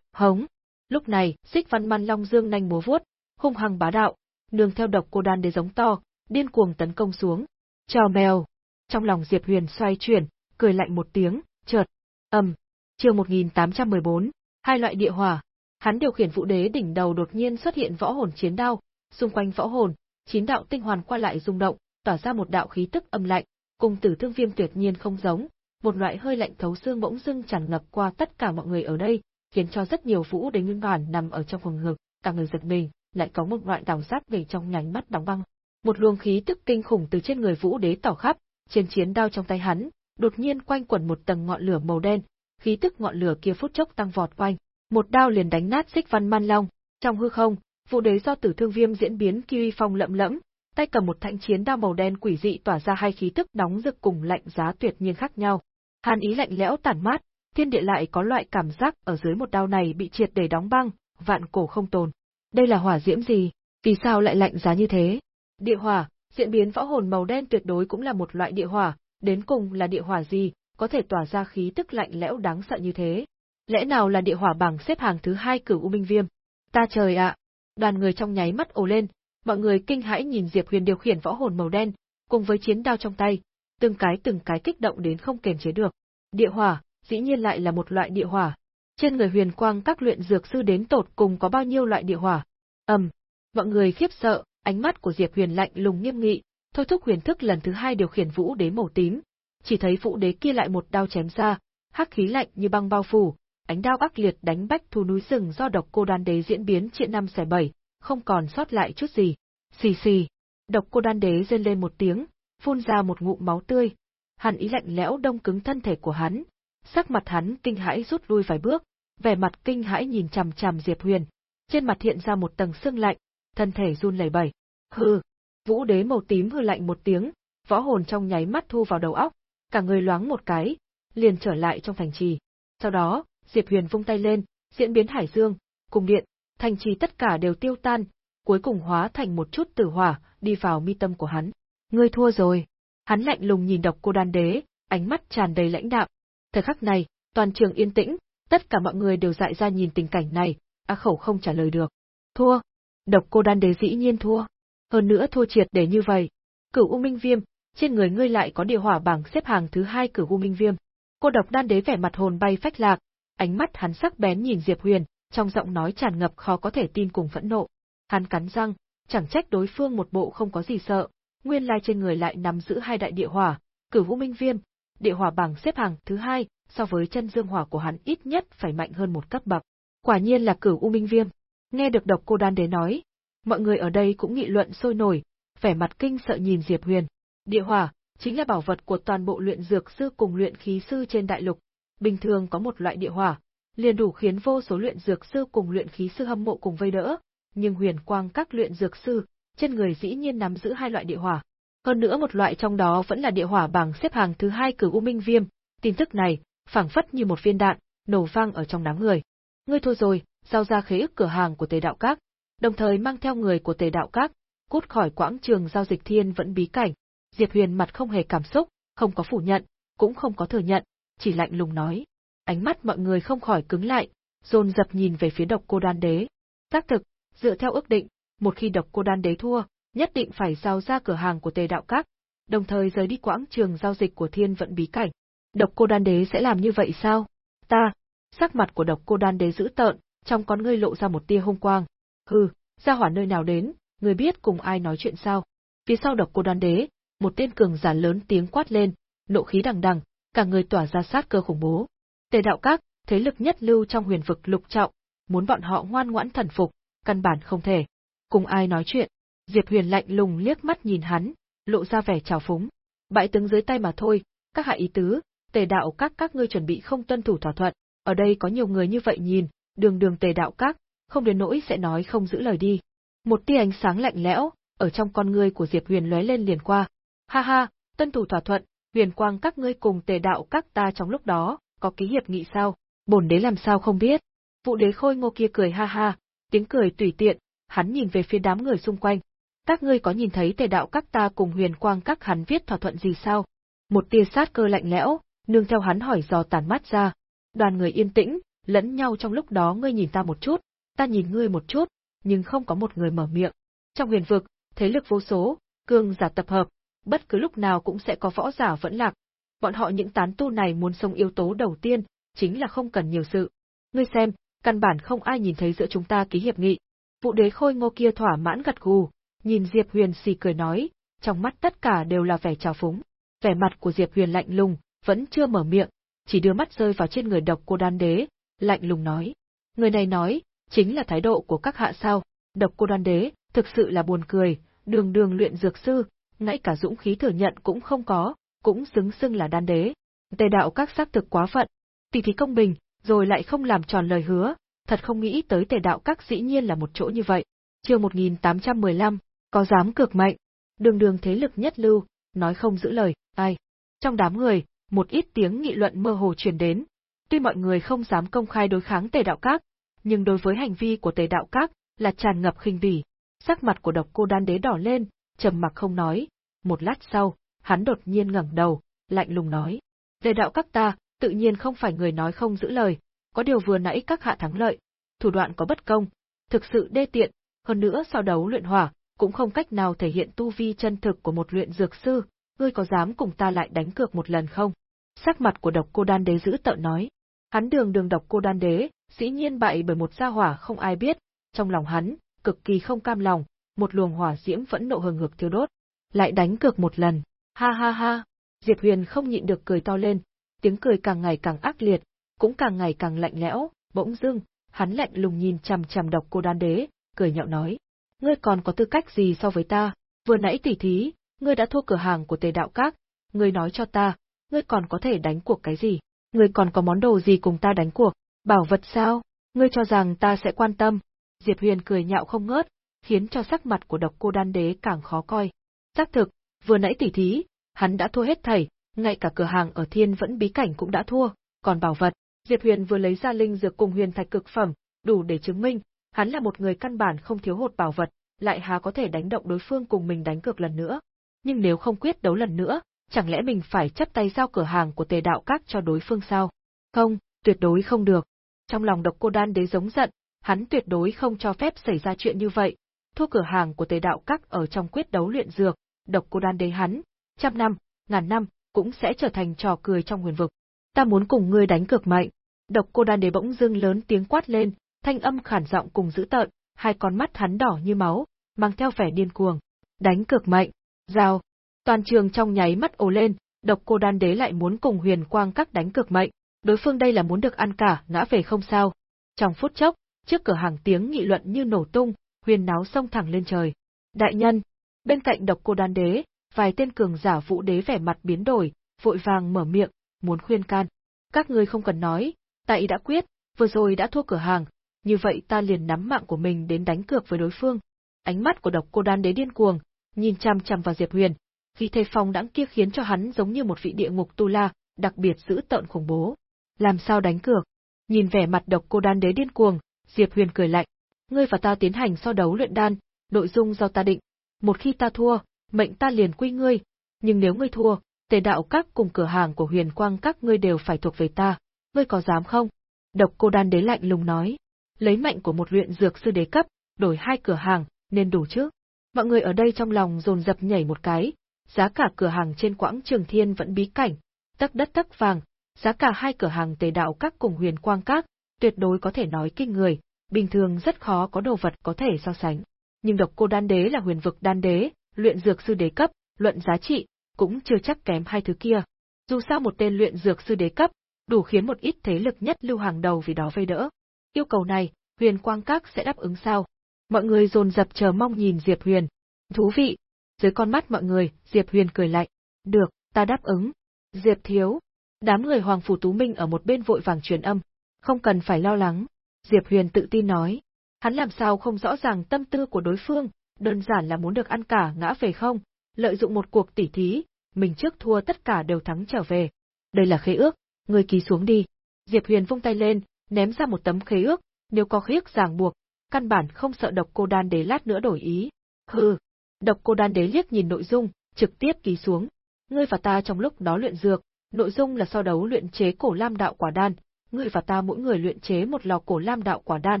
Hống. Lúc này, Xích Văn Man Long Dương nhanh múa vuốt, hung hăng bá đạo, nương theo độc cô đan để giống to, điên cuồng tấn công xuống. Chào mèo. Trong lòng Diệp Huyền xoay chuyển, cười lạnh một tiếng, chợt. Ầm. Chương 1814, hai loại địa hỏa. Hắn điều khiển vũ đế đỉnh đầu đột nhiên xuất hiện võ hồn chiến đao, xung quanh võ hồn, chín đạo tinh hoàn qua lại rung động, tỏa ra một đạo khí tức âm lạnh, cùng tử thương viêm tuyệt nhiên không giống, một loại hơi lạnh thấu xương bỗng dưng tràn ngập qua tất cả mọi người ở đây, khiến cho rất nhiều vũ đế nguyên bản nằm ở trong phòng ngực, cả người giật mình, lại có một loại đào sát về trong nhánh mắt đóng băng. Một luồng khí tức kinh khủng từ trên người vũ đế tỏ khắp, trên chiến đao trong tay hắn, đột nhiên quanh quẩn một tầng ngọn lửa màu đen, khí tức ngọn lửa kia phút chốc tăng vọt quanh, một đao liền đánh nát xích văn man long, trong hư không, Vụ đế do tử thương viêm diễn biến kiwi phong lậm lẫm, tay cầm một thanh chiến đao màu đen quỷ dị tỏa ra hai khí tức đóng rực cùng lạnh giá tuyệt nhiên khác nhau. Hàn ý lạnh lẽo tản mát, thiên địa lại có loại cảm giác ở dưới một đao này bị triệt để đóng băng, vạn cổ không tồn. Đây là hỏa diễm gì? Vì sao lại lạnh giá như thế? Địa hỏa, diễn biến võ hồn màu đen tuyệt đối cũng là một loại địa hỏa, đến cùng là địa hỏa gì, có thể tỏa ra khí tức lạnh lẽo đáng sợ như thế? Lẽ nào là địa hỏa bảng xếp hàng thứ hai cửu U Minh Viêm? Ta trời ạ! Đoàn người trong nháy mắt ồ lên, mọi người kinh hãi nhìn Diệp Huyền điều khiển võ hồn màu đen, cùng với chiến đao trong tay, từng cái từng cái kích động đến không kềm chế được. Địa hỏa, dĩ nhiên lại là một loại địa hỏa. Trên người huyền quang các luyện dược sư đến tột cùng có bao nhiêu loại địa hỏa? Ầm, mọi người khiếp sợ, ánh mắt của Diệp Huyền lạnh lùng nghiêm nghị, thôi thúc huyền thức lần thứ hai điều khiển vũ đế màu tím. Chỉ thấy vũ đế kia lại một đao chém ra, hắc khí lạnh như băng bao phủ, ánh đao ác liệt đánh bách thu núi rừng do độc cô đan đế diễn biến chuyện năm xẻ bảy, không còn sót lại chút gì. Xì xì, độc cô đan đế rên lên một tiếng, phun ra một ngụm máu tươi. Hàn ý lạnh lẽo đông cứng thân thể của hắn, sắc mặt hắn kinh hãi rút lui vài bước, vẻ mặt kinh hãi nhìn chằm chằm Diệp Huyền, trên mặt hiện ra một tầng sương lạnh, thân thể run lẩy bẩy. Hừ, Vũ Đế màu tím hừ lạnh một tiếng, võ hồn trong nháy mắt thu vào đầu óc, cả người loáng một cái, liền trở lại trong thành trì. Sau đó, Diệp Huyền vung tay lên, diễn biến hải dương, cùng điện, thành trì tất cả đều tiêu tan, cuối cùng hóa thành một chút tử hỏa, đi vào mi tâm của hắn. Ngươi thua rồi. Hắn lạnh lùng nhìn độc cô đan đế, ánh mắt tràn đầy lãnh đạm. Thời khắc này, toàn trường yên tĩnh, tất cả mọi người đều dại ra nhìn tình cảnh này, á khẩu không trả lời được. Thua. Độc cô đan đế dĩ nhiên thua. Hơn nữa thua triệt để như vậy. Cửu U Minh Viêm, trên người ngươi lại có địa hỏa bảng xếp hàng thứ hai Cửu U Minh Viêm. Cô độc đan đế vẻ mặt hồn bay phách lạc, ánh mắt hắn sắc bén nhìn Diệp Huyền, trong giọng nói tràn ngập khó có thể tin cùng phẫn nộ. Hắn cắn răng, chẳng trách đối phương một bộ không có gì sợ, nguyên lai trên người lại nắm giữ hai đại địa hỏa, Cửu vũ Minh Viêm, địa hỏa bảng xếp hàng thứ hai, so với chân dương hỏa của hắn ít nhất phải mạnh hơn một cấp bậc. Quả nhiên là Cửu U Minh Viêm. Nghe được độc cô đan đế nói, mọi người ở đây cũng nghị luận sôi nổi, vẻ mặt kinh sợ nhìn Diệp Huyền. Địa hỏa chính là bảo vật của toàn bộ luyện dược sư cùng luyện khí sư trên đại lục. Bình thường có một loại địa hỏa, liền đủ khiến vô số luyện dược sư cùng luyện khí sư hâm mộ cùng vây đỡ, nhưng huyền quang các luyện dược sư, trên người dĩ nhiên nắm giữ hai loại địa hỏa. Hơn nữa một loại trong đó vẫn là địa hỏa bảng xếp hàng thứ hai cử U Minh Viêm, tin tức này, phảng phất như một viên đạn, nổ vang ở trong đám người. Ngươi thua rồi, giao ra khế ước cửa hàng của Tề Đạo Các, đồng thời mang theo người của Tề Đạo Các, cút khỏi quãng trường giao dịch thiên vẫn bí cảnh. Diệp Huyền mặt không hề cảm xúc, không có phủ nhận, cũng không có thừa nhận, chỉ lạnh lùng nói. Ánh mắt mọi người không khỏi cứng lại, dồn dập nhìn về phía độc cô đan đế. Xác thực, dựa theo ước định, một khi độc cô đan đế thua, nhất định phải giao ra cửa hàng của Tề Đạo Các, đồng thời rời đi quãng trường giao dịch của Thiên Vận Bí Cảnh. Độc Cô Đan Đế sẽ làm như vậy sao? Ta, sắc mặt của Độc Cô Đan Đế dữ tợn, trong con ngươi lộ ra một tia hung quang. Hừ, ra hỏa nơi nào đến, người biết cùng ai nói chuyện sao? Phía sau Độc Cô Đan Đế, một tên cường giả lớn tiếng quát lên, nộ khí đằng đằng, cả người tỏa ra sát cơ khủng bố. Tề đạo các, thế lực nhất lưu trong huyền vực lục trọng, muốn bọn họ ngoan ngoãn thần phục, căn bản không thể. Cùng ai nói chuyện? Diệp Huyền lạnh lùng liếc mắt nhìn hắn, lộ ra vẻ trào phúng. Bại tướng dưới tay mà thôi, các hạ ý tứ, tề đạo các các ngươi chuẩn bị không tuân thủ thỏa thuận, ở đây có nhiều người như vậy nhìn, đường đường tề đạo các, không đến nỗi sẽ nói không giữ lời đi. Một tia ánh sáng lạnh lẽo, ở trong con ngươi của Diệp Huyền lóe lên liền qua. Ha ha, tuân thủ thỏa thuận, huyền quang các ngươi cùng tề đạo các ta trong lúc đó, có ký hiệp nghị sao? Bổn đế làm sao không biết? Vụ đế khôi ngô kia cười ha ha, tiếng cười tùy tiện, hắn nhìn về phía đám người xung quanh. Các ngươi có nhìn thấy tề đạo các ta cùng huyền quang các hắn viết thỏa thuận gì sao? Một tia sát cơ lạnh lẽo, nương theo hắn hỏi dò tàn mắt ra. Đoàn người yên tĩnh, lẫn nhau trong lúc đó ngươi nhìn ta một chút, ta nhìn ngươi một chút, nhưng không có một người mở miệng. Trong huyền vực, thế lực vô số, cương giả tập hợp, bất cứ lúc nào cũng sẽ có võ giả vẫn lạc. Bọn họ những tán tu này muốn sống yếu tố đầu tiên, chính là không cần nhiều sự. Ngươi xem, căn bản không ai nhìn thấy giữa chúng ta ký hiệp nghị. Vụ đế khôi ngô kia thỏa mãn gật gù, nhìn Diệp Huyền xì cười nói, trong mắt tất cả đều là vẻ trào phúng. Vẻ mặt của Diệp Huyền lạnh lùng, vẫn chưa mở miệng, chỉ đưa mắt rơi vào trên người độc cô đan đế, lạnh lùng nói. Người này nói, chính là thái độ của các hạ sao, độc cô đan đế, thực sự là buồn cười, đường đường luyện dược sư, ngay cả dũng khí thừa nhận cũng không có, cũng xứng xưng là đan đế. Tề đạo các xác thực quá phận, tỷ thí công bình, rồi lại không làm tròn lời hứa, thật không nghĩ tới tề đạo các dĩ nhiên là một chỗ như vậy. Chương 1815, có dám cược mạnh, đường đường thế lực nhất lưu, nói không giữ lời, ai. Trong đám người, một ít tiếng nghị luận mơ hồ truyền đến. Tuy mọi người không dám công khai đối kháng Tề Đạo Các, nhưng đối với hành vi của Tề Đạo Các là tràn ngập khinh bỉ. Sắc mặt của Độc Cô Đan Đế đỏ lên, trầm mặc không nói. Một lát sau, hắn đột nhiên ngẩng đầu, lạnh lùng nói: "Tề Đạo Các ta, tự nhiên không phải người nói không giữ lời, có điều vừa nãy các hạ thắng lợi, thủ đoạn có bất công, thực sự đê tiện, hơn nữa sau đấu luyện hỏa, cũng không cách nào thể hiện tu vi chân thực của một luyện dược sư, ngươi có dám cùng ta lại đánh cược một lần không? Sắc mặt của độc cô đan đế giữ tợn nói. Hắn đường đường độc cô đan đế, dĩ nhiên bại bởi một gia hỏa không ai biết, trong lòng hắn, cực kỳ không cam lòng, một luồng hỏa diễm vẫn nộ hừng hực thiêu đốt. Lại đánh cược một lần, ha ha ha, Diệp Huyền không nhịn được cười to lên, tiếng cười càng ngày càng ác liệt, cũng càng ngày càng lạnh lẽo, bỗng dưng, hắn lạnh lùng nhìn chằm chằm độc cô đan đế, cười nhạo nói, ngươi còn có tư cách gì so với ta, vừa nãy tỉ thí, ngươi đã thua cửa hàng của tề đạo các, ngươi nói cho ta, ngươi còn có thể đánh cuộc cái gì? Ngươi còn có món đồ gì cùng ta đánh cuộc? Bảo vật sao? Ngươi cho rằng ta sẽ quan tâm? Diệp Huyền cười nhạo không ngớt, khiến cho sắc mặt của độc cô đan đế càng khó coi. Xác thực, vừa nãy tỉ thí, hắn đã thua hết thảy, ngay cả cửa hàng ở thiên vẫn bí cảnh cũng đã thua, còn bảo vật, Diệp Huyền vừa lấy ra linh dược cùng huyền thạch cực phẩm, đủ để chứng minh, hắn là một người căn bản không thiếu hụt bảo vật, lại há có thể đánh động đối phương cùng mình đánh cược lần nữa. Nhưng nếu không quyết đấu lần nữa, chẳng lẽ mình phải chấp tay giao cửa hàng của tề đạo các cho đối phương sao? Không, tuyệt đối không được. Trong lòng độc cô đan đế giống giận, hắn tuyệt đối không cho phép xảy ra chuyện như vậy. Thua cửa hàng của tề đạo các ở trong quyết đấu luyện dược, độc cô đan đế hắn, trăm năm, ngàn năm, cũng sẽ trở thành trò cười trong huyền vực. Ta muốn cùng ngươi đánh cược mạnh. Độc cô đan đế bỗng dưng lớn tiếng quát lên, thanh âm khản giọng cùng dữ tợn, hai con mắt hắn đỏ như máu, mang theo vẻ điên cuồng. Đánh cược mạnh, giao. Toàn trường trong nháy mắt ồ lên, độc cô đan đế lại muốn cùng huyền quang các đánh cược mạnh, đối phương đây là muốn được ăn cả, ngã về không sao. Trong phút chốc, trước cửa hàng tiếng nghị luận như nổ tung, huyền náo sông thẳng lên trời. Đại nhân, bên cạnh độc cô đan đế, vài tên cường giả vũ đế vẻ mặt biến đổi, vội vàng mở miệng, muốn khuyên can. Các ngươi không cần nói, ta ý đã quyết, vừa rồi đã thua cửa hàng, như vậy ta liền nắm mạng của mình đến đánh cược với đối phương. Ánh mắt của độc cô đan đế điên cuồng, nhìn chăm chăm vào Diệp Huyền, khi thế phong đãng kia khiến cho hắn giống như một vị địa ngục tu la, đặc biệt dữ tợn khủng bố. Làm sao đánh cược? Nhìn vẻ mặt độc cô đan đế điên cuồng, Diệp Huyền cười lạnh. Ngươi và ta tiến hành so đấu luyện đan, nội dung do ta định. Một khi ta thua, mệnh ta liền quy ngươi. Nhưng nếu ngươi thua, tề đạo các cùng cửa hàng của huyền quang các ngươi đều phải thuộc về ta. Ngươi có dám không? Độc cô đan đế lạnh lùng nói. Lấy mệnh của một luyện dược sư đế cấp, đổi hai cửa hàng, nên đủ chứ. Mọi người ở đây trong lòng dồn dập nhảy một cái, giá cả cửa hàng trên quãng trường thiên vẫn bí cảnh, tắc đất tắc vàng, giá cả hai cửa hàng tề đạo các cùng huyền quang các, tuyệt đối có thể nói kinh người, bình thường rất khó có đồ vật có thể so sánh. Nhưng độc cô đan đế là huyền vực đan đế, luyện dược sư đế cấp, luận giá trị, cũng chưa chắc kém hai thứ kia. Dù sao một tên luyện dược sư đế cấp, đủ khiến một ít thế lực nhất lưu hàng đầu vì đó vây đỡ. Yêu cầu này, huyền quang các sẽ đáp ứng sao? Mọi người dồn dập chờ mong nhìn Diệp Huyền. Thú vị. Dưới con mắt mọi người, Diệp Huyền cười lạnh. Được, ta đáp ứng. Diệp thiếu. Đám người Hoàng Phủ Tú Minh ở một bên vội vàng truyền âm. Không cần phải lo lắng. Diệp Huyền tự tin nói. Hắn làm sao không rõ ràng tâm tư của đối phương, đơn giản là muốn được ăn cả ngã về không, lợi dụng một cuộc tỉ thí, mình trước thua tất cả đều thắng trở về. Đây là khế ước, người ký xuống đi. Diệp Huyền vung tay lên, ném ra một tấm khế ước, nếu có khế ước ràng buộc, căn bản không sợ độc cô đan đế lát nữa đổi ý. Hừ, độc cô đan đế liếc nhìn nội dung, trực tiếp ký xuống. Ngươi và ta trong lúc đó luyện dược, nội dung là so đấu luyện chế cổ lam đạo quả đan, ngươi và ta mỗi người luyện chế một lò cổ lam đạo quả đan,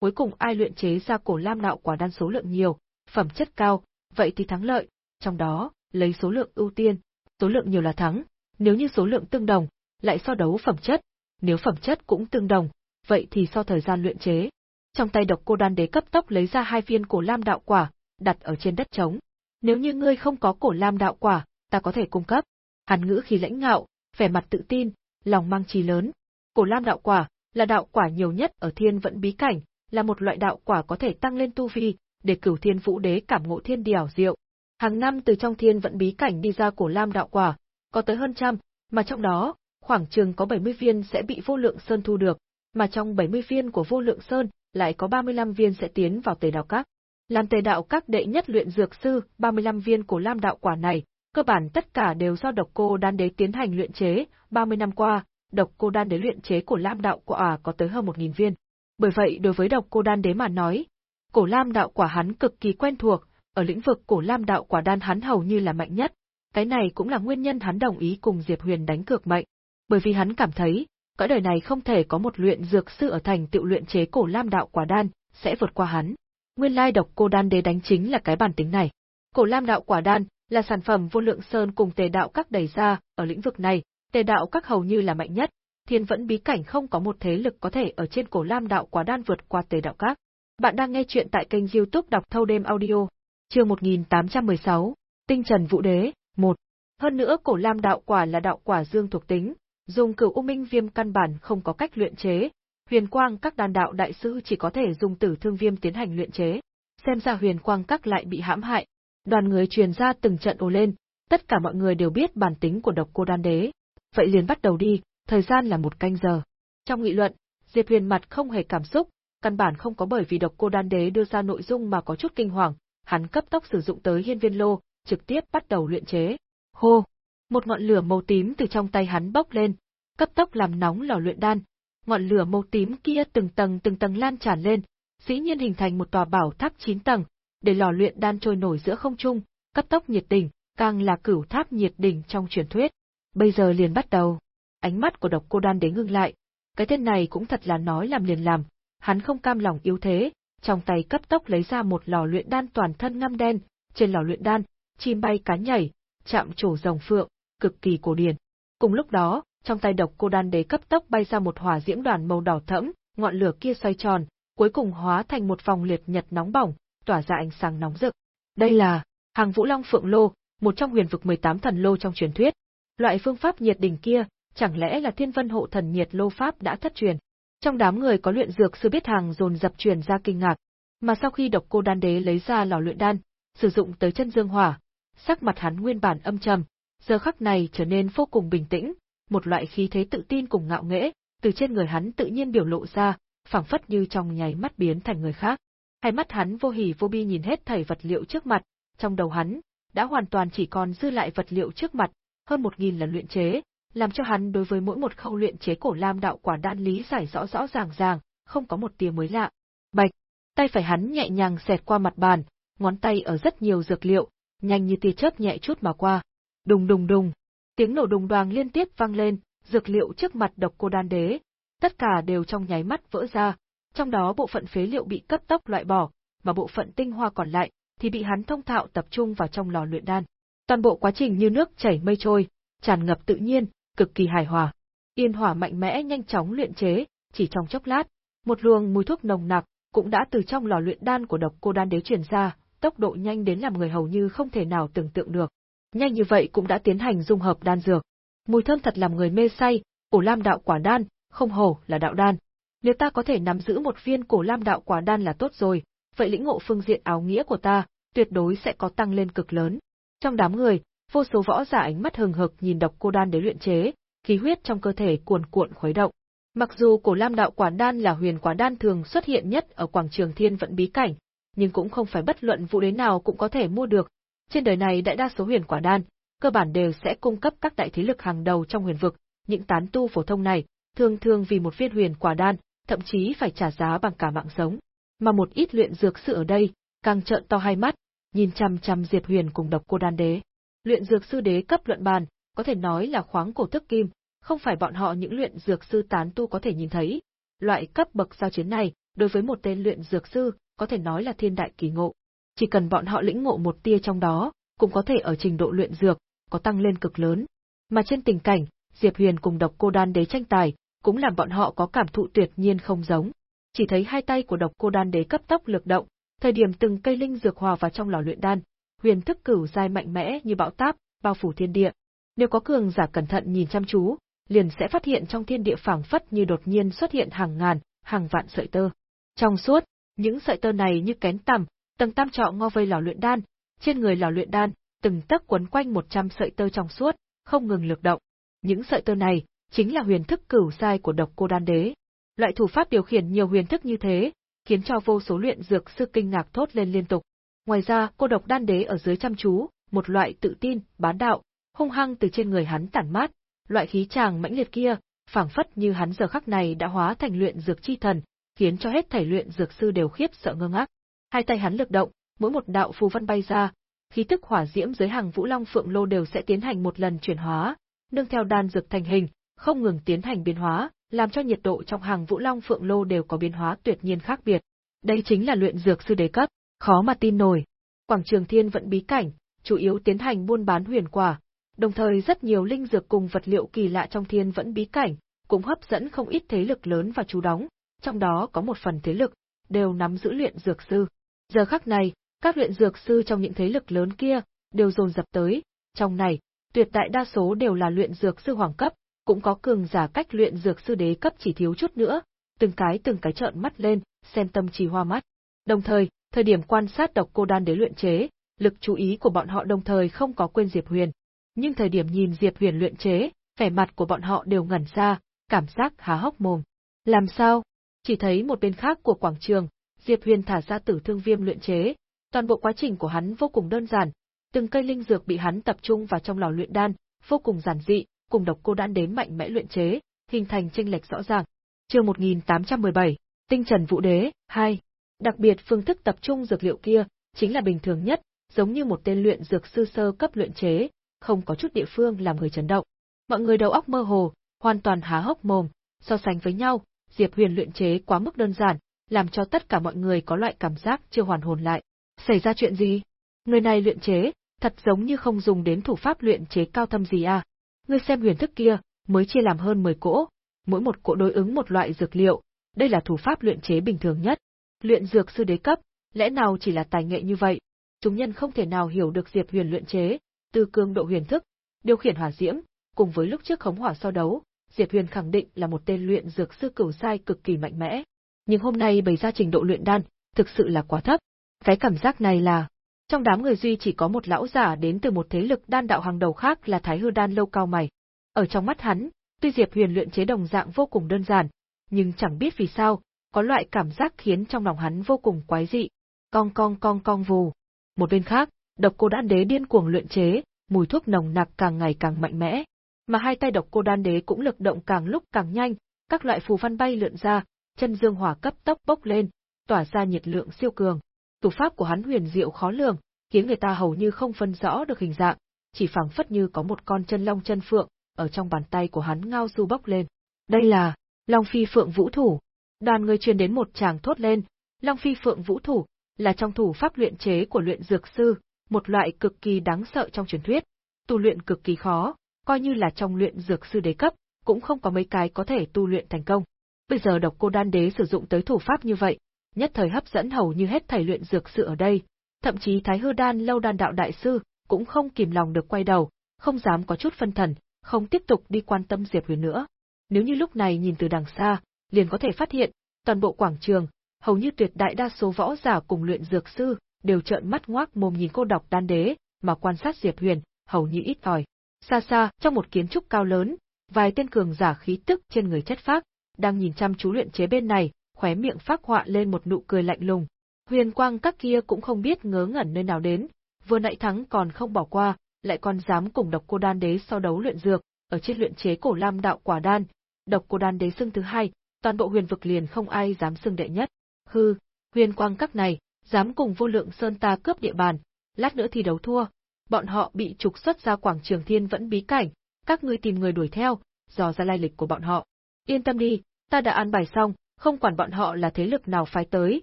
cuối cùng ai luyện chế ra cổ lam đạo quả đan số lượng nhiều, phẩm chất cao, vậy thì thắng lợi, trong đó, lấy số lượng ưu tiên, số lượng nhiều là thắng, nếu như số lượng tương đồng, lại so đấu phẩm chất, nếu phẩm chất cũng tương đồng, vậy thì so thời gian luyện chế. Trong tay độc cô đan đế cấp tốc lấy ra hai viên cổ lam đạo quả, đặt ở trên đất trống. Nếu như ngươi không có cổ lam đạo quả, ta có thể cung cấp. Hàn ngữ khi lãnh ngạo, vẻ mặt tự tin, lòng mang trí lớn. Cổ lam đạo quả là đạo quả nhiều nhất ở thiên vận bí cảnh, là một loại đạo quả có thể tăng lên tu vi, để cửu thiên vũ đế cảm ngộ thiên điểu diệu. Hàng năm từ trong thiên vận bí cảnh đi ra cổ lam đạo quả, có tới hơn trăm, mà trong đó, khoảng chừng có 70 viên sẽ bị vô lượng sơn thu được, mà trong 70 viên của vô lượng sơn, lại có 35 viên sẽ tiến vào tề đạo các. Làm tề đạo các đệ nhất luyện dược sư, 35 viên cổ lam đạo quả này, cơ bản tất cả đều do độc cô đan đế tiến hành luyện chế, 30 năm qua, độc cô đan đế luyện chế cổ lam đạo quả có tới hơn 1.000 viên. Bởi vậy đối với độc cô đan đế mà nói, cổ lam đạo quả hắn cực kỳ quen thuộc, ở lĩnh vực cổ lam đạo quả đan hắn hầu như là mạnh nhất. Cái này cũng là nguyên nhân hắn đồng ý cùng Diệp Huyền đánh cược mệnh, bởi vì hắn cảm thấy, cõi đời này không thể có một luyện dược sư ở thành tựu luyện chế cổ lam đạo quả đan, sẽ vượt qua hắn. Nguyên lai độc cô đan đế đánh chính là cái bản tính này. Cổ lam đạo quả đan là sản phẩm vô lượng sơn cùng tề đạo các đẩy ra, ở lĩnh vực này, tề đạo các hầu như là mạnh nhất, thiên vẫn bí cảnh không có một thế lực có thể ở trên cổ lam đạo quả đan vượt qua tề đạo các. Bạn đang nghe chuyện tại kênh youtube đọc thâu đêm audio, chương 1816, Tinh Trần Vũ Đế, 1. Hơn nữa cổ lam đạo quả là đạo quả dương thuộc tính, dùng cửu u minh viêm căn bản không có cách luyện chế, huyền quang các đàn đạo đại sư chỉ có thể dùng tử thương viêm tiến hành luyện chế. Xem ra huyền quang các lại bị hãm hại. Đoàn người truyền ra từng trận ồ lên, tất cả mọi người đều biết bản tính của độc cô đan đế. Vậy liền bắt đầu đi, thời gian là một canh giờ. Trong nghị luận, Diệp Huyền mặt không hề cảm xúc, căn bản không có bởi vì độc cô đan đế đưa ra nội dung mà có chút kinh hoàng, hắn cấp tốc sử dụng tới hiên viên lô, trực tiếp bắt đầu luyện chế. Hô! Một ngọn lửa màu tím từ trong tay hắn bốc lên, cấp tốc làm nóng lò luyện đan. Ngọn lửa màu tím kia từng tầng từng tầng lan tràn lên, dĩ nhiên hình thành một tòa bảo tháp 9 tầng, để lò luyện đan trôi nổi giữa không trung, cấp tốc nhiệt đỉnh, càng là cửu tháp nhiệt đỉnh trong truyền thuyết. Bây giờ liền bắt đầu. Ánh mắt của độc cô đan đế ngưng lại. Cái tên này cũng thật là nói làm liền làm, hắn không cam lòng yếu thế, trong tay cấp tốc lấy ra một lò luyện đan toàn thân ngăm đen, trên lò luyện đan, chim bay cá nhảy, chạm trổ rồng phượng, cực kỳ cổ điển. Cùng lúc đó, trong tay độc cô đan đế cấp tốc bay ra một hỏa diễm đoàn màu đỏ thẫm, ngọn lửa kia xoay tròn, cuối cùng hóa thành một vòng liệt nhật nóng bỏng, tỏa ra ánh sáng nóng rực. Đây là Hàng Vũ Long Phượng Lô, một trong huyền vực 18 thần lô trong truyền thuyết. Loại phương pháp nhiệt đỉnh kia, chẳng lẽ là Thiên Vân Hộ Thần Nhiệt Lô pháp đã thất truyền? Trong đám người có luyện dược sư biết hàng dồn dập truyền ra kinh ngạc, mà sau khi độc cô đan đế lấy ra lò luyện đan, sử dụng tới chân dương hỏa, sắc mặt hắn nguyên bản âm trầm, giờ khắc này trở nên vô cùng bình tĩnh, một loại khí thế tự tin cùng ngạo nghễ, từ trên người hắn tự nhiên biểu lộ ra, phảng phất như trong nháy mắt biến thành người khác. Hai mắt hắn vô hỉ vô bi nhìn hết thảy vật liệu trước mặt, trong đầu hắn đã hoàn toàn chỉ còn dư lại vật liệu trước mặt, hơn một nghìn lần luyện chế, làm cho hắn đối với mỗi một khâu luyện chế cổ lam đạo quả đan lý giải rõ rõ ràng ràng, không có một tia mới lạ. Bạch, tay phải hắn nhẹ nhàng xẹt qua mặt bàn, ngón tay ở rất nhiều dược liệu, nhanh như tia chớp nhẹ chút mà qua. Đùng đùng đùng, tiếng nổ đùng đoàng liên tiếp vang lên, dược liệu trước mặt độc cô đan đế, tất cả đều trong nháy mắt vỡ ra, trong đó bộ phận phế liệu bị cấp tốc loại bỏ, mà bộ phận tinh hoa còn lại thì bị hắn thông thạo tập trung vào trong lò luyện đan. Toàn bộ quá trình như nước chảy mây trôi, tràn ngập tự nhiên, cực kỳ hài hòa. Yên hỏa mạnh mẽ nhanh chóng luyện chế, chỉ trong chốc lát, một luồng mùi thuốc nồng nặc cũng đã từ trong lò luyện đan của độc cô đan đế truyền ra, tốc độ nhanh đến làm người hầu như không thể nào tưởng tượng được. Nhanh như vậy cũng đã tiến hành dung hợp đan dược. Mùi thơm thật làm người mê say, cổ lam đạo quả đan, không hổ là đạo đan. Nếu ta có thể nắm giữ một viên cổ lam đạo quả đan là tốt rồi, vậy lĩnh ngộ phương diện áo nghĩa của ta, tuyệt đối sẽ có tăng lên cực lớn. Trong đám người, vô số võ giả ánh mắt hừng hực nhìn độc cô đan đế luyện chế, khí huyết trong cơ thể cuồn cuộn khuấy động. Mặc dù cổ lam đạo quả đan là huyền quả đan thường xuất hiện nhất ở quảng trường thiên vận bí cảnh, nhưng cũng không phải bất luận vụ đế nào cũng có thể mua được. Trên đời này đại đa số huyền quả đan, cơ bản đều sẽ cung cấp các đại thế lực hàng đầu trong huyền vực, những tán tu phổ thông này, thường thường vì một viên huyền quả đan, thậm chí phải trả giá bằng cả mạng sống. Mà một ít luyện dược sư ở đây, càng trợn to hai mắt, nhìn chăm chăm Diệp Huyền cùng độc cô đan đế. Luyện dược sư đế cấp luận bàn, có thể nói là khoáng cổ thức kim, không phải bọn họ những luyện dược sư tán tu có thể nhìn thấy. Loại cấp bậc giao chiến này, đối với một tên luyện dược sư, có thể nói là thiên đại kỳ ngộ. Chỉ cần bọn họ lĩnh ngộ một tia trong đó, cũng có thể ở trình độ luyện dược, có tăng lên cực lớn. Mà trên tình cảnh, Diệp Huyền cùng độc cô đan đế tranh tài, cũng làm bọn họ có cảm thụ tuyệt nhiên không giống. Chỉ thấy hai tay của độc cô đan đế cấp tốc lực động, thời điểm từng cây linh dược hòa vào trong lò luyện đan, huyền thức cửu giai mạnh mẽ như bão táp, bao phủ thiên địa. Nếu có cường giả cẩn thận nhìn chăm chú, liền sẽ phát hiện trong thiên địa phảng phất như đột nhiên xuất hiện hàng ngàn, hàng vạn sợi tơ. Trong suốt, những sợi tơ này như kén tằm, tầng tam trọ ngo vây lò luyện đan, trên người lò luyện đan, từng tấc quấn quanh 100 sợi tơ trong suốt, không ngừng lực động. Những sợi tơ này chính là huyền thức cửu giai của độc cô đan đế. Loại thủ pháp điều khiển nhiều huyền thức như thế, khiến cho vô số luyện dược sư kinh ngạc thốt lên liên tục. Ngoài ra, cô độc đan đế ở dưới chăm chú, một loại tự tin, bán đạo, hung hăng từ trên người hắn tản mát, loại khí chàng mãnh liệt kia, phảng phất như hắn giờ khắc này đã hóa thành luyện dược chi thần, khiến cho hết thảy luyện dược sư đều khiếp sợ ngơ ngác. Hai tay hắn lực động, mỗi một đạo phù văn bay ra, khí tức hỏa diễm dưới hàng Vũ Long Phượng Lô đều sẽ tiến hành một lần chuyển hóa, nương theo đan dược thành hình, không ngừng tiến hành biến hóa, làm cho nhiệt độ trong hàng Vũ Long Phượng Lô đều có biến hóa tuyệt nhiên khác biệt. Đây chính là luyện dược sư đế cấp, khó mà tin nổi. Quảng trường Thiên vận bí cảnh, chủ yếu tiến hành buôn bán huyền quả, đồng thời rất nhiều linh dược cùng vật liệu kỳ lạ trong Thiên vẫn bí cảnh, cũng hấp dẫn không ít thế lực lớn và chú đóng, trong đó có một phần thế lực đều nắm giữ luyện dược sư. Giờ khắc này, các luyện dược sư trong những thế lực lớn kia đều dồn dập tới, trong này, tuyệt đại đa số đều là luyện dược sư hoàng cấp, cũng có cường giả cách luyện dược sư đế cấp chỉ thiếu chút nữa, từng cái từng cái trợn mắt lên, xem tâm trì hoa mắt. Đồng thời, thời điểm quan sát độc cô đan đế luyện chế, lực chú ý của bọn họ đồng thời không có quên Diệp Huyền. Nhưng thời điểm nhìn Diệp Huyền luyện chế, vẻ mặt của bọn họ đều ngẩn ra, cảm giác há hốc mồm. Làm sao? Chỉ thấy một bên khác của quảng trường, Diệp Huyền thả ra tử thương viêm luyện chế, toàn bộ quá trình của hắn vô cùng đơn giản, từng cây linh dược bị hắn tập trung vào trong lò luyện đan, vô cùng giản dị, cùng độc cô đan đến mạnh mẽ luyện chế, hình thành chênh lệch rõ ràng. Chương 1817, Tinh Trần Vũ Đế 2. Đặc biệt phương thức tập trung dược liệu kia chính là bình thường nhất, giống như một tên luyện dược sư sơ cấp luyện chế, không có chút địa phương làm người chấn động. Mọi người đầu óc mơ hồ, hoàn toàn há hốc mồm, so sánh với nhau, Diệp Huyền luyện chế quá mức đơn giản, làm cho tất cả mọi người có loại cảm giác chưa hoàn hồn lại. Xảy ra chuyện gì? Người này luyện chế, thật giống như không dùng đến thủ pháp luyện chế cao thâm gì à. Ngươi xem huyền thức kia, mới chia làm hơn 10 cỗ, mỗi một cỗ đối ứng một loại dược liệu, đây là thủ pháp luyện chế bình thường nhất. Luyện dược sư đế cấp, lẽ nào chỉ là tài nghệ như vậy? Chúng nhân không thể nào hiểu được Diệp Huyền luyện chế, từ cường độ huyền thức, điều khiển hỏa diễm, cùng với lúc trước khống hỏa so đấu, Diệp Huyền khẳng định là một tên luyện dược sư cửu sai cực kỳ mạnh mẽ. Nhưng hôm nay bày ra trình độ luyện đan, thực sự là quá thấp. Cái cảm giác này là, trong đám người duy chỉ có một lão giả đến từ một thế lực đan đạo hàng đầu khác là Thái Hư Đan lâu cao mày. Ở trong mắt hắn, tuy Diệp Huyền luyện chế đồng dạng vô cùng đơn giản, nhưng chẳng biết vì sao, có loại cảm giác khiến trong lòng hắn vô cùng quái dị. Cong cong cong cong vù. Một bên khác, độc cô đan đế điên cuồng luyện chế, mùi thuốc nồng nặc càng ngày càng mạnh mẽ. Mà hai tay độc cô đan đế cũng lực động càng lúc càng nhanh, các loại phù văn bay lượn ra, chân dương hỏa cấp tốc bốc lên, tỏa ra nhiệt lượng siêu cường. Thủ pháp của hắn huyền diệu khó lường, khiến người ta hầu như không phân rõ được hình dạng, chỉ phảng phất như có một con chân long chân phượng ở trong bàn tay của hắn ngao du bốc lên. Đây là Long Phi Phượng Vũ Thủ. Đoàn người truyền đến một tràng thốt lên, Long Phi Phượng Vũ Thủ là trong thủ pháp luyện chế của luyện dược sư, một loại cực kỳ đáng sợ trong truyền thuyết, tu luyện cực kỳ khó, coi như là trong luyện dược sư đế cấp, cũng không có mấy cái có thể tu luyện thành công. Bây giờ độc cô đan đế sử dụng tới thủ pháp như vậy, nhất thời hấp dẫn hầu như hết thầy luyện dược sư ở đây, thậm chí Thái Hư Đan lâu đan đạo đại sư cũng không kìm lòng được quay đầu, không dám có chút phân thần, không tiếp tục đi quan tâm Diệp Huyền nữa. Nếu như lúc này nhìn từ đằng xa, liền có thể phát hiện, toàn bộ quảng trường, hầu như tuyệt đại đa số võ giả cùng luyện dược sư đều trợn mắt ngoác mồm nhìn cô độc đan đế, mà quan sát Diệp Huyền, hầu như ít ỏi. Xa xa, trong một kiến trúc cao lớn, vài tên cường giả khí tức trên người chất phác, đang nhìn chăm chú luyện chế bên này, khóe miệng phát họa lên một nụ cười lạnh lùng. Huyền quang các kia cũng không biết ngớ ngẩn nơi nào đến, vừa nãy thắng còn không bỏ qua, lại còn dám cùng độc cô đan đế so đấu luyện dược, ở trên luyện chế cổ lam đạo quả đan, độc cô đan đế xưng thứ hai, toàn bộ huyền vực liền không ai dám xưng đệ nhất. Hư, huyền quang các này, dám cùng vô lượng sơn ta cướp địa bàn, lát nữa thì đấu thua, bọn họ bị trục xuất ra quảng trường thiên vẫn bí cảnh, các ngươi tìm người đuổi theo, dò ra lai lịch của bọn họ. Yên tâm đi, ta đã an bài xong, không quản bọn họ là thế lực nào phái tới,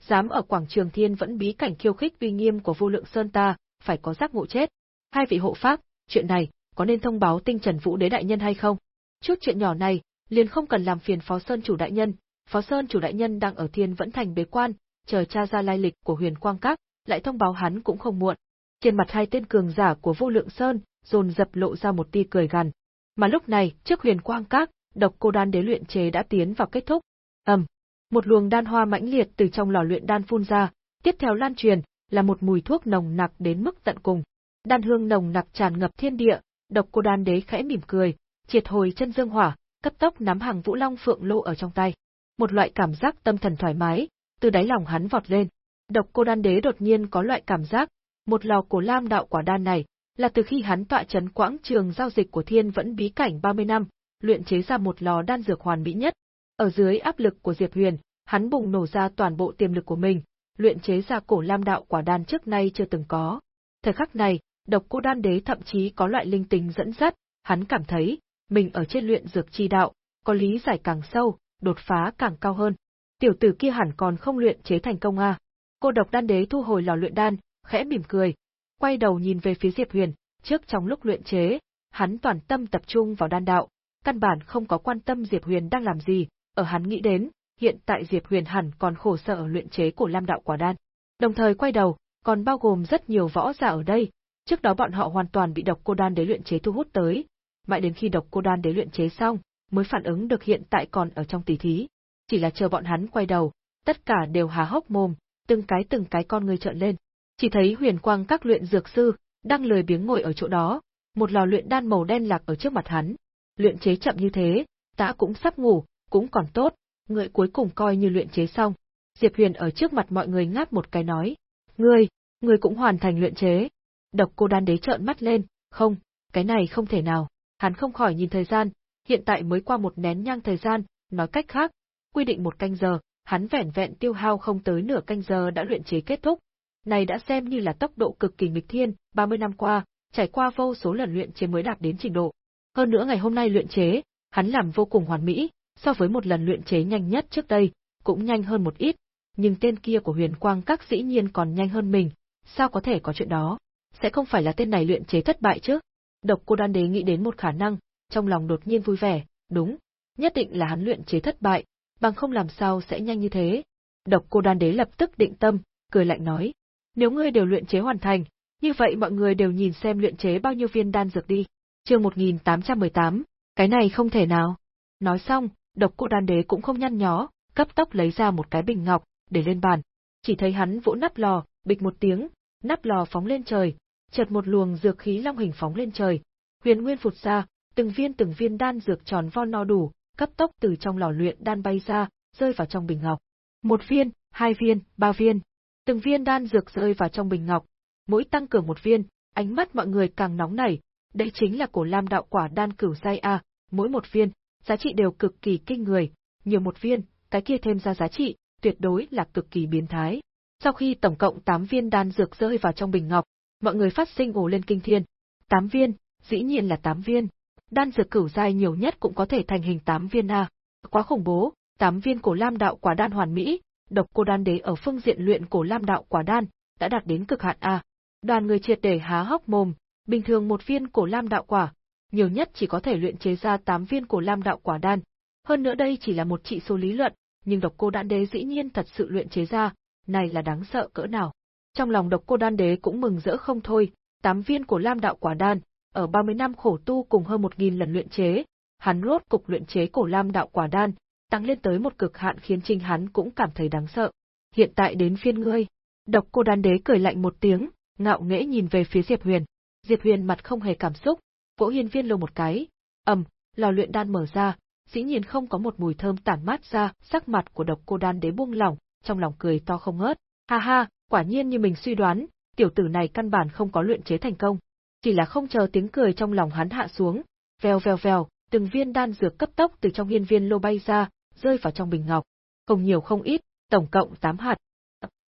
dám ở quảng trường thiên vẫn bí cảnh khiêu khích uy nghiêm của vô lượng sơn ta, phải có giác ngộ chết. Hai vị hộ pháp, chuyện này, có nên thông báo tinh trần vũ đế đại nhân hay không? Chút chuyện nhỏ này, liền không cần làm phiền Phó Sơn chủ đại nhân, Phó Sơn chủ đại nhân đang ở thiên vẫn thành bế quan, chờ tra ra lai lịch của huyền quang các, lại thông báo hắn cũng không muộn. Trên mặt hai tên cường giả của vô lượng sơn, dồn dập lộ ra một tia cười gằn. Mà lúc này, trước huyền quang các, độc cô đan đế luyện chế đã tiến vào kết thúc. ầm, một luồng đan hoa mãnh liệt từ trong lò luyện đan phun ra, tiếp theo lan truyền, là một mùi thuốc nồng nặc đến mức tận cùng. Đan hương nồng nặc tràn ngập thiên địa, độc cô đan đế khẽ mỉm cười, triệt hồi chân dương hỏa, cấp tốc nắm hàng vũ long phượng lô ở trong tay. Một loại cảm giác tâm thần thoải mái, từ đáy lòng hắn vọt lên. Độc cô đan đế đột nhiên có loại cảm giác, một lò cổ lam đạo quả đan này, là từ khi hắn tọa chấn quãng trường giao dịch của thiên vẫn bí cảnh 30 năm, luyện chế ra một lò đan dược hoàn mỹ nhất. Ở dưới áp lực của Diệp Huyền, hắn bùng nổ ra toàn bộ tiềm lực của mình, luyện chế ra cổ lam đạo quả đan trước nay chưa từng có. Thời khắc này, độc cô đan đế thậm chí có loại linh tính dẫn dắt, hắn cảm thấy, mình ở trên luyện dược chi đạo, có lý giải càng sâu, đột phá càng cao hơn. Tiểu tử kia hẳn còn không luyện chế thành công à. Cô độc đan đế thu hồi lò luyện đan, khẽ mỉm cười, quay đầu nhìn về phía Diệp Huyền, trước trong lúc luyện chế, hắn toàn tâm tập trung vào đan đạo, căn bản không có quan tâm Diệp Huyền đang làm gì, ở hắn nghĩ đến, hiện tại Diệp Huyền hẳn còn khổ sở ở luyện chế của Lam đạo quả đan. Đồng thời quay đầu, còn bao gồm rất nhiều võ giả ở đây, trước đó bọn họ hoàn toàn bị độc cô đan đế luyện chế thu hút tới, mãi đến khi độc cô đan đế luyện chế xong, mới phản ứng được hiện tại còn ở trong tỷ thí. Chỉ là chờ bọn hắn quay đầu, tất cả đều há hốc mồm, từng cái từng cái con người trợn lên. Chỉ thấy huyền quang các luyện dược sư, đang lười biếng ngồi ở chỗ đó, một lò luyện đan màu đen lạc ở trước mặt hắn. Luyện chế chậm như thế, ta cũng sắp ngủ, cũng còn tốt, người cuối cùng coi như luyện chế xong. Diệp Huyền ở trước mặt mọi người ngáp một cái nói, ngươi, ngươi cũng hoàn thành luyện chế. Độc cô đan đế trợn mắt lên, không, cái này không thể nào. Hắn không khỏi nhìn thời gian, hiện tại mới qua một nén nhang thời gian, nói cách khác, quy định một canh giờ, hắn vẻn vẹn tiêu hao không tới nửa canh giờ đã luyện chế kết thúc. Này đã xem như là tốc độ cực kỳ nghịch thiên, 30 năm qua, trải qua vô số lần luyện chế mới đạt đến trình độ. Hơn nữa ngày hôm nay luyện chế, hắn làm vô cùng hoàn mỹ, so với một lần luyện chế nhanh nhất trước đây, cũng nhanh hơn một ít, nhưng tên kia của huyền quang các dĩ nhiên còn nhanh hơn mình, sao có thể có chuyện đó. sẽ không phải là tên này luyện chế thất bại chứ? Độc Cô Đan Đế nghĩ đến một khả năng, trong lòng đột nhiên vui vẻ, đúng, nhất định là hắn luyện chế thất bại, bằng không làm sao sẽ nhanh như thế. Độc Cô Đan Đế lập tức định tâm, cười lạnh nói, nếu ngươi đều luyện chế hoàn thành, như vậy mọi người đều nhìn xem luyện chế bao nhiêu viên đan dược đi. Chương 1818, cái này không thể nào. Nói xong, Độc Cô Đan Đế cũng không nhăn nhó, cấp tốc lấy ra một cái bình ngọc, để lên bàn. Chỉ thấy hắn vỗ nắp lò, bịch một tiếng, nắp lò phóng lên trời, chợt một luồng dược khí long hình phóng lên trời. Huyền nguyên phụt ra, từng viên từng viên đan dược tròn vo no đủ, cấp tốc từ trong lò luyện đan bay ra, rơi vào trong bình ngọc. Một viên, hai viên, ba viên. Từng viên đan dược rơi vào trong bình ngọc, mỗi tăng cường một viên, ánh mắt mọi người càng nóng nảy. Đây chính là cổ lam đạo quả đan cửu giai a, mỗi một viên, giá trị đều cực kỳ kinh người, nhiều một viên, cái kia thêm ra giá trị, tuyệt đối là cực kỳ biến thái. Sau khi tổng cộng 8 viên đan dược rơi vào trong bình ngọc, mọi người phát sinh ồ lên kinh thiên. Tám viên, dĩ nhiên là tám viên. Đan dược cửu giai nhiều nhất cũng có thể thành hình tám viên a. Quá khủng bố, Tám viên cổ lam đạo quả đan hoàn mỹ, độc cô đan đế ở phương diện luyện cổ lam đạo quả đan đã đạt đến cực hạn a. Đoàn người triệt để há hốc mồm, bình thường một viên cổ lam đạo quả, nhiều nhất chỉ có thể luyện chế ra 8 viên cổ lam đạo quả đan. Hơn nữa đây chỉ là một trị số lý luận, nhưng độc cô đan đế dĩ nhiên thật sự luyện chế ra, này là đáng sợ cỡ nào. Trong lòng độc cô đan đế cũng mừng rỡ không thôi, tám viên của lam đạo quả đan, ở 30 năm khổ tu cùng hơn 1.000 lần luyện chế, hắn rốt cục luyện chế cổ lam đạo quả đan, tăng lên tới một cực hạn khiến Trình hắn cũng cảm thấy đáng sợ. Hiện tại đến phiên ngươi. Độc cô đan đế cười lạnh một tiếng, ngạo nghễ nhìn về phía Diệp Huyền. Diệp Huyền mặt không hề cảm xúc, vỗ hiên viên lô một cái, ầm, lò luyện đan mở ra, dĩ nhiên không có một mùi thơm tản mát ra, sắc mặt của độc cô đan đế buông lỏng, trong lòng cười to không ngớt. Ha ha, quả nhiên như mình suy đoán, tiểu tử này căn bản không có luyện chế thành công. Chỉ là không chờ tiếng cười trong lòng hắn hạ xuống, vèo vèo vèo, từng viên đan dược cấp tốc từ trong hiên viên lô bay ra, rơi vào trong bình ngọc. Không nhiều không ít, tổng cộng 8 hạt.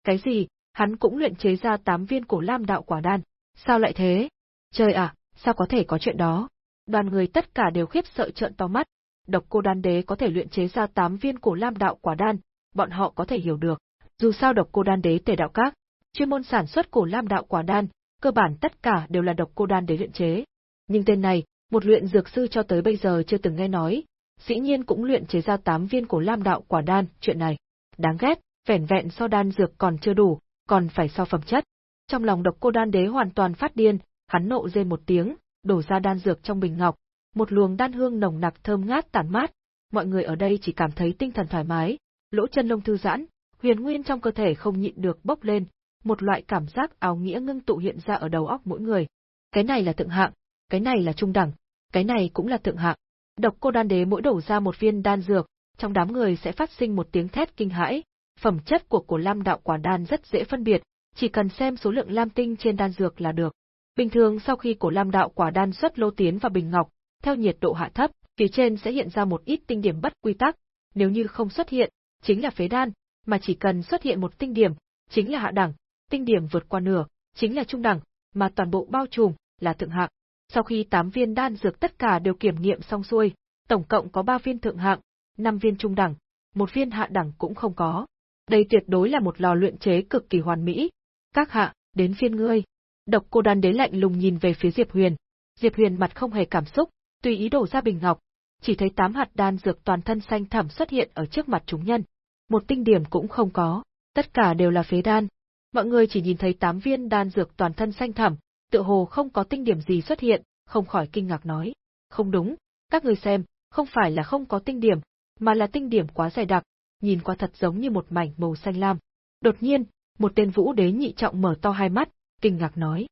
Cái gì, hắn cũng luyện chế ra 8 viên cổ lam đạo quả đan. Sao lại thế? Trời ạ, sao có thể có chuyện đó? Đoàn người tất cả đều khiếp sợ trợn to mắt. Độc cô đan đế có thể luyện chế ra 8 viên cổ lam đạo quả đan, bọn họ có thể hiểu được. Dù sao độc cô đan đế tề đạo các, chuyên môn sản xuất cổ lam đạo quả đan, cơ bản tất cả đều là độc cô đan đế luyện chế. Nhưng tên này, một luyện dược sư cho tới bây giờ chưa từng nghe nói, dĩ nhiên cũng luyện chế ra 8 viên cổ lam đạo quả đan, chuyện này. Đáng ghét, vẻn vẹn so đan dược còn chưa đủ, còn phải so phẩm chất. Trong lòng độc cô đan đế hoàn toàn phát điên, hắn nộ rên một tiếng, đổ ra đan dược trong bình ngọc, một luồng đan hương nồng nặc thơm ngát tản mát, mọi người ở đây chỉ cảm thấy tinh thần thoải mái, lỗ chân lông thư giãn, huyền nguyên trong cơ thể không nhịn được bốc lên, một loại cảm giác áo nghĩa ngưng tụ hiện ra ở đầu óc mỗi người. Cái này là thượng hạng, cái này là trung đẳng, cái này cũng là thượng hạng. Độc cô đan đế mỗi đổ ra một viên đan dược, trong đám người sẽ phát sinh một tiếng thét kinh hãi. Phẩm chất của cổ lam đạo quả đan rất dễ phân biệt, chỉ cần xem số lượng lam tinh trên đan dược là được. Bình thường sau khi cổ lam đạo quả đan xuất lô tiến vào bình ngọc, theo nhiệt độ hạ thấp, phía trên sẽ hiện ra một ít tinh điểm bất quy tắc, nếu như không xuất hiện, chính là phế đan, mà chỉ cần xuất hiện một tinh điểm, chính là hạ đẳng, tinh điểm vượt qua nửa, chính là trung đẳng, mà toàn bộ bao trùm là thượng hạng. Sau khi 8 viên đan dược tất cả đều kiểm nghiệm xong xuôi, tổng cộng có 3 viên thượng hạng, 5 viên trung đẳng, một viên hạ đẳng cũng không có. Đây tuyệt đối là một lò luyện chế cực kỳ hoàn mỹ. Các hạ, đến phiên ngươi. Độc cô đan đế lạnh lùng nhìn về phía Diệp Huyền. Diệp Huyền mặt không hề cảm xúc, tùy ý đổ ra bình ngọc, chỉ thấy tám hạt đan dược toàn thân xanh thẳm xuất hiện ở trước mặt chúng nhân. Một tinh điểm cũng không có, tất cả đều là phế đan. Mọi người chỉ nhìn thấy tám viên đan dược toàn thân xanh thẳm, tựa hồ không có tinh điểm gì xuất hiện, không khỏi kinh ngạc nói. Không đúng, các người xem, không phải là không có tinh điểm, mà là tinh điểm quá dày đặc, nhìn qua thật giống như một mảnh màu xanh lam. Đột nhiên, một tên vũ đế nhị trọng mở to hai mắt, kinh ngạc nói.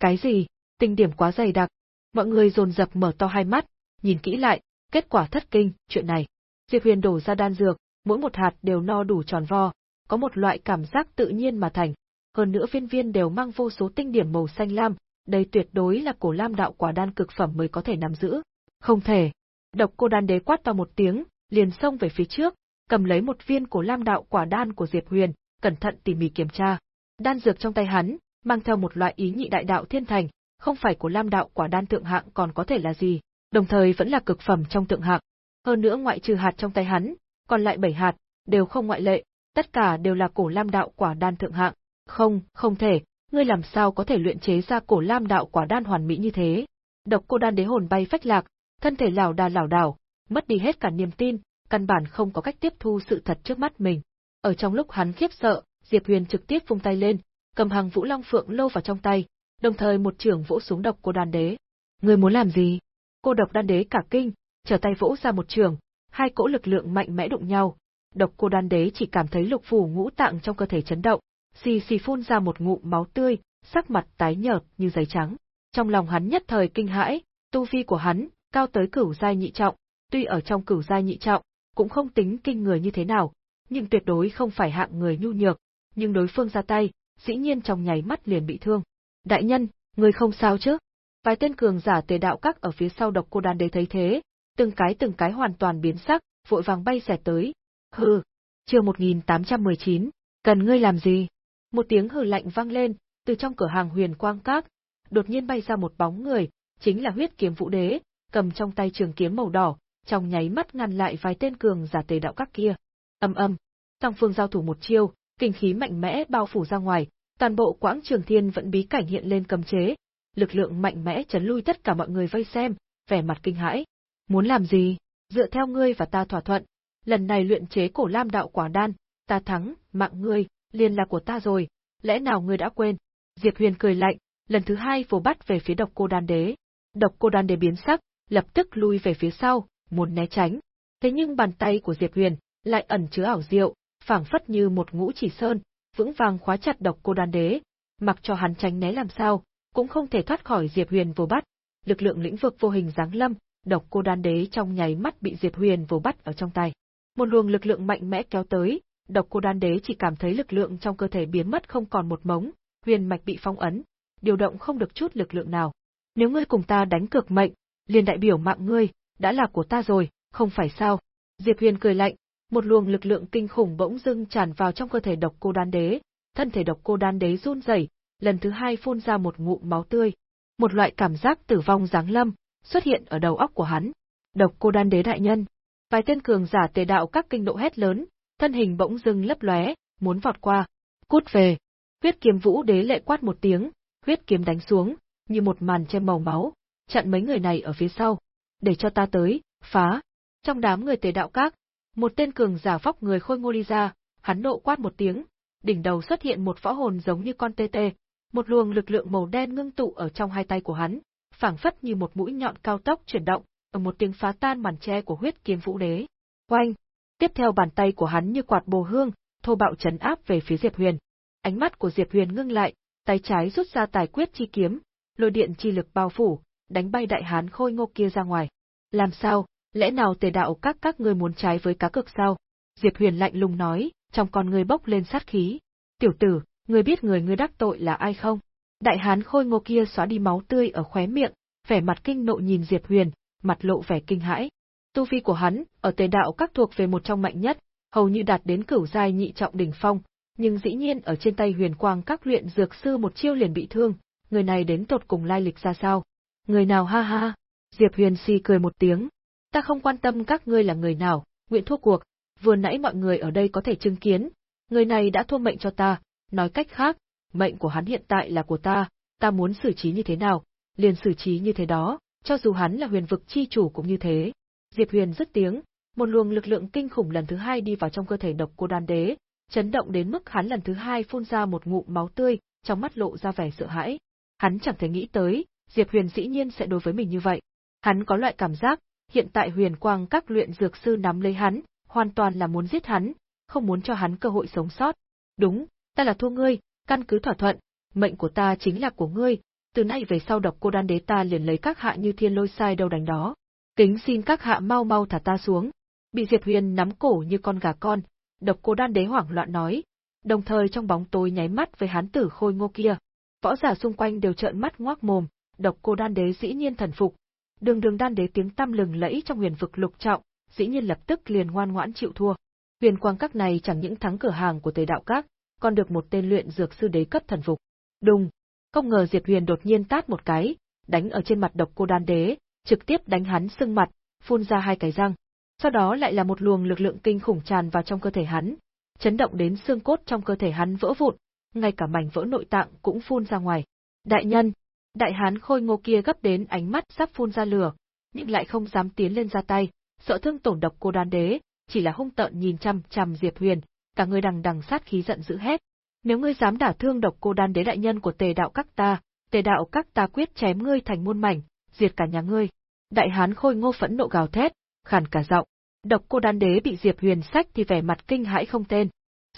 Cái gì? Tinh điểm quá dày đặc. Mọi người dồn dập mở to hai mắt, nhìn kỹ lại, kết quả thất kinh, chuyện này. Diệp Huyền đổ ra đan dược, mỗi một hạt đều no đủ tròn vo, có một loại cảm giác tự nhiên mà thành. Hơn nữa viên viên đều mang vô số tinh điểm màu xanh lam, đây tuyệt đối là cổ lam đạo quả đan cực phẩm mới có thể nắm giữ. Không thể. Độc cô đan đế quát to một tiếng, liền xông về phía trước, cầm lấy một viên cổ lam đạo quả đan của Diệp Huyền, cẩn thận tỉ mỉ kiểm tra. Đan dược trong tay hắn, mang theo một loại ý nhị đại đạo thiên thành, không phải của lam đạo quả đan thượng hạng còn có thể là gì, đồng thời vẫn là cực phẩm trong thượng hạng. Hơn nữa ngoại trừ hạt trong tay hắn, còn lại bảy hạt, đều không ngoại lệ, tất cả đều là cổ lam đạo quả đan thượng hạng. Không, không thể, ngươi làm sao có thể luyện chế ra cổ lam đạo quả đan hoàn mỹ như thế? Độc cô đan đế hồn bay phách lạc, thân thể lảo đà lảo đảo, mất đi hết cả niềm tin, căn bản không có cách tiếp thu sự thật trước mắt mình. Ở trong lúc hắn khiếp sợ, Diệp Huyền trực tiếp vung tay lên, cầm hàng Vũ Long Phượng lô vào trong tay, đồng thời một trường vỗ xuống độc cô đan đế. Ngươi muốn làm gì? Cô độc đan đế cả kinh, trở tay vỗ ra một trường, hai cỗ lực lượng mạnh mẽ đụng nhau. Độc cô đan đế chỉ cảm thấy lục phủ ngũ tạng trong cơ thể chấn động, xì xì phun ra một ngụm máu tươi, sắc mặt tái nhợt như giấy trắng. Trong lòng hắn nhất thời kinh hãi, tu vi của hắn cao tới cửu giai nhị trọng, tuy ở trong cửu giai nhị trọng, cũng không tính kinh người như thế nào, nhưng tuyệt đối không phải hạng người nhu nhược, nhưng đối phương ra tay, dĩ nhiên trong nháy mắt liền bị thương. Đại nhân, người không sao chứ? Vài tên cường giả tề đạo các ở phía sau độc cô đan đế thấy thế, từng cái từng cái hoàn toàn biến sắc, vội vàng bay xẹt tới. Hừ, chương 1819, cần ngươi làm gì? Một tiếng hừ lạnh vang lên, từ trong cửa hàng huyền quang các, đột nhiên bay ra một bóng người, chính là huyết kiếm vũ đế, cầm trong tay trường kiếm màu đỏ, trong nháy mắt ngăn lại vài tên cường giả tề đạo các kia. Âm âm, song phương giao thủ một chiêu, kinh khí mạnh mẽ bao phủ ra ngoài, toàn bộ quãng trường thiên vẫn bí cảnh hiện lên cầm chế, lực lượng mạnh mẽ chấn lui tất cả mọi người vây xem, vẻ mặt kinh hãi. Muốn làm gì? Dựa theo ngươi và ta thỏa thuận, lần này luyện chế cổ lam đạo quả đan, ta thắng, mạng ngươi, liền là của ta rồi, lẽ nào ngươi đã quên? Diệp Huyền cười lạnh, lần thứ hai vồ bắt về phía độc cô đan đế. Độc cô đan đế biến sắc, lập tức lui về phía sau, muốn né tránh. Thế nhưng bàn tay của Diệp Huyền lại ẩn chứa ảo diệu, phảng phất như một ngũ chỉ sơn, vững vàng khóa chặt độc cô đan đế, mặc cho hắn tránh né làm sao, cũng không thể thoát khỏi Diệp Huyền vô bắt. Lực lượng lĩnh vực vô hình giáng lâm, độc cô đan đế trong nháy mắt bị Diệp Huyền vồ bắt ở trong tay. Một luồng lực lượng mạnh mẽ kéo tới, độc cô đan đế chỉ cảm thấy lực lượng trong cơ thể biến mất không còn một mống, huyền mạch bị phong ấn, điều động không được chút lực lượng nào. Nếu ngươi cùng ta đánh cược mệnh, liền đại biểu mạng ngươi, đã là của ta rồi, không phải sao? Diệp Huyền cười lạnh, một luồng lực lượng kinh khủng bỗng dưng tràn vào trong cơ thể độc cô đan đế, thân thể độc cô đan đế run rẩy, lần thứ hai phun ra một ngụm máu tươi. Một loại cảm giác tử vong giáng lâm xuất hiện ở đầu óc của hắn. Độc cô đan đế đại nhân, vài tên cường giả tề đạo các kinh độ hét lớn, thân hình bỗng dưng lấp lóe, muốn vọt qua. Cút về. Huyết kiếm vũ đế lệ quát một tiếng, huyết kiếm đánh xuống, như một màn che màu máu, chặn mấy người này ở phía sau. Để cho ta tới, phá. Trong đám người tề đạo các, một tên cường giả vóc người khôi ngô đi ra, hắn nộ quát một tiếng, đỉnh đầu xuất hiện một võ hồn giống như con tê tê, một luồng lực lượng màu đen ngưng tụ ở trong hai tay của hắn, phảng phất như một mũi nhọn cao tốc chuyển động, ở một tiếng phá tan màn che của huyết kiếm vũ đế. Oanh! Tiếp theo bàn tay của hắn như quạt bồ hương, thô bạo chấn áp về phía Diệp Huyền. Ánh mắt của Diệp Huyền ngưng lại, tay trái rút ra tài quyết chi kiếm, lôi điện chi lực bao phủ, đánh bay đại hán khôi ngô kia ra ngoài. Làm sao, lẽ nào tề đạo các các ngươi muốn trái với cá cực sao? Diệp Huyền lạnh lùng nói, trong con người bốc lên sát khí. Tiểu tử, ngươi biết người ngươi đắc tội là ai không? Đại hán khôi ngô kia xóa đi máu tươi ở khóe miệng, vẻ mặt kinh nộ nhìn Diệp Huyền, mặt lộ vẻ kinh hãi. Tu vi của hắn, ở tề đạo các thuộc về một trong mạnh nhất, hầu như đạt đến cửu giai nhị trọng đỉnh phong, nhưng dĩ nhiên ở trên tay huyền quang các luyện dược sư một chiêu liền bị thương, người này đến tột cùng lai lịch ra sao? Người nào ha ha? Diệp Huyền si cười một tiếng. Ta không quan tâm các ngươi là người nào, nguyện thua cuộc, vừa nãy mọi người ở đây có thể chứng kiến, người này đã thua mệnh cho ta, nói cách khác, mệnh của hắn hiện tại là của ta, ta muốn xử trí như thế nào, liền xử trí như thế đó, cho dù hắn là huyền vực chi chủ cũng như thế. Diệp Huyền dứt tiếng, một luồng lực lượng kinh khủng lần thứ hai đi vào trong cơ thể độc cô đan đế, chấn động đến mức hắn lần thứ hai phun ra một ngụm máu tươi, trong mắt lộ ra vẻ sợ hãi. Hắn chẳng thể nghĩ tới, Diệp Huyền dĩ nhiên sẽ đối với mình như vậy. Hắn có loại cảm giác, hiện tại huyền quang các luyện dược sư nắm lấy hắn, hoàn toàn là muốn giết hắn, không muốn cho hắn cơ hội sống sót. Đúng, ta là thua ngươi, căn cứ thỏa thuận, mệnh của ta chính là của ngươi, từ nay về sau độc cô đan đế ta liền lấy các hạ như thiên lôi sai đâu đánh đó. Kính xin các hạ mau mau thả ta xuống. Bị Diệp Huyền nắm cổ như con gà con, độc cô đan đế hoảng loạn nói, đồng thời trong bóng tối nháy mắt với hán tử khôi ngô kia. Võ giả xung quanh đều trợn mắt ngoác mồm, độc cô đan đế dĩ nhiên thần phục. Đường đường đan đế tiếng tăm lừng lẫy trong huyền vực lục trọng, dĩ nhiên lập tức liền ngoan ngoãn chịu thua. Huyền quang các này chẳng những thắng cửa hàng của Tề đạo các, còn được một tên luyện dược sư đế cấp thần phục. Đùng, không ngờ Diệp Huyền đột nhiên tát một cái, đánh ở trên mặt độc cô đan đế, trực tiếp đánh hắn sưng mặt, phun ra hai cái răng. Sau đó lại là một luồng lực lượng kinh khủng tràn vào trong cơ thể hắn, chấn động đến xương cốt trong cơ thể hắn vỡ vụn, ngay cả mảnh vỡ nội tạng cũng phun ra ngoài. Đại nhân, đại hán khôi ngô kia gấp đến ánh mắt sắp phun ra lửa, nhưng lại không dám tiến lên ra tay, sợ thương tổn độc cô đan đế, chỉ là hung tợn nhìn chăm chăm Diệp Huyền, cả người đằng đằng sát khí giận dữ hết. Nếu ngươi dám đả thương độc cô đan đế đại nhân của tề đạo các ta, tề đạo các ta quyết chém ngươi thành muôn mảnh, diệt cả nhà ngươi. Đại hán khôi ngô phẫn nộ gào thét, khàn cả giọng. Độc cô đan đế bị Diệp Huyền sách thì vẻ mặt kinh hãi không tên.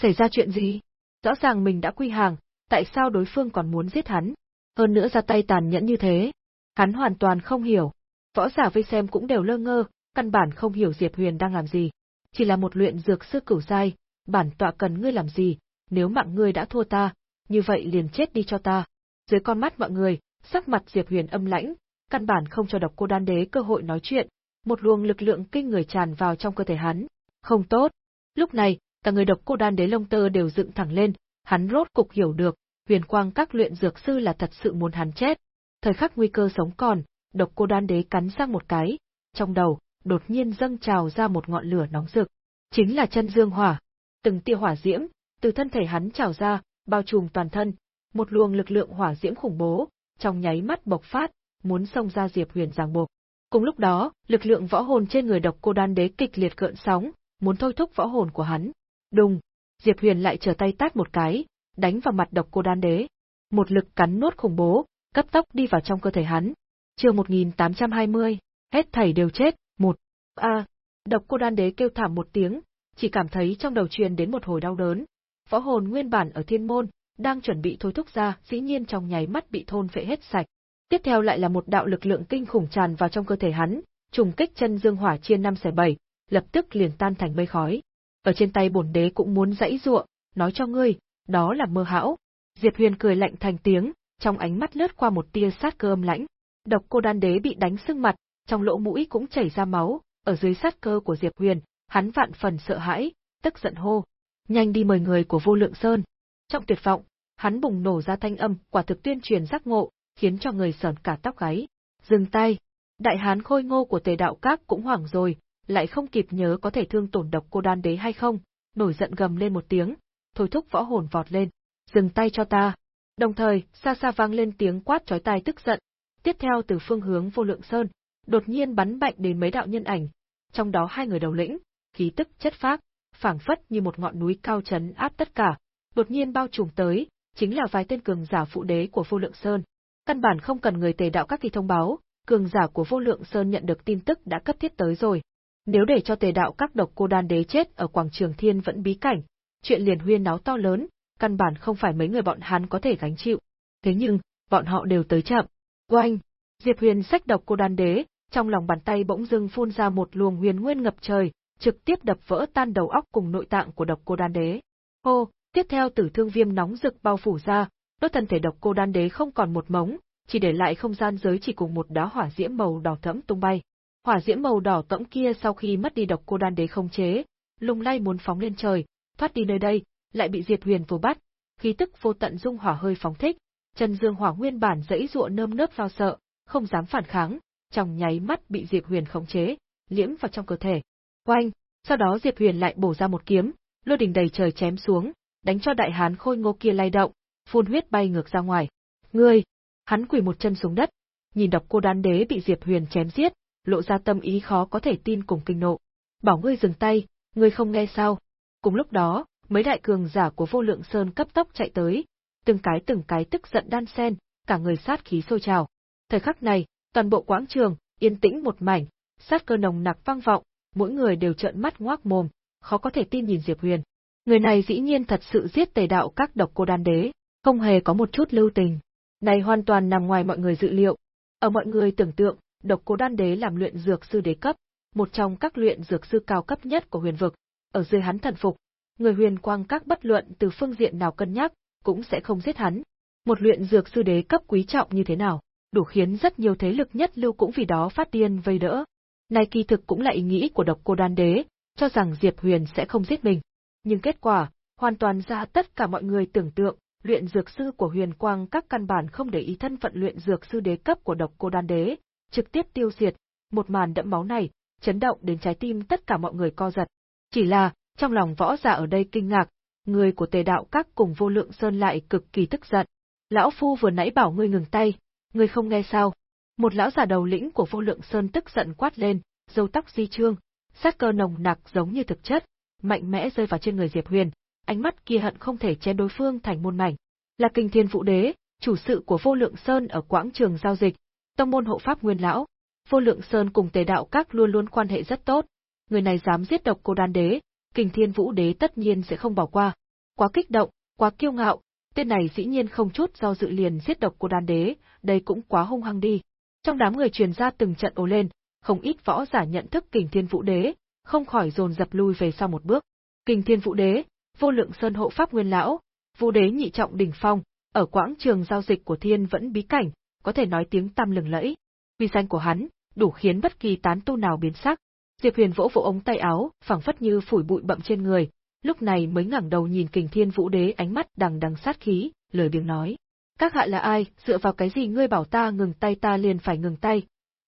Xảy ra chuyện gì? Rõ ràng mình đã quy hàng, tại sao đối phương còn muốn giết hắn? Hơn nữa ra tay tàn nhẫn như thế. Hắn hoàn toàn không hiểu. Võ giả vây xem cũng đều lơ ngơ, căn bản không hiểu Diệp Huyền đang làm gì. Chỉ là một luyện dược sư cửu giai, bản tọa cần ngươi làm gì, nếu mạng ngươi đã thua ta, như vậy liền chết đi cho ta. Dưới con mắt mọi người, sắc mặt Diệp Huyền âm lãnh, căn bản không cho độc cô đan đế cơ hội nói chuyện, một luồng lực lượng kinh người tràn vào trong cơ thể hắn. Không tốt. Lúc này, cả người độc cô đan đế lông tơ đều dựng thẳng lên, hắn rốt cục hiểu được, huyền quang các luyện dược sư là thật sự muốn hắn chết. Thời khắc nguy cơ sống còn, độc cô đan đế cắn sang một cái, trong đầu, đột nhiên dâng trào ra một ngọn lửa nóng rực. Chính là chân dương hỏa. Từng tia hỏa diễm, từ thân thể hắn trào ra, bao trùm toàn thân, một luồng lực lượng hỏa diễm khủng bố, trong nháy mắt bộc phát, muốn xông ra Diệp Huyền giằng buộc. Cùng lúc đó, lực lượng võ hồn trên người độc cô đan đế kịch liệt gợn sóng, muốn thôi thúc võ hồn của hắn. Đùng, Diệp Huyền lại trở tay tát một cái, đánh vào mặt độc cô đan đế. Một lực cắn nuốt khủng bố, cấp tốc đi vào trong cơ thể hắn. Chương 1820, hết thảy đều chết, một. A, độc cô đan đế kêu thảm một tiếng, chỉ cảm thấy trong đầu truyền đến một hồi đau đớn. Võ hồn nguyên bản ở thiên môn, đang chuẩn bị thôi thúc ra, dĩ nhiên trong nháy mắt bị thôn phệ hết sạch. Tiếp theo lại là một đạo lực lượng kinh khủng tràn vào trong cơ thể hắn, trùng kích chân dương hỏa chia năm xẻ bảy, lập tức liền tan thành mây khói. Ở trên tay bổn đế cũng muốn dãy ruộng, nói cho ngươi, đó là mơ hão. Diệp Huyền cười lạnh thành tiếng, trong ánh mắt lướt qua một tia sát cơ âm lãnh. Độc cô đan đế bị đánh sưng mặt, trong lỗ mũi cũng chảy ra máu, ở dưới sát cơ của Diệp Huyền, hắn vạn phần sợ hãi, tức giận hô. Nhanh đi mời người của vô lượng sơn. Trong tuyệt vọng, hắn bùng nổ ra thanh âm, quả thực tuyên truyền giác ngộ, khiến cho người sờn cả tóc gáy. Dừng tay. Đại hán khôi ngô của tề đạo các cũng hoảng rồi, lại không kịp nhớ có thể thương tổn độc cô đan đế hay không, nổi giận gầm lên một tiếng, thôi thúc võ hồn vọt lên. Dừng tay cho ta. Đồng thời, xa xa vang lên tiếng quát chói tai tức giận. Tiếp theo từ phương hướng vô lượng sơn, đột nhiên bắn mạnh đến mấy đạo nhân ảnh, trong đó hai người đầu lĩnh, khí tức chất phác, phảng phất như một ngọn núi cao chấn áp tất cả, đột nhiên bao trùm tới, chính là vài tên cường giả phụ đế của Vô Lượng Sơn. Căn bản không cần người tề đạo các kỳ thông báo, cường giả của Vô Lượng Sơn nhận được tin tức đã cấp thiết tới rồi. Nếu để cho tề đạo các độc cô đan đế chết ở quảng trường thiên vẫn bí cảnh, chuyện liền huyên náo to lớn, căn bản không phải mấy người bọn hắn có thể gánh chịu. Thế nhưng, bọn họ đều tới chậm. Oanh! Diệp Huyền sách độc cô đan đế, trong lòng bàn tay bỗng dưng phun ra một luồng huyền nguyên ngập trời, trực tiếp đập vỡ tan đầu óc cùng nội tạng của độc cô đan đế. Hô, tiếp theo tử thương viêm nóng rực bao phủ ra, đốt thân thể độc cô đan đế không còn một mống, chỉ để lại không gian giới chỉ cùng một đóa hỏa diễm màu đỏ thẫm tung bay. Hỏa diễm màu đỏ thẫm kia sau khi mất đi độc cô đan đế không chế, lung lay muốn phóng lên trời, thoát đi nơi đây, lại bị Diệt Huyền vô bắt, khí tức vô tận dung hỏa hơi phóng thích, trần dương hỏa nguyên bản dãy dụa nơm nớp lo sợ, không dám phản kháng, trong nháy mắt bị Diệp Huyền khống chế, liễm vào trong cơ thể. Oanh, sau đó Diệp Huyền lại bổ ra một kiếm, lôi đình đầy trời chém xuống, đánh cho đại hán khôi ngô kia lay động, phun huyết bay ngược ra ngoài. Ngươi, hắn quỳ một chân xuống đất, nhìn đọc cô đan đế bị Diệp Huyền chém giết, lộ ra tâm ý khó có thể tin cùng kinh nộ. Bảo ngươi dừng tay, ngươi không nghe sao? Cùng lúc đó, mấy đại cường giả của vô lượng sơn cấp tốc chạy tới, từng cái từng cái tức giận đan sen, cả người sát khí sôi trào. Thời khắc này, toàn bộ quảng trường, yên tĩnh một mảnh, sát cơ nồng nặc vang vọng, mỗi người đều trợn mắt ngoác mồm, khó có thể tin nhìn Diệp Huyền. Người này dĩ nhiên thật sự giết tề đạo các độc cô đan đế, không hề có một chút lưu tình. Này hoàn toàn nằm ngoài mọi người dự liệu. Ở mọi người tưởng tượng, độc cô đan đế làm luyện dược sư đế cấp, một trong các luyện dược sư cao cấp nhất của huyền vực, ở dưới hắn thần phục, người huyền quang các bất luận từ phương diện nào cân nhắc, cũng sẽ không giết hắn. Một luyện dược sư đế cấp quý trọng như thế nào, đủ khiến rất nhiều thế lực nhất lưu cũng vì đó phát điên vây đỡ. Này kỳ thực cũng là ý nghĩ của độc cô đan đế, cho rằng Diệp Huyền sẽ không giết mình. Nhưng kết quả, hoàn toàn ra tất cả mọi người tưởng tượng, luyện dược sư của huyền quang các căn bản không để ý thân phận luyện dược sư đế cấp của độc cô đan đế, trực tiếp tiêu diệt, một màn đẫm máu này, chấn động đến trái tim tất cả mọi người co giật. Chỉ là, trong lòng võ giả ở đây kinh ngạc, người của Tề Đạo Các cùng Vô Lượng Sơn lại cực kỳ tức giận. Lão phu vừa nãy bảo ngươi ngừng tay, ngươi không nghe sao? Một lão già đầu lĩnh của Vô Lượng Sơn tức giận quát lên, râu tóc di trương, sát cơ nồng nặc giống như thực chất, mạnh mẽ rơi vào trên người Diệp Huyền, ánh mắt kia hận không thể chém đối phương thành muôn mảnh. Là Kinh Thiên Vũ Đế, chủ sự của Vô Lượng Sơn ở quãng trường giao dịch, tông môn hộ pháp Nguyên lão, Vô Lượng Sơn cùng Tề Đạo Các luôn luôn quan hệ rất tốt, người này dám giết độc cô đan đế, Kình Thiên Vũ Đế tất nhiên sẽ không bỏ qua. Quá kích động, quá kiêu ngạo, tên này dĩ nhiên không chút do dự liền giết độc cô đan đế, đây cũng quá hung hăng đi. Trong đám người truyền ra từng trận ồ lên, không ít võ giả nhận thức Kình Thiên Vũ Đế, không khỏi dồn dập lui về sau một bước. Kình Thiên Vũ Đế, Vô Lượng Sơn hộ pháp nguyên lão, Vũ Đế nhị trọng đỉnh phong, ở quãng trường giao dịch của Thiên vẫn bí cảnh, có thể nói tiếng tăm lừng lẫy. Uy danh của hắn, đủ khiến bất kỳ tán tu nào biến sắc. Diệp Huyền vỗ vỗ ống tay áo, phảng phất như phủi bụi bậm trên người, lúc này mới ngẩng đầu nhìn Kình Thiên Vũ Đế ánh mắt đằng đằng sát khí, lời biếng nói: "Các hạ là ai, dựa vào cái gì ngươi bảo ta ngừng tay ta liền phải ngừng tay?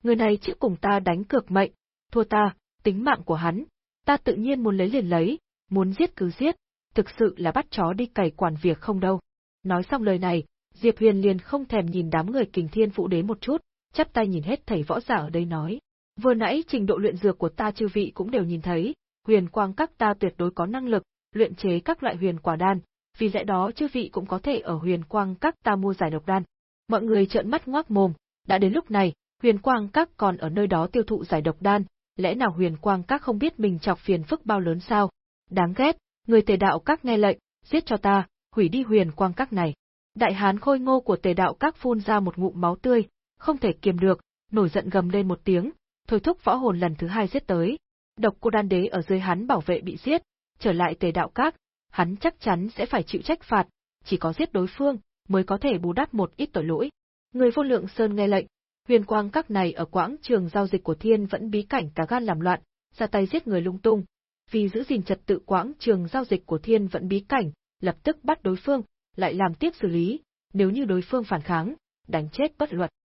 Người này chịu cùng ta đánh cược mệnh, thua ta, tính mạng của hắn, ta tự nhiên muốn lấy liền lấy, muốn giết cứ giết, thực sự là bắt chó đi cày quản việc không đâu." Nói xong lời này, Diệp Huyền liền không thèm nhìn đám người Kình Thiên phụ Đế một chút, chắp tay nhìn hết thầy võ giả ở đây nói: Vừa nãy trình độ luyện dược của ta chư vị cũng đều nhìn thấy, huyền quang các ta tuyệt đối có năng lực, luyện chế các loại huyền quả đan, vì lẽ đó chư vị cũng có thể ở huyền quang các ta mua giải độc đan. Mọi người trợn mắt ngoác mồm, đã đến lúc này, huyền quang các còn ở nơi đó tiêu thụ giải độc đan, lẽ nào huyền quang các không biết mình chọc phiền phức bao lớn sao? Đáng ghét, người tề đạo các nghe lệnh, giết cho ta, hủy đi huyền quang các này. Đại hán khôi ngô của tề đạo các phun ra một ngụm máu tươi, không thể kiềm được, nổi giận gầm lên một tiếng, thôi thúc võ hồn lần thứ hai giết tới. Độc cô đan đế ở dưới hắn bảo vệ bị giết, trở lại tề đạo các, hắn chắc chắn sẽ phải chịu trách phạt, chỉ có giết đối phương mới có thể bù đắp một ít tội lỗi. Người vô lượng sơn nghe lệnh, huyền quang các này ở quãng trường giao dịch của thiên vẫn bí cảnh cả gan làm loạn, ra tay giết người lung tung. Vì giữ gìn trật tự quãng trường giao dịch của thiên vẫn bí cảnh, lập tức bắt đối phương, lại làm tiếp xử lý, nếu như đối phương phản kháng, đánh chết bất luật.